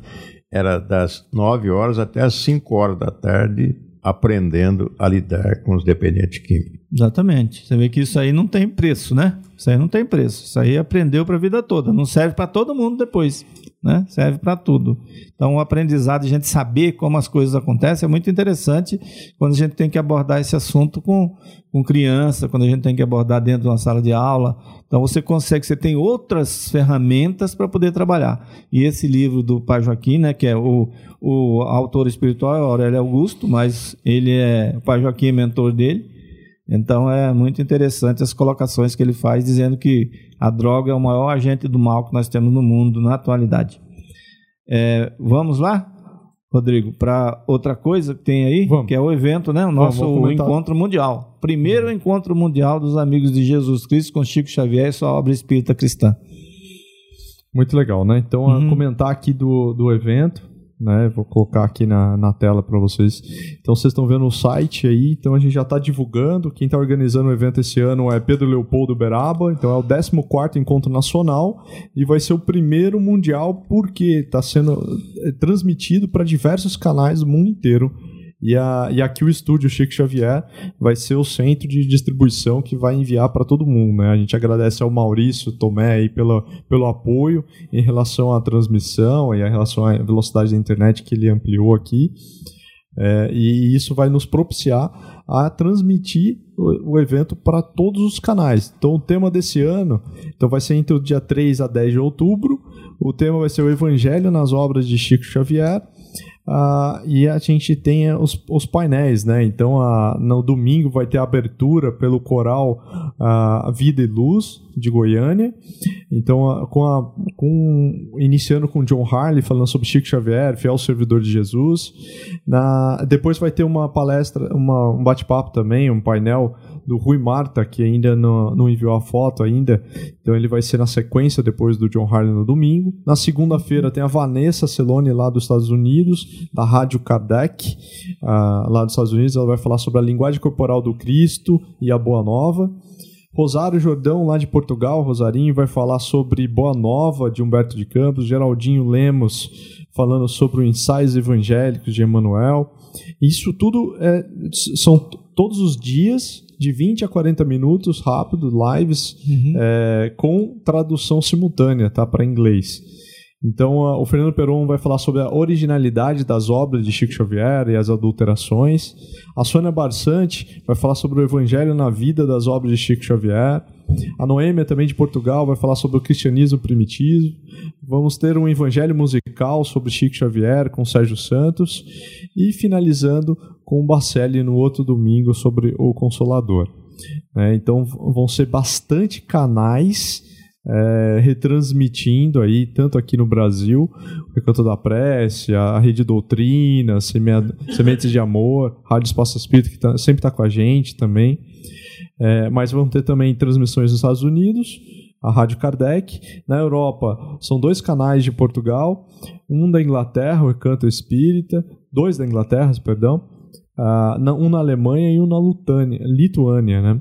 era das nove horas até as cinco horas da tarde, aprendendo a lidar com os dependentes químicos. Exatamente. Você vê que isso aí não tem preço, né? Isso aí não tem preço. Isso aí aprendeu para a vida toda. Não serve para todo mundo depois né? serve para tudo. Então, o aprendizado, a gente saber como as coisas acontecem, é muito interessante quando a gente tem que abordar esse assunto com, com criança, quando a gente tem que abordar dentro de uma sala de aula. Então, você consegue, você tem outras ferramentas para poder trabalhar. E esse livro do Pai Joaquim, né, que é o, o autor espiritual, é Aurélio Augusto, mas ele é, o Pai Joaquim é mentor dele. Então é muito interessante as colocações que ele faz, dizendo que a droga é o maior agente do mal que nós temos no mundo na atualidade. É, vamos lá, Rodrigo, para outra coisa que tem aí, vamos. que é o evento, né? O nosso vamos, encontro mundial. Primeiro encontro mundial dos amigos de Jesus Cristo com Chico Xavier e sua obra espírita cristã. Muito legal, né? Então, uhum. comentar aqui do, do evento né? Vou colocar aqui na, na tela para vocês. Então vocês estão vendo o site aí, então a gente já está divulgando. Quem está organizando o evento esse ano é Pedro Leopoldo Beraba, então é o 14 encontro nacional e vai ser o primeiro mundial porque está sendo é, transmitido para diversos canais do mundo inteiro. E, a, e aqui o estúdio Chico Xavier vai ser o centro de distribuição que vai enviar para todo mundo. Né? A gente agradece ao Maurício Tomé aí pelo, pelo apoio em relação à transmissão e em relação à velocidade da internet que ele ampliou aqui. É, e isso vai nos propiciar a transmitir o, o evento para todos os canais. Então, o tema desse ano então vai ser entre o dia 3 a 10 de outubro. O tema vai ser o Evangelho nas obras de Chico Xavier. Uh, e a gente tem os, os painéis, né? Então, no domingo vai ter a abertura pelo coral uh, Vida e Luz de Goiânia. Então, com a, com, iniciando com John Harley falando sobre Chico Xavier, fiel servidor de Jesus. Na, depois vai ter uma palestra, uma, um bate-papo também, um painel do Rui Marta, que ainda não, não enviou a foto ainda. Então ele vai ser na sequência depois do John Harley no domingo. Na segunda-feira tem a Vanessa Celone lá dos Estados Unidos, da Rádio Kardec, uh, lá dos Estados Unidos. Ela vai falar sobre a linguagem corporal do Cristo e a Boa Nova. Rosário Jordão, lá de Portugal, Rosarinho, vai falar sobre Boa Nova, de Humberto de Campos. Geraldinho Lemos, falando sobre os ensaios evangélicos de Emmanuel. Isso tudo é, são todos os dias, de 20 a 40 minutos, rápido, lives, uhum. é, com tradução simultânea tá, para inglês. Então, o Fernando Peron vai falar sobre a originalidade das obras de Chico Xavier e as adulterações. A Sônia Barsante vai falar sobre o evangelho na vida das obras de Chico Xavier. A Noêmia, também de Portugal, vai falar sobre o cristianismo primitivo. Vamos ter um evangelho musical sobre Chico Xavier com Sérgio Santos. E finalizando com o Bacelli no outro domingo sobre o Consolador. É, então vão ser bastante canais é, retransmitindo aí, tanto aqui no Brasil, o Recanto da Prece, a Rede Doutrina, Sementes de Amor, Rádio Espaço Espírito, que tá, sempre está com a gente também. É, mas vão ter também transmissões nos Estados Unidos, a Rádio Kardec. Na Europa, são dois canais de Portugal, um da Inglaterra, o Recanto Espírita, dois da Inglaterra, perdão, uh, um na Alemanha e um na Lutânia, Lituânia, né?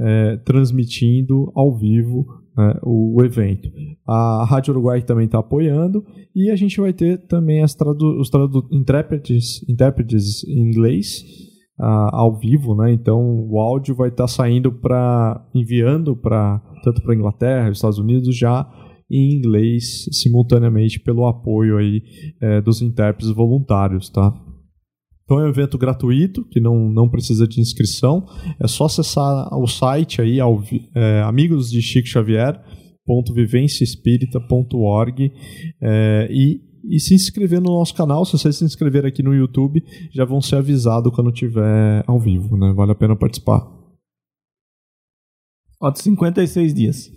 É, transmitindo ao vivo né, o, o, evento. A Rádio Uruguai também está apoiando e a gente vai ter também as tradu os tradu intérpretes, intérpretes em inglês uh, ao vivo, né? Então o áudio vai estar tá saindo para enviando para tanto para Inglaterra, Estados Unidos já em inglês simultaneamente pelo apoio aí é, dos intérpretes voluntários, tá? Então é um evento gratuito, que não, não precisa de inscrição. É só acessar o site aí, ao, é, amigos de Chico Xavier, www.vivenciaespírita.org é, e, e se inscrever no nosso canal. Se vocês se inscrever aqui no YouTube, já vão ser avisados quando tiver ao vivo, né? Vale a pena participar. Ó, 56 dias.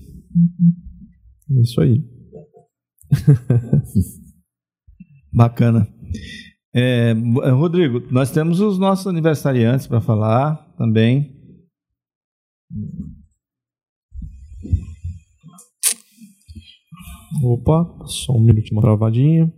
É isso aí. Bacana. É, Rodrigo, nós temos os nossos aniversariantes para falar também. Opa, só um minuto, uma travadinha.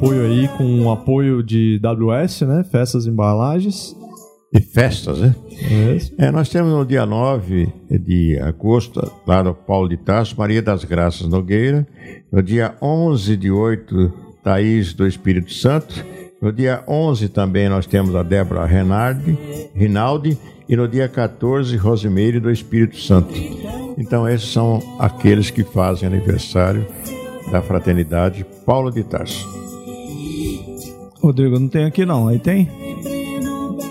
Apoio aí, com o apoio de WS, né? Festas e Embalagens. E festas, né? É, é, nós temos no dia 9 de agosto, lá no Paulo de Tarso, Maria das Graças Nogueira. No dia 11 de 8, Thaís do Espírito Santo. No dia 11 também nós temos a Débora Renardi, Rinaldi. E no dia 14, Rosimeire do Espírito Santo. Então, esses são aqueles que fazem aniversário da Fraternidade Paulo de Tarso. Rodrigo, não tem aqui não. Aí tem?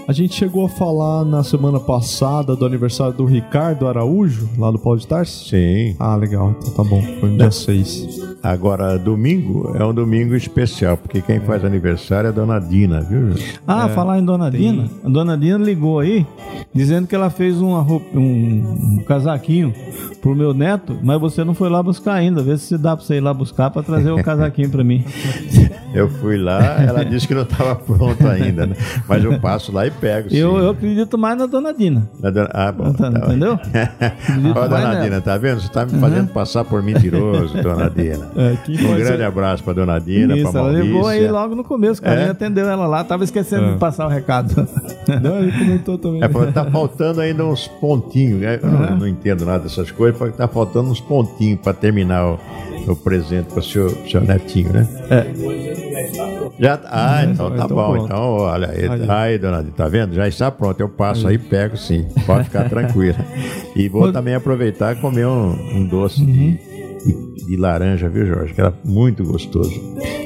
A gente chegou a falar na semana passada do aniversário do Ricardo Araújo, lá do Paulo de Tarso? Sim. Ah, legal. Então tá bom. Foi no dia 6. Agora, domingo é um domingo especial, porque quem faz aniversário é a Dona Dina, viu? Ah, é, falar em Dona tem... Dina. A Dona Dina ligou aí, dizendo que ela fez uma roupa, um, um casaquinho pro meu neto, mas você não foi lá buscar ainda. Vê se dá pra você ir lá buscar pra trazer o casaquinho pra mim. Eu fui lá, ela disse que não estava pronto ainda, né? Mas eu passo lá e pego. Eu, sim. eu acredito mais na dona Dina. Na dona- Ah, bom. Tá- tá entendeu? Ó, mais dona nela. Dina, tá vendo? Você está me fazendo passar por mentiroso, dona Dina. É, Um grande a- abraço para dona Dina, Isso, ela Maurícia. levou aí logo no começo. O carinha É? atendeu ela lá, tava esquecendo É. de passar o recado. Não, ele comentou também. É, falou, tá faltando ainda uns pontinhos. né? Eu não, não entendo nada dessas coisas, falou que tá faltando uns pontinhos para terminar o, o presente para o seu, seu netinho, né? Já tá- Ah, então tá Então bom. pronto. Então, olha, aí, Aí. aí, dona Dina, tá vendo? Já está pronto. Eu passo aí, pego sim. Pode ficar tranquila. E vou também aproveitar e comer um, um doce de, de- de laranja, viu, Jorge? Que era muito gostoso.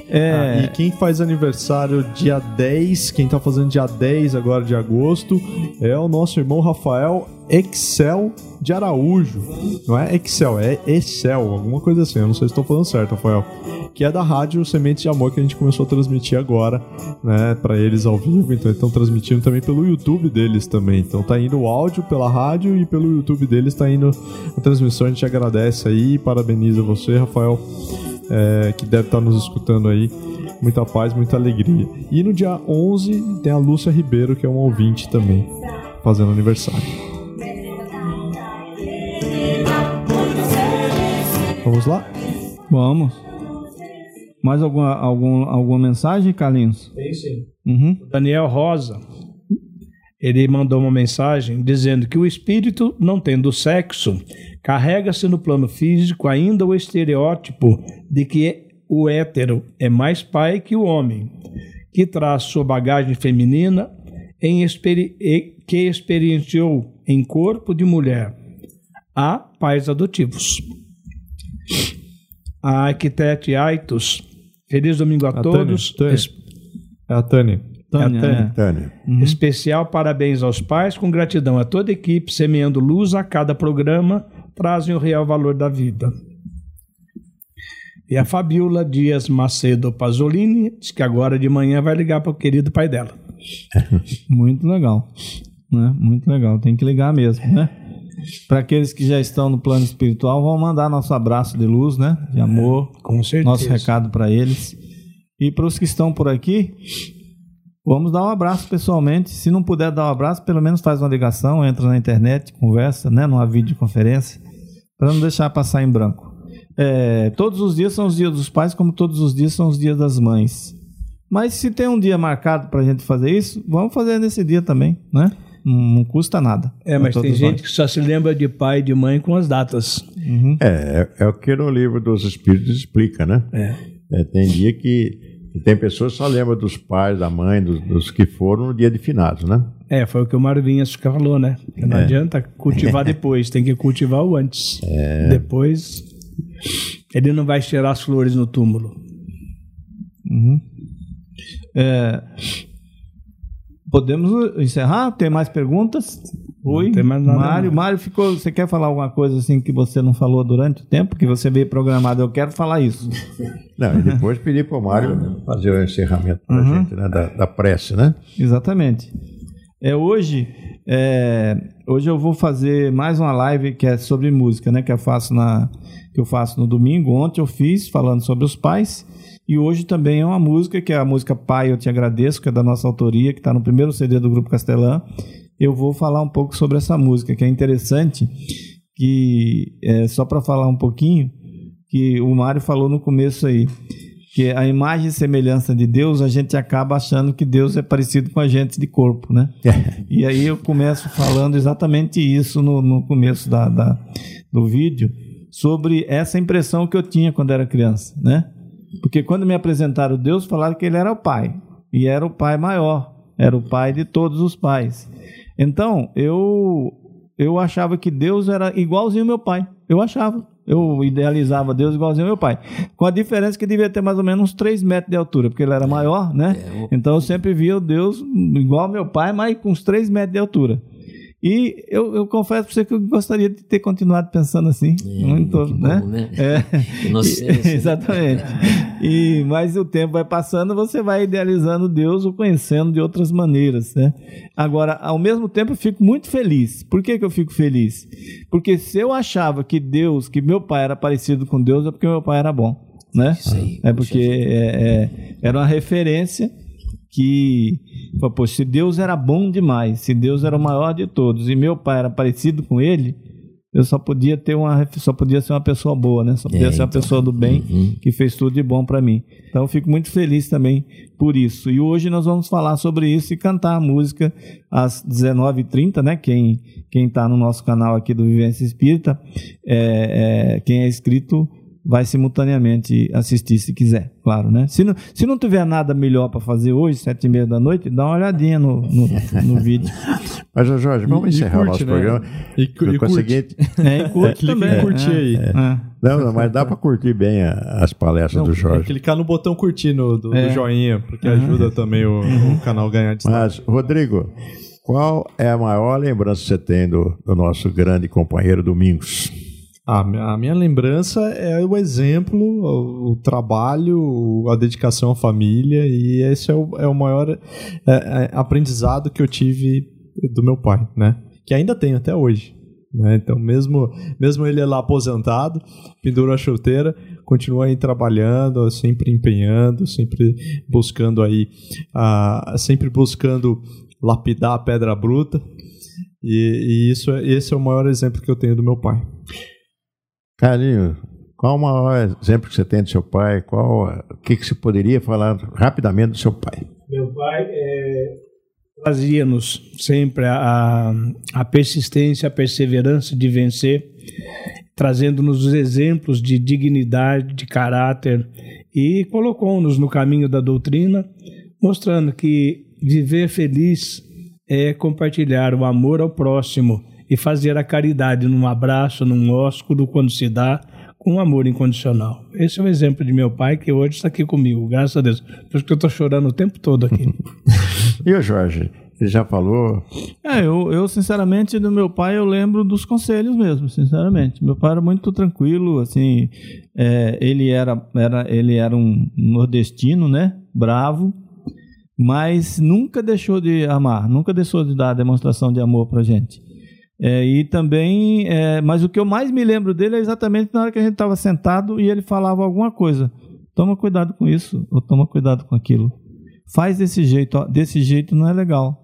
É, Ah, e quem faz aniversário dia 10, quem tá fazendo dia 10 agora de agosto, é o nosso irmão Rafael Excel de Araújo. Não é Excel, é Excel, alguma coisa assim. Eu não sei se estou falando certo, Rafael. Que é da rádio Sementes de Amor que a gente começou a transmitir agora, né, para eles ao vivo. Então, estão transmitindo também pelo YouTube deles também. Então, tá indo o áudio pela rádio e pelo YouTube deles tá indo a transmissão. A gente agradece aí e parabeniza você, Rafael é, que deve estar nos escutando aí. Muita paz, muita alegria. E no dia 11 tem a Lúcia Ribeiro, que é um ouvinte também, fazendo aniversário. Vamos lá? vamos. Mais alguma, algum, alguma mensagem, Carlinhos? Tem sim. Uhum. Daniel Rosa, ele mandou uma mensagem dizendo que o espírito, não tendo sexo, carrega-se no plano físico ainda o estereótipo de que o hétero é mais pai que o homem, que traz sua bagagem feminina em experi- e- que experienciou em corpo de mulher. Há pais adotivos. A arquitete Aitos, feliz domingo a, A todos. Tânia, Tânia. É a Tânia. Tânia, É a Tânia. é. Tânia. Especial parabéns aos pais, com gratidão a toda a equipe, semeando luz a cada programa, trazem o real valor da vida. E a Fabiola Dias Macedo Pasolini diz que agora de manhã vai ligar para o querido pai dela. Muito legal. Né? Muito legal. Tem que ligar mesmo, né? Para aqueles que já estão no plano espiritual, vamos mandar nosso abraço de luz, né? De amor, Com certeza. nosso recado para eles. E para os que estão por aqui, vamos dar um abraço pessoalmente. Se não puder dar um abraço, pelo menos faz uma ligação, entra na internet, conversa, né? Numa videoconferência, para não deixar passar em branco. É, todos os dias são os dias dos pais, como todos os dias são os dias das mães. Mas se tem um dia marcado para a gente fazer isso, vamos fazer nesse dia também, né? Não, custa nada. É, mas tem gente nós. que só se lembra de pai e de mãe com as datas. É, é, é o que no livro dos Espíritos explica, né? É, tem dia que tem pessoas que só lembram dos pais, da mãe, dos, dos que foram no dia de finados, né? É, foi o que o Marvinhas falou, né? Que não adianta cultivar depois, tem que cultivar o antes. Depois, ele não vai cheirar as flores no túmulo. É, podemos encerrar? Tem mais perguntas? Oi, tem mais nada, Mário. não. Mário, ficou, você quer falar alguma coisa assim que você não falou durante o tempo que você veio programado? Eu quero falar isso. Não, e depois pedir para o Mário fazer o encerramento para a Uhum. gente, né? Da, da prece, né? Exatamente. É hoje, é, hoje eu vou fazer mais uma live que é sobre música, né? Que eu faço na que eu faço no domingo. Ontem eu fiz falando sobre os pais e hoje também é uma música que é a música Pai Eu Te Agradeço, que é da nossa autoria, que está no primeiro CD do Grupo Castelã. Eu vou falar um pouco sobre essa música, que é interessante, que é, só para falar um pouquinho, que o Mário falou no começo aí, que a imagem e semelhança de Deus, a gente acaba achando que Deus é parecido com a gente de corpo, né? E aí eu começo falando exatamente isso no, no começo da, da- do vídeo, sobre essa impressão que eu tinha quando era criança, né? Porque quando me apresentaram Deus, falaram que ele era o pai, e era o pai maior, era o pai de todos os pais. Então, eu eu achava que Deus era igualzinho ao meu pai. Eu achava. Eu idealizava Deus igualzinho ao meu pai. Com a diferença que devia ter mais ou menos uns 3 metros de altura, porque ele era maior, né? Então eu sempre via o Deus igual ao meu pai, mas com uns 3 metros de altura. E eu, eu confesso para você que eu gostaria de ter continuado pensando assim. muito, que bom, né? né? É. Inocência? Exatamente. E, mas o tempo vai passando, você vai idealizando Deus, o conhecendo de outras maneiras, né? Agora, ao mesmo tempo, eu fico muito feliz. Por que, que eu fico feliz? Porque se eu achava que Deus, que meu pai era parecido com Deus, é porque meu pai era bom. né? Isso aí, é porque é, é, era uma referência que, pô, se Deus era bom demais, se Deus era o maior de todos e meu pai era parecido com ele, eu só podia ter uma, só podia ser uma pessoa boa, né? Só podia É, ser uma então. pessoa do bem Uhum. que fez tudo de bom para mim. Então eu fico muito feliz também por isso. E hoje nós vamos falar sobre isso e cantar a música às 19h30, né? Quem quem está no nosso canal aqui do Vivência Espírita, é, é, quem é inscrito vai simultaneamente assistir se quiser, claro, né? Se não, se não tiver nada melhor para fazer hoje, sete e meia da noite, dá uma olhadinha no, no, no vídeo. Mas, Jorge, vamos E- e encerrar o curte, nosso né? programa. E, cu- e o curte. seguinte. É, e curte Clica também. curtir é, aí. é. Não, não, mas dá para curtir bem a- as palestras Não, do é Jorge. clicar no botão curtir no, do, do É. joinha, porque ajuda também o, o canal a ganhar destaque. Mas, Rodrigo, qual é a maior lembrança que você tem do, do nosso grande companheiro Domingos? A minha, a minha lembrança é o exemplo, o, o trabalho, a dedicação à família, e esse é o, é o maior é, é, aprendizado que eu tive do meu pai, né? Que ainda tenho até hoje. Né? Então, mesmo, mesmo ele lá aposentado, pendurou a chuteira, continua aí trabalhando, sempre empenhando, sempre buscando aí, ah, sempre buscando lapidar a pedra bruta. E, e isso, é- esse é o maior exemplo que eu tenho do meu pai. Carlinho, qual o maior exemplo que você tem do seu pai? Qual, o que, que você poderia falar rapidamente do seu pai? Meu pai é, trazia-nos sempre a, a persistência, a perseverança de vencer, trazendo-nos os exemplos de dignidade, de caráter e colocou-nos no caminho da doutrina, mostrando que viver feliz é compartilhar o amor ao próximo e fazer a caridade num abraço, num ósculo, quando se dá, com amor incondicional. Esse é o exemplo de meu pai que hoje está aqui comigo, graças a Deus. Por isso que eu estou chorando o tempo todo aqui. E o Jorge? Ele já falou? É, eu, eu sinceramente do meu pai eu lembro dos conselhos mesmo, sinceramente. Meu pai era muito tranquilo, assim, é, ele era, era ele era um nordestino, né? Bravo, mas nunca deixou de amar, nunca deixou de dar demonstração de amor pra gente. É, e também, é, mas o que eu mais me lembro dele é exatamente na hora que a gente estava sentado e ele falava alguma coisa. Toma cuidado com isso, ou toma cuidado com aquilo. Faz desse jeito, ó, desse jeito não é legal.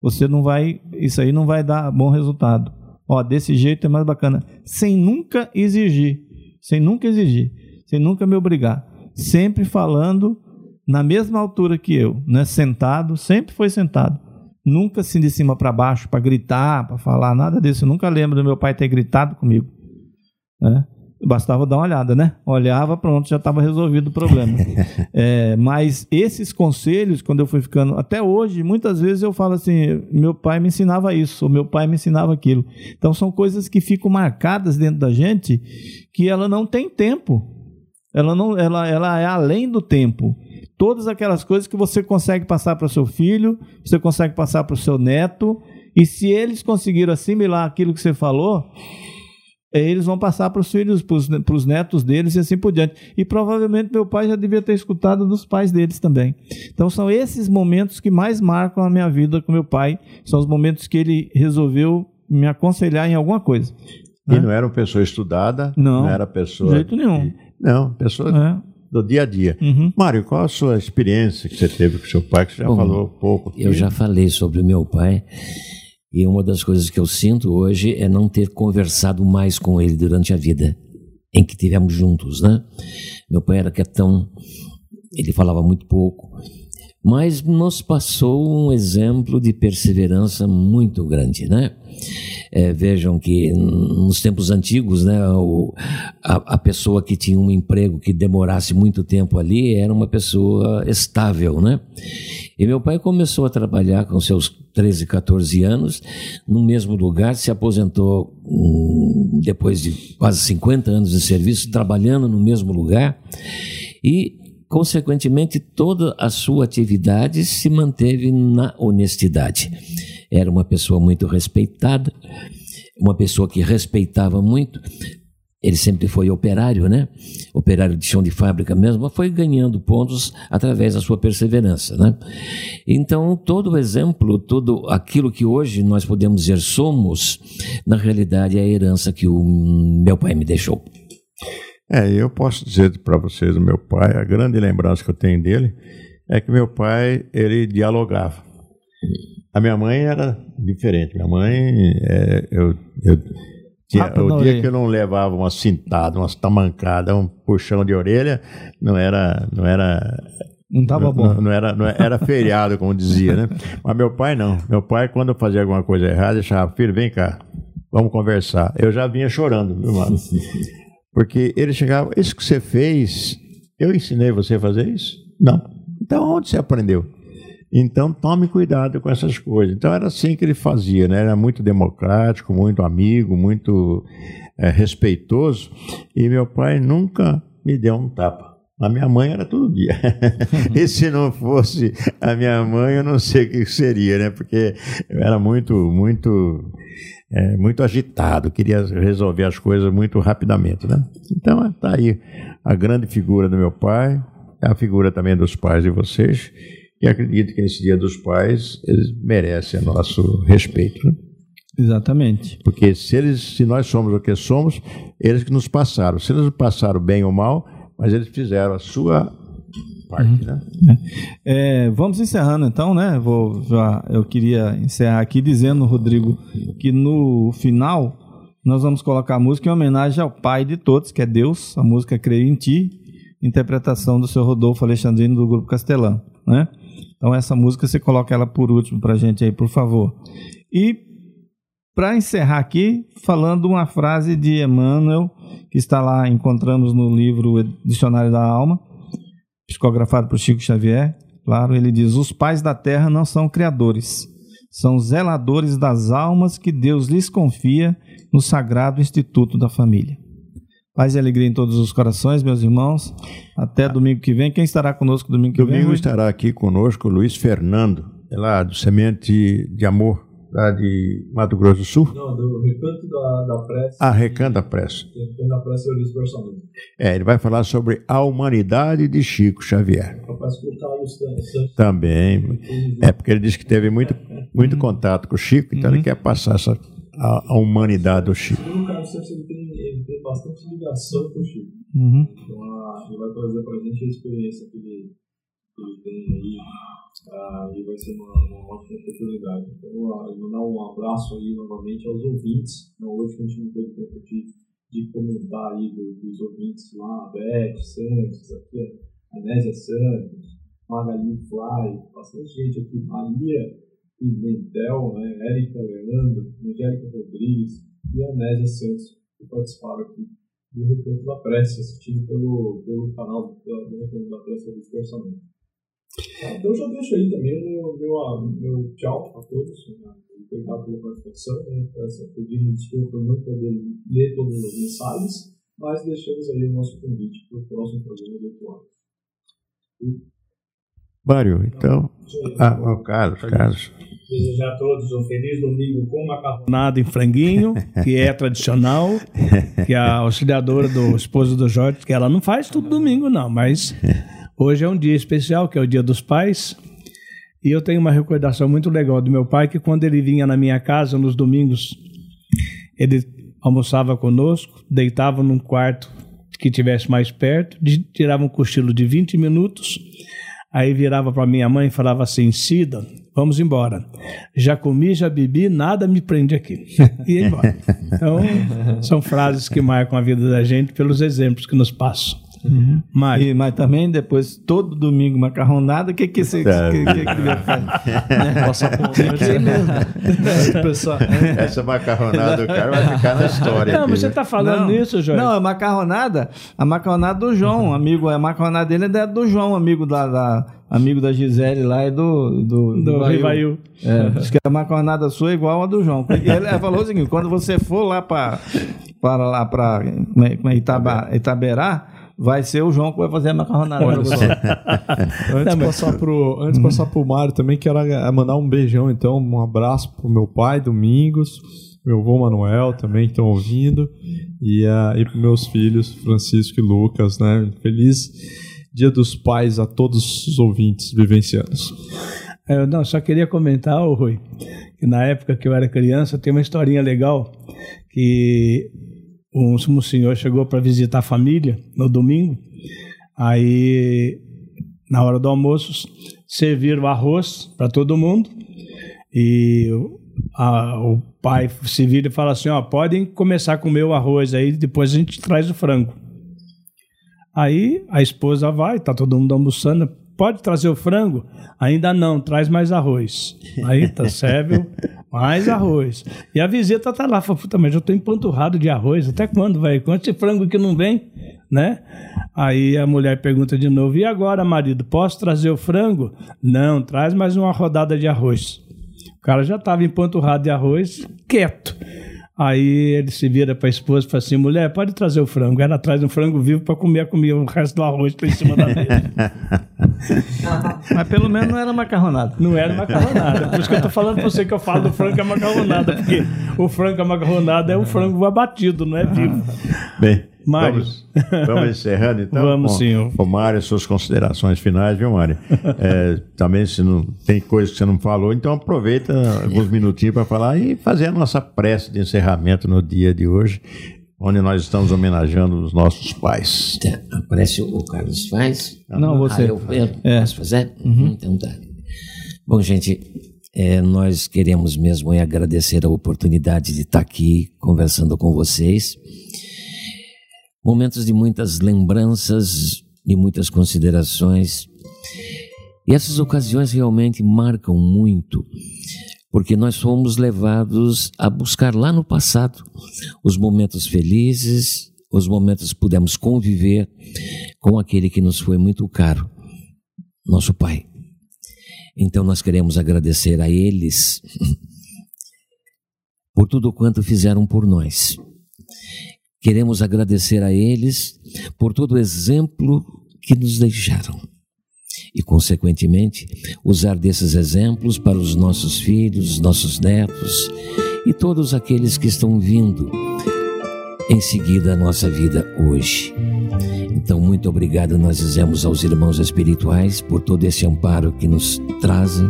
Você não vai, isso aí não vai dar bom resultado. Ó, desse jeito é mais bacana, sem nunca exigir, sem nunca exigir, sem nunca me obrigar, sempre falando na mesma altura que eu, né? Sentado, sempre foi sentado. Nunca assim de cima para baixo para gritar, para falar nada disso. Eu nunca lembro do meu pai ter gritado comigo. Né? Bastava dar uma olhada, né? Olhava, pronto, já estava resolvido o problema. É, mas esses conselhos, quando eu fui ficando, até hoje, muitas vezes eu falo assim: meu pai me ensinava isso, ou meu pai me ensinava aquilo. Então são coisas que ficam marcadas dentro da gente que ela não tem tempo. Ela, não, ela, ela é além do tempo. Todas aquelas coisas que você consegue passar para o seu filho, você consegue passar para o seu neto, e se eles conseguiram assimilar aquilo que você falou, eh, eles vão passar para os filhos, para os netos deles e assim por diante. E provavelmente meu pai já devia ter escutado dos pais deles também. Então são esses momentos que mais marcam a minha vida com meu pai, são os momentos que ele resolveu me aconselhar em alguma coisa. E É. não era uma pessoa estudada, Não, não era De pessoa. jeito nenhum. Não, pessoa É. do dia a dia. Uhum. Mário, qual a sua experiência que você teve com seu pai, que você já Bom, falou um pouco? Eu já falei sobre o meu pai e uma das coisas que eu sinto hoje é não ter conversado mais com ele durante a vida em que tivemos juntos, né? Meu pai era quietão, ele falava muito pouco, mas nos passou um exemplo de perseverança muito grande, né? É, vejam que nos tempos antigos, né, o, a, a pessoa que tinha um emprego que demorasse muito tempo ali era uma pessoa estável, né? E meu pai começou a trabalhar com seus 13, 14 anos no mesmo lugar, se aposentou hum, depois de quase 50 anos de serviço, trabalhando no mesmo lugar e, consequentemente, toda a sua atividade se manteve na honestidade. Era uma pessoa muito respeitada, uma pessoa que respeitava muito. Ele sempre foi operário, né? Operário de chão de fábrica mesmo, mas foi ganhando pontos através da sua perseverança, né? Então, todo o exemplo, tudo aquilo que hoje nós podemos dizer somos, na realidade é a herança que o meu pai me deixou. É, eu posso dizer para vocês o meu pai, a grande lembrança que eu tenho dele é que meu pai, ele dialogava. A minha mãe era diferente. Minha mãe, é, eu, eu tinha, Rapa o dia que eu não levava uma cintada, umas tamancadas, um puxão de orelha, não era, não era Não tava não, bom. Não, não era, não era feriado, como dizia, né? Mas meu pai não. Meu pai, quando eu fazia alguma coisa errada, deixava, filho, vem cá, vamos conversar. Eu já vinha chorando, meu mano. Porque ele chegava, isso que você fez, eu ensinei você a fazer isso? Não. Então, onde você aprendeu? Então, tome cuidado com essas coisas. Então, era assim que ele fazia, né? Era muito democrático, muito amigo, muito eh, respeitoso. E meu pai nunca me deu um tapa. A minha mãe era todo dia. e se não fosse a minha mãe, eu não sei o que seria, né? Porque eu era muito, muito, é, muito agitado, queria resolver as coisas muito rapidamente, né? Então, está aí a grande figura do meu pai, a figura também dos pais de vocês, e acredito que nesse Dia dos Pais eles merecem nosso respeito, né? Exatamente. Porque se eles, se nós somos o que somos, eles que nos passaram. Se eles passaram bem ou mal, mas eles fizeram a sua parte, né? É, vamos encerrando então, né? Vou, já, eu queria encerrar aqui dizendo, Rodrigo, que no final nós vamos colocar a música em homenagem ao pai de todos, que é Deus, a música Creio em Ti, interpretação do seu Rodolfo Alexandrino do Grupo Castelão, né? Então essa música você coloca ela por último pra gente aí, por favor. E para encerrar aqui, falando uma frase de Emmanuel, que está lá, encontramos no livro Dicionário da Alma, psicografado por Chico Xavier. Claro, ele diz: Os pais da terra não são criadores, são zeladores das almas que Deus lhes confia no sagrado instituto da família. Paz e alegria em todos os corações, meus irmãos. Até domingo que vem. Quem estará conosco domingo que vem? Domingo estará aqui conosco Luiz Fernando, é lá do Semente de Amor, lá de Mato Grosso do Sul. Não, do Recanto da, da Prece. Ah, Recanto da Pressa. Recanto da Prece Eurício Barçanufo. É, ele vai falar sobre a humanidade de Chico Xavier. Também. É, porque ele disse que teve muito, muito contato com o Chico, então ele quer passar essa, a, a humanidade do Chico. O Carlos Santos ele tem, ele tem bastante ligação com o Chico. Uhum. Então a, ele vai trazer pra gente a experiência que ele, ele tem aí. Ah, e vai ser uma, uma ótima oportunidade. Então, eu mandar um abraço aí novamente aos ouvintes. Então, hoje a gente não teve tempo de, de comentar aí do- dos ouvintes lá, a Beth Santos, aqui a Santos, Magali Fly, bastante gente aqui, Maria Pimentel, né, Érica Leandro, Angélica Rodrigues e Anésia Santos, que participaram aqui do Recanto da Prece, assistindo pelo, pelo canal do, do Recanto da Prece do Orçamento. Então já deixo aí também o meu, meu, ah, meu tchau a todos. né? Obrigado pela participação. Né? Peço- Pedindo desculpa por não poder ler todas as mensagens, mas deixamos aí o nosso convite para o próximo programa do 8 horas. Mário, então. Ah, o Carlos, Carlos. Desejar a todos um feliz domingo com macarronada em franguinho, que é tradicional, que a auxiliadora do esposo do Jorge, que ela não faz tudo domingo não, mas hoje é um dia especial, que é o dia dos pais, e eu tenho uma recordação muito legal do meu pai, que quando ele vinha na minha casa nos domingos, ele almoçava conosco, deitava num quarto que tivesse mais perto, tirava um cochilo de 20 minutos, aí virava para minha mãe e falava assim: Cida, vamos embora. Já comi, já bebi, nada me prende aqui. E ia embora. Então, são frases que marcam a vida da gente pelos exemplos que nos passam. Mário. E, mas também depois, todo domingo, macarronada, o que que você que, que, que ele vai fazer? Passar por antes. Pessoal, Essa macarronada do cara vai ficar na história. Não, aqui, mas você né? está falando Não. nisso, Jorge? Não, a macarronada, a macarronada do João, amigo, a macarronada dele é da- do João, amigo da, da- amigo da Gisele lá e do do, do Ivail. Rivail. É, diz que a macarronada sua é igual a do João. Ele falou o seguinte: quando você for lá para para lá para Itaba, Itaberá, vai ser o João que vai fazer a macarronada. Antes de passar pro, antes passar pro Mário também, quero mandar um beijão, então, um abraço pro meu pai, Domingos, meu avô Manuel também que estão ouvindo, e, uh, e pros meus filhos, Francisco e Lucas, né? Feliz Dia dos Pais a todos os ouvintes vivencianos. Eu não, só queria comentar, Rui, que na época que eu era criança tem uma historinha legal que um, um senhor chegou para visitar a família no domingo, aí na hora do almoço serviram arroz para todo mundo e a, o pai se vira e fala assim, ó, podem começar a comer o arroz aí, depois a gente traz o frango. Aí a esposa vai, tá todo mundo almoçando, pode trazer o frango? Ainda não, traz mais arroz. Aí tá, serve mais arroz. E a visita tá lá, fala, puta, mas eu tô empanturrado de arroz, até quando, vai? Quanto esse frango que não vem, né? Aí a mulher pergunta de novo, e agora, marido, posso trazer o frango? Não, traz mais uma rodada de arroz. O cara já estava empanturrado de arroz, quieto. Aí ele se vira para a esposa e fala assim: mulher, pode trazer o frango. Ela traz um frango vivo para comer, comer o resto do arroz para em cima da mesa. Mas pelo menos não era macarronada. Não era macarronada. Por isso que eu tô falando para você que eu falo do frango é macarronada, porque o frango é macarronada é o frango abatido, não é vivo. Bem, Mário. Vamos, vamos encerrando então? Vamos, com, senhor. Com Mário, suas considerações finais, viu, Mário? É, também, se não tem coisa que você não falou, então aproveita alguns minutinhos para falar e fazer a nossa prece de encerramento no dia de hoje, onde nós estamos homenageando os nossos pais. Tá, a prece o Carlos faz? Não, você. Ah, eu, eu É. posso fazer? Então tá. Bom, gente, é, nós queremos mesmo agradecer a oportunidade de estar aqui conversando com vocês. Momentos de muitas lembranças, de muitas considerações. E essas ocasiões realmente marcam muito, porque nós fomos levados a buscar lá no passado os momentos felizes, os momentos que pudemos conviver com aquele que nos foi muito caro, nosso Pai. Então nós queremos agradecer a eles por tudo quanto fizeram por nós. Queremos agradecer a eles por todo o exemplo que nos deixaram. E, consequentemente, usar desses exemplos para os nossos filhos, nossos netos e todos aqueles que estão vindo em seguida a nossa vida hoje. Então, muito obrigado nós dizemos aos irmãos espirituais por todo esse amparo que nos trazem.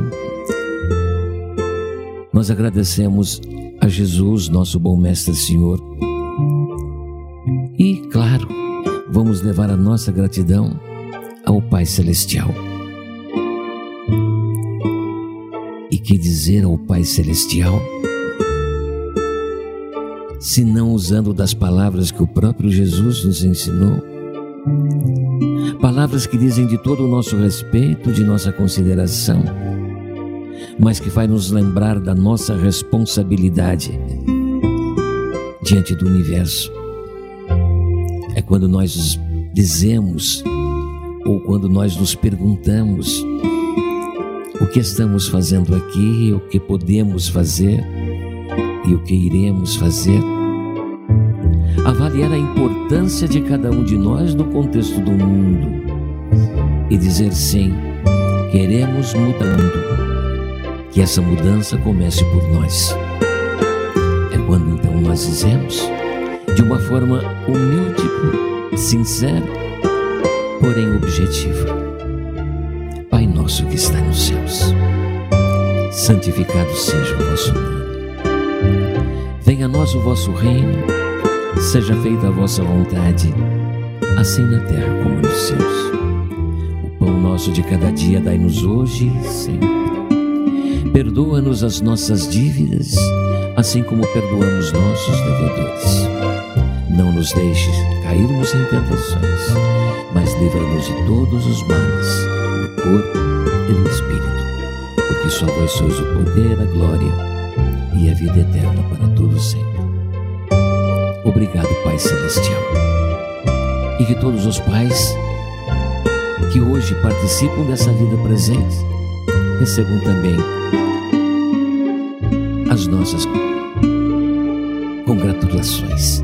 Nós agradecemos a Jesus, nosso bom Mestre Senhor. Vamos levar a nossa gratidão ao Pai Celestial. E que dizer ao Pai Celestial? Se não usando das palavras que o próprio Jesus nos ensinou, palavras que dizem de todo o nosso respeito, de nossa consideração, mas que vai nos lembrar da nossa responsabilidade diante do universo. É quando nós dizemos ou quando nós nos perguntamos o que estamos fazendo aqui, o que podemos fazer e o que iremos fazer. Avaliar a importância de cada um de nós no contexto do mundo e dizer sim, queremos mudando. Que essa mudança comece por nós. É quando então nós dizemos, de uma forma humilde, sincera, porém objetiva: Pai nosso que está nos céus, santificado seja o vosso nome. Venha a nós o vosso reino, seja feita a vossa vontade, assim na terra como nos céus. O pão nosso de cada dia dai-nos hoje sempre. Perdoa-nos as nossas dívidas, assim como perdoamos nossos devedores. Não nos deixes cairmos em tentações, mas livra-nos de todos os males, do corpo e do espírito, porque só vós sois o poder, a glória e a vida eterna para todos sempre. Obrigado, Pai Celestial. E que todos os pais que hoje participam dessa vida presente recebam também as nossas congratulações,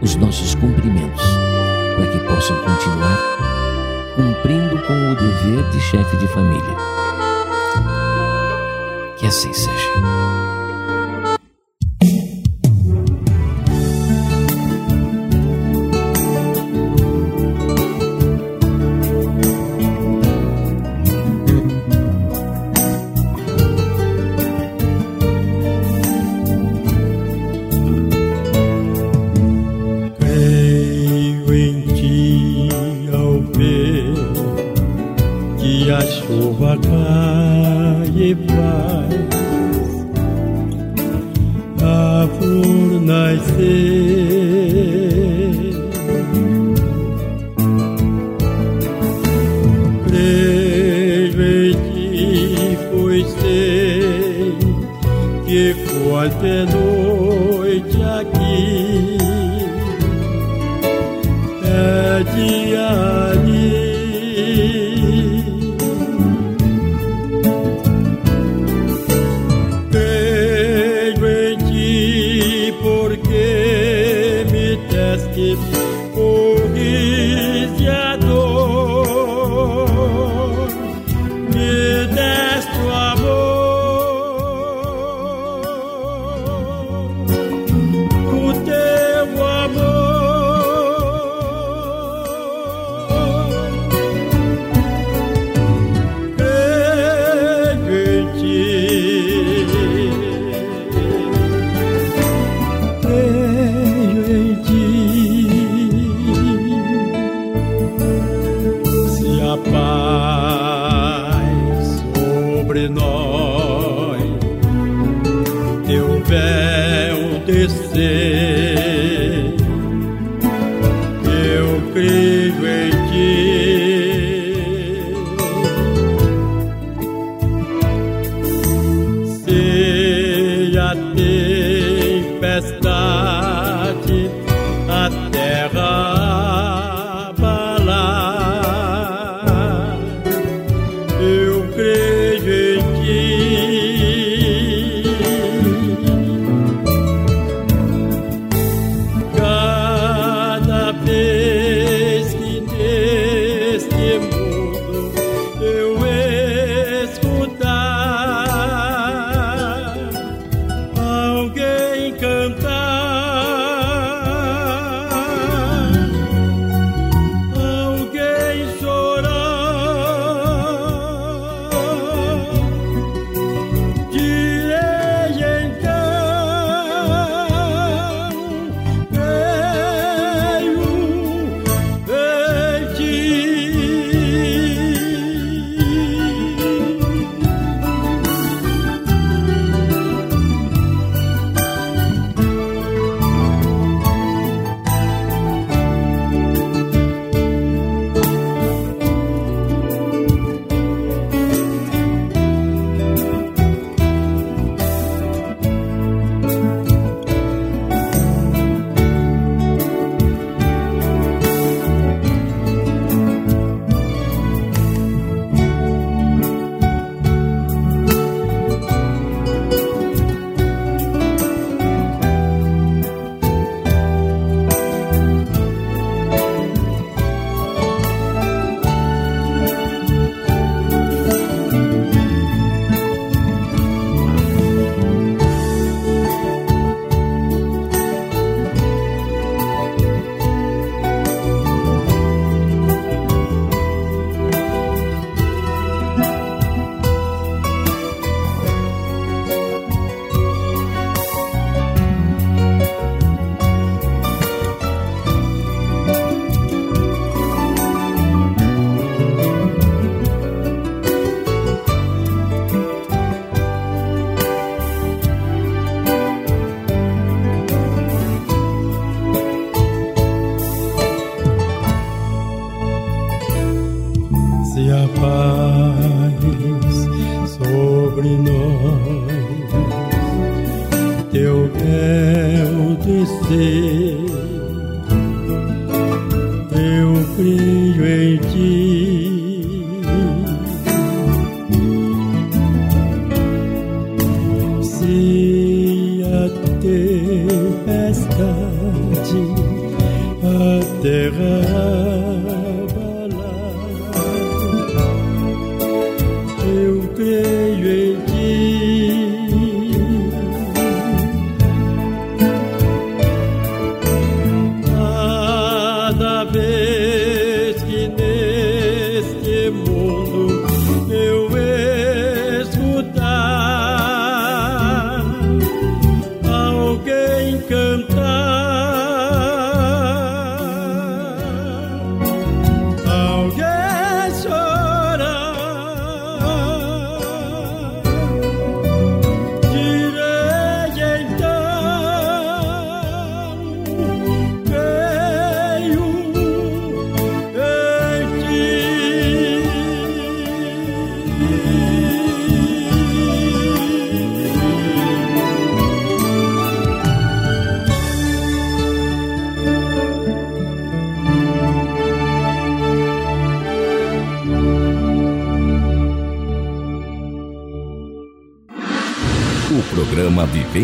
os nossos cumprimentos, para que possam continuar cumprindo com o dever de chefe de família. Que assim seja.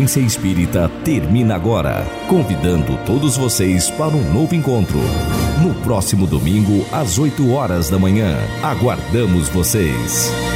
Programa Vivência Espírita termina agora, convidando todos vocês para um novo encontro. No próximo domingo, às 8 horas da manhã. Aguardamos vocês.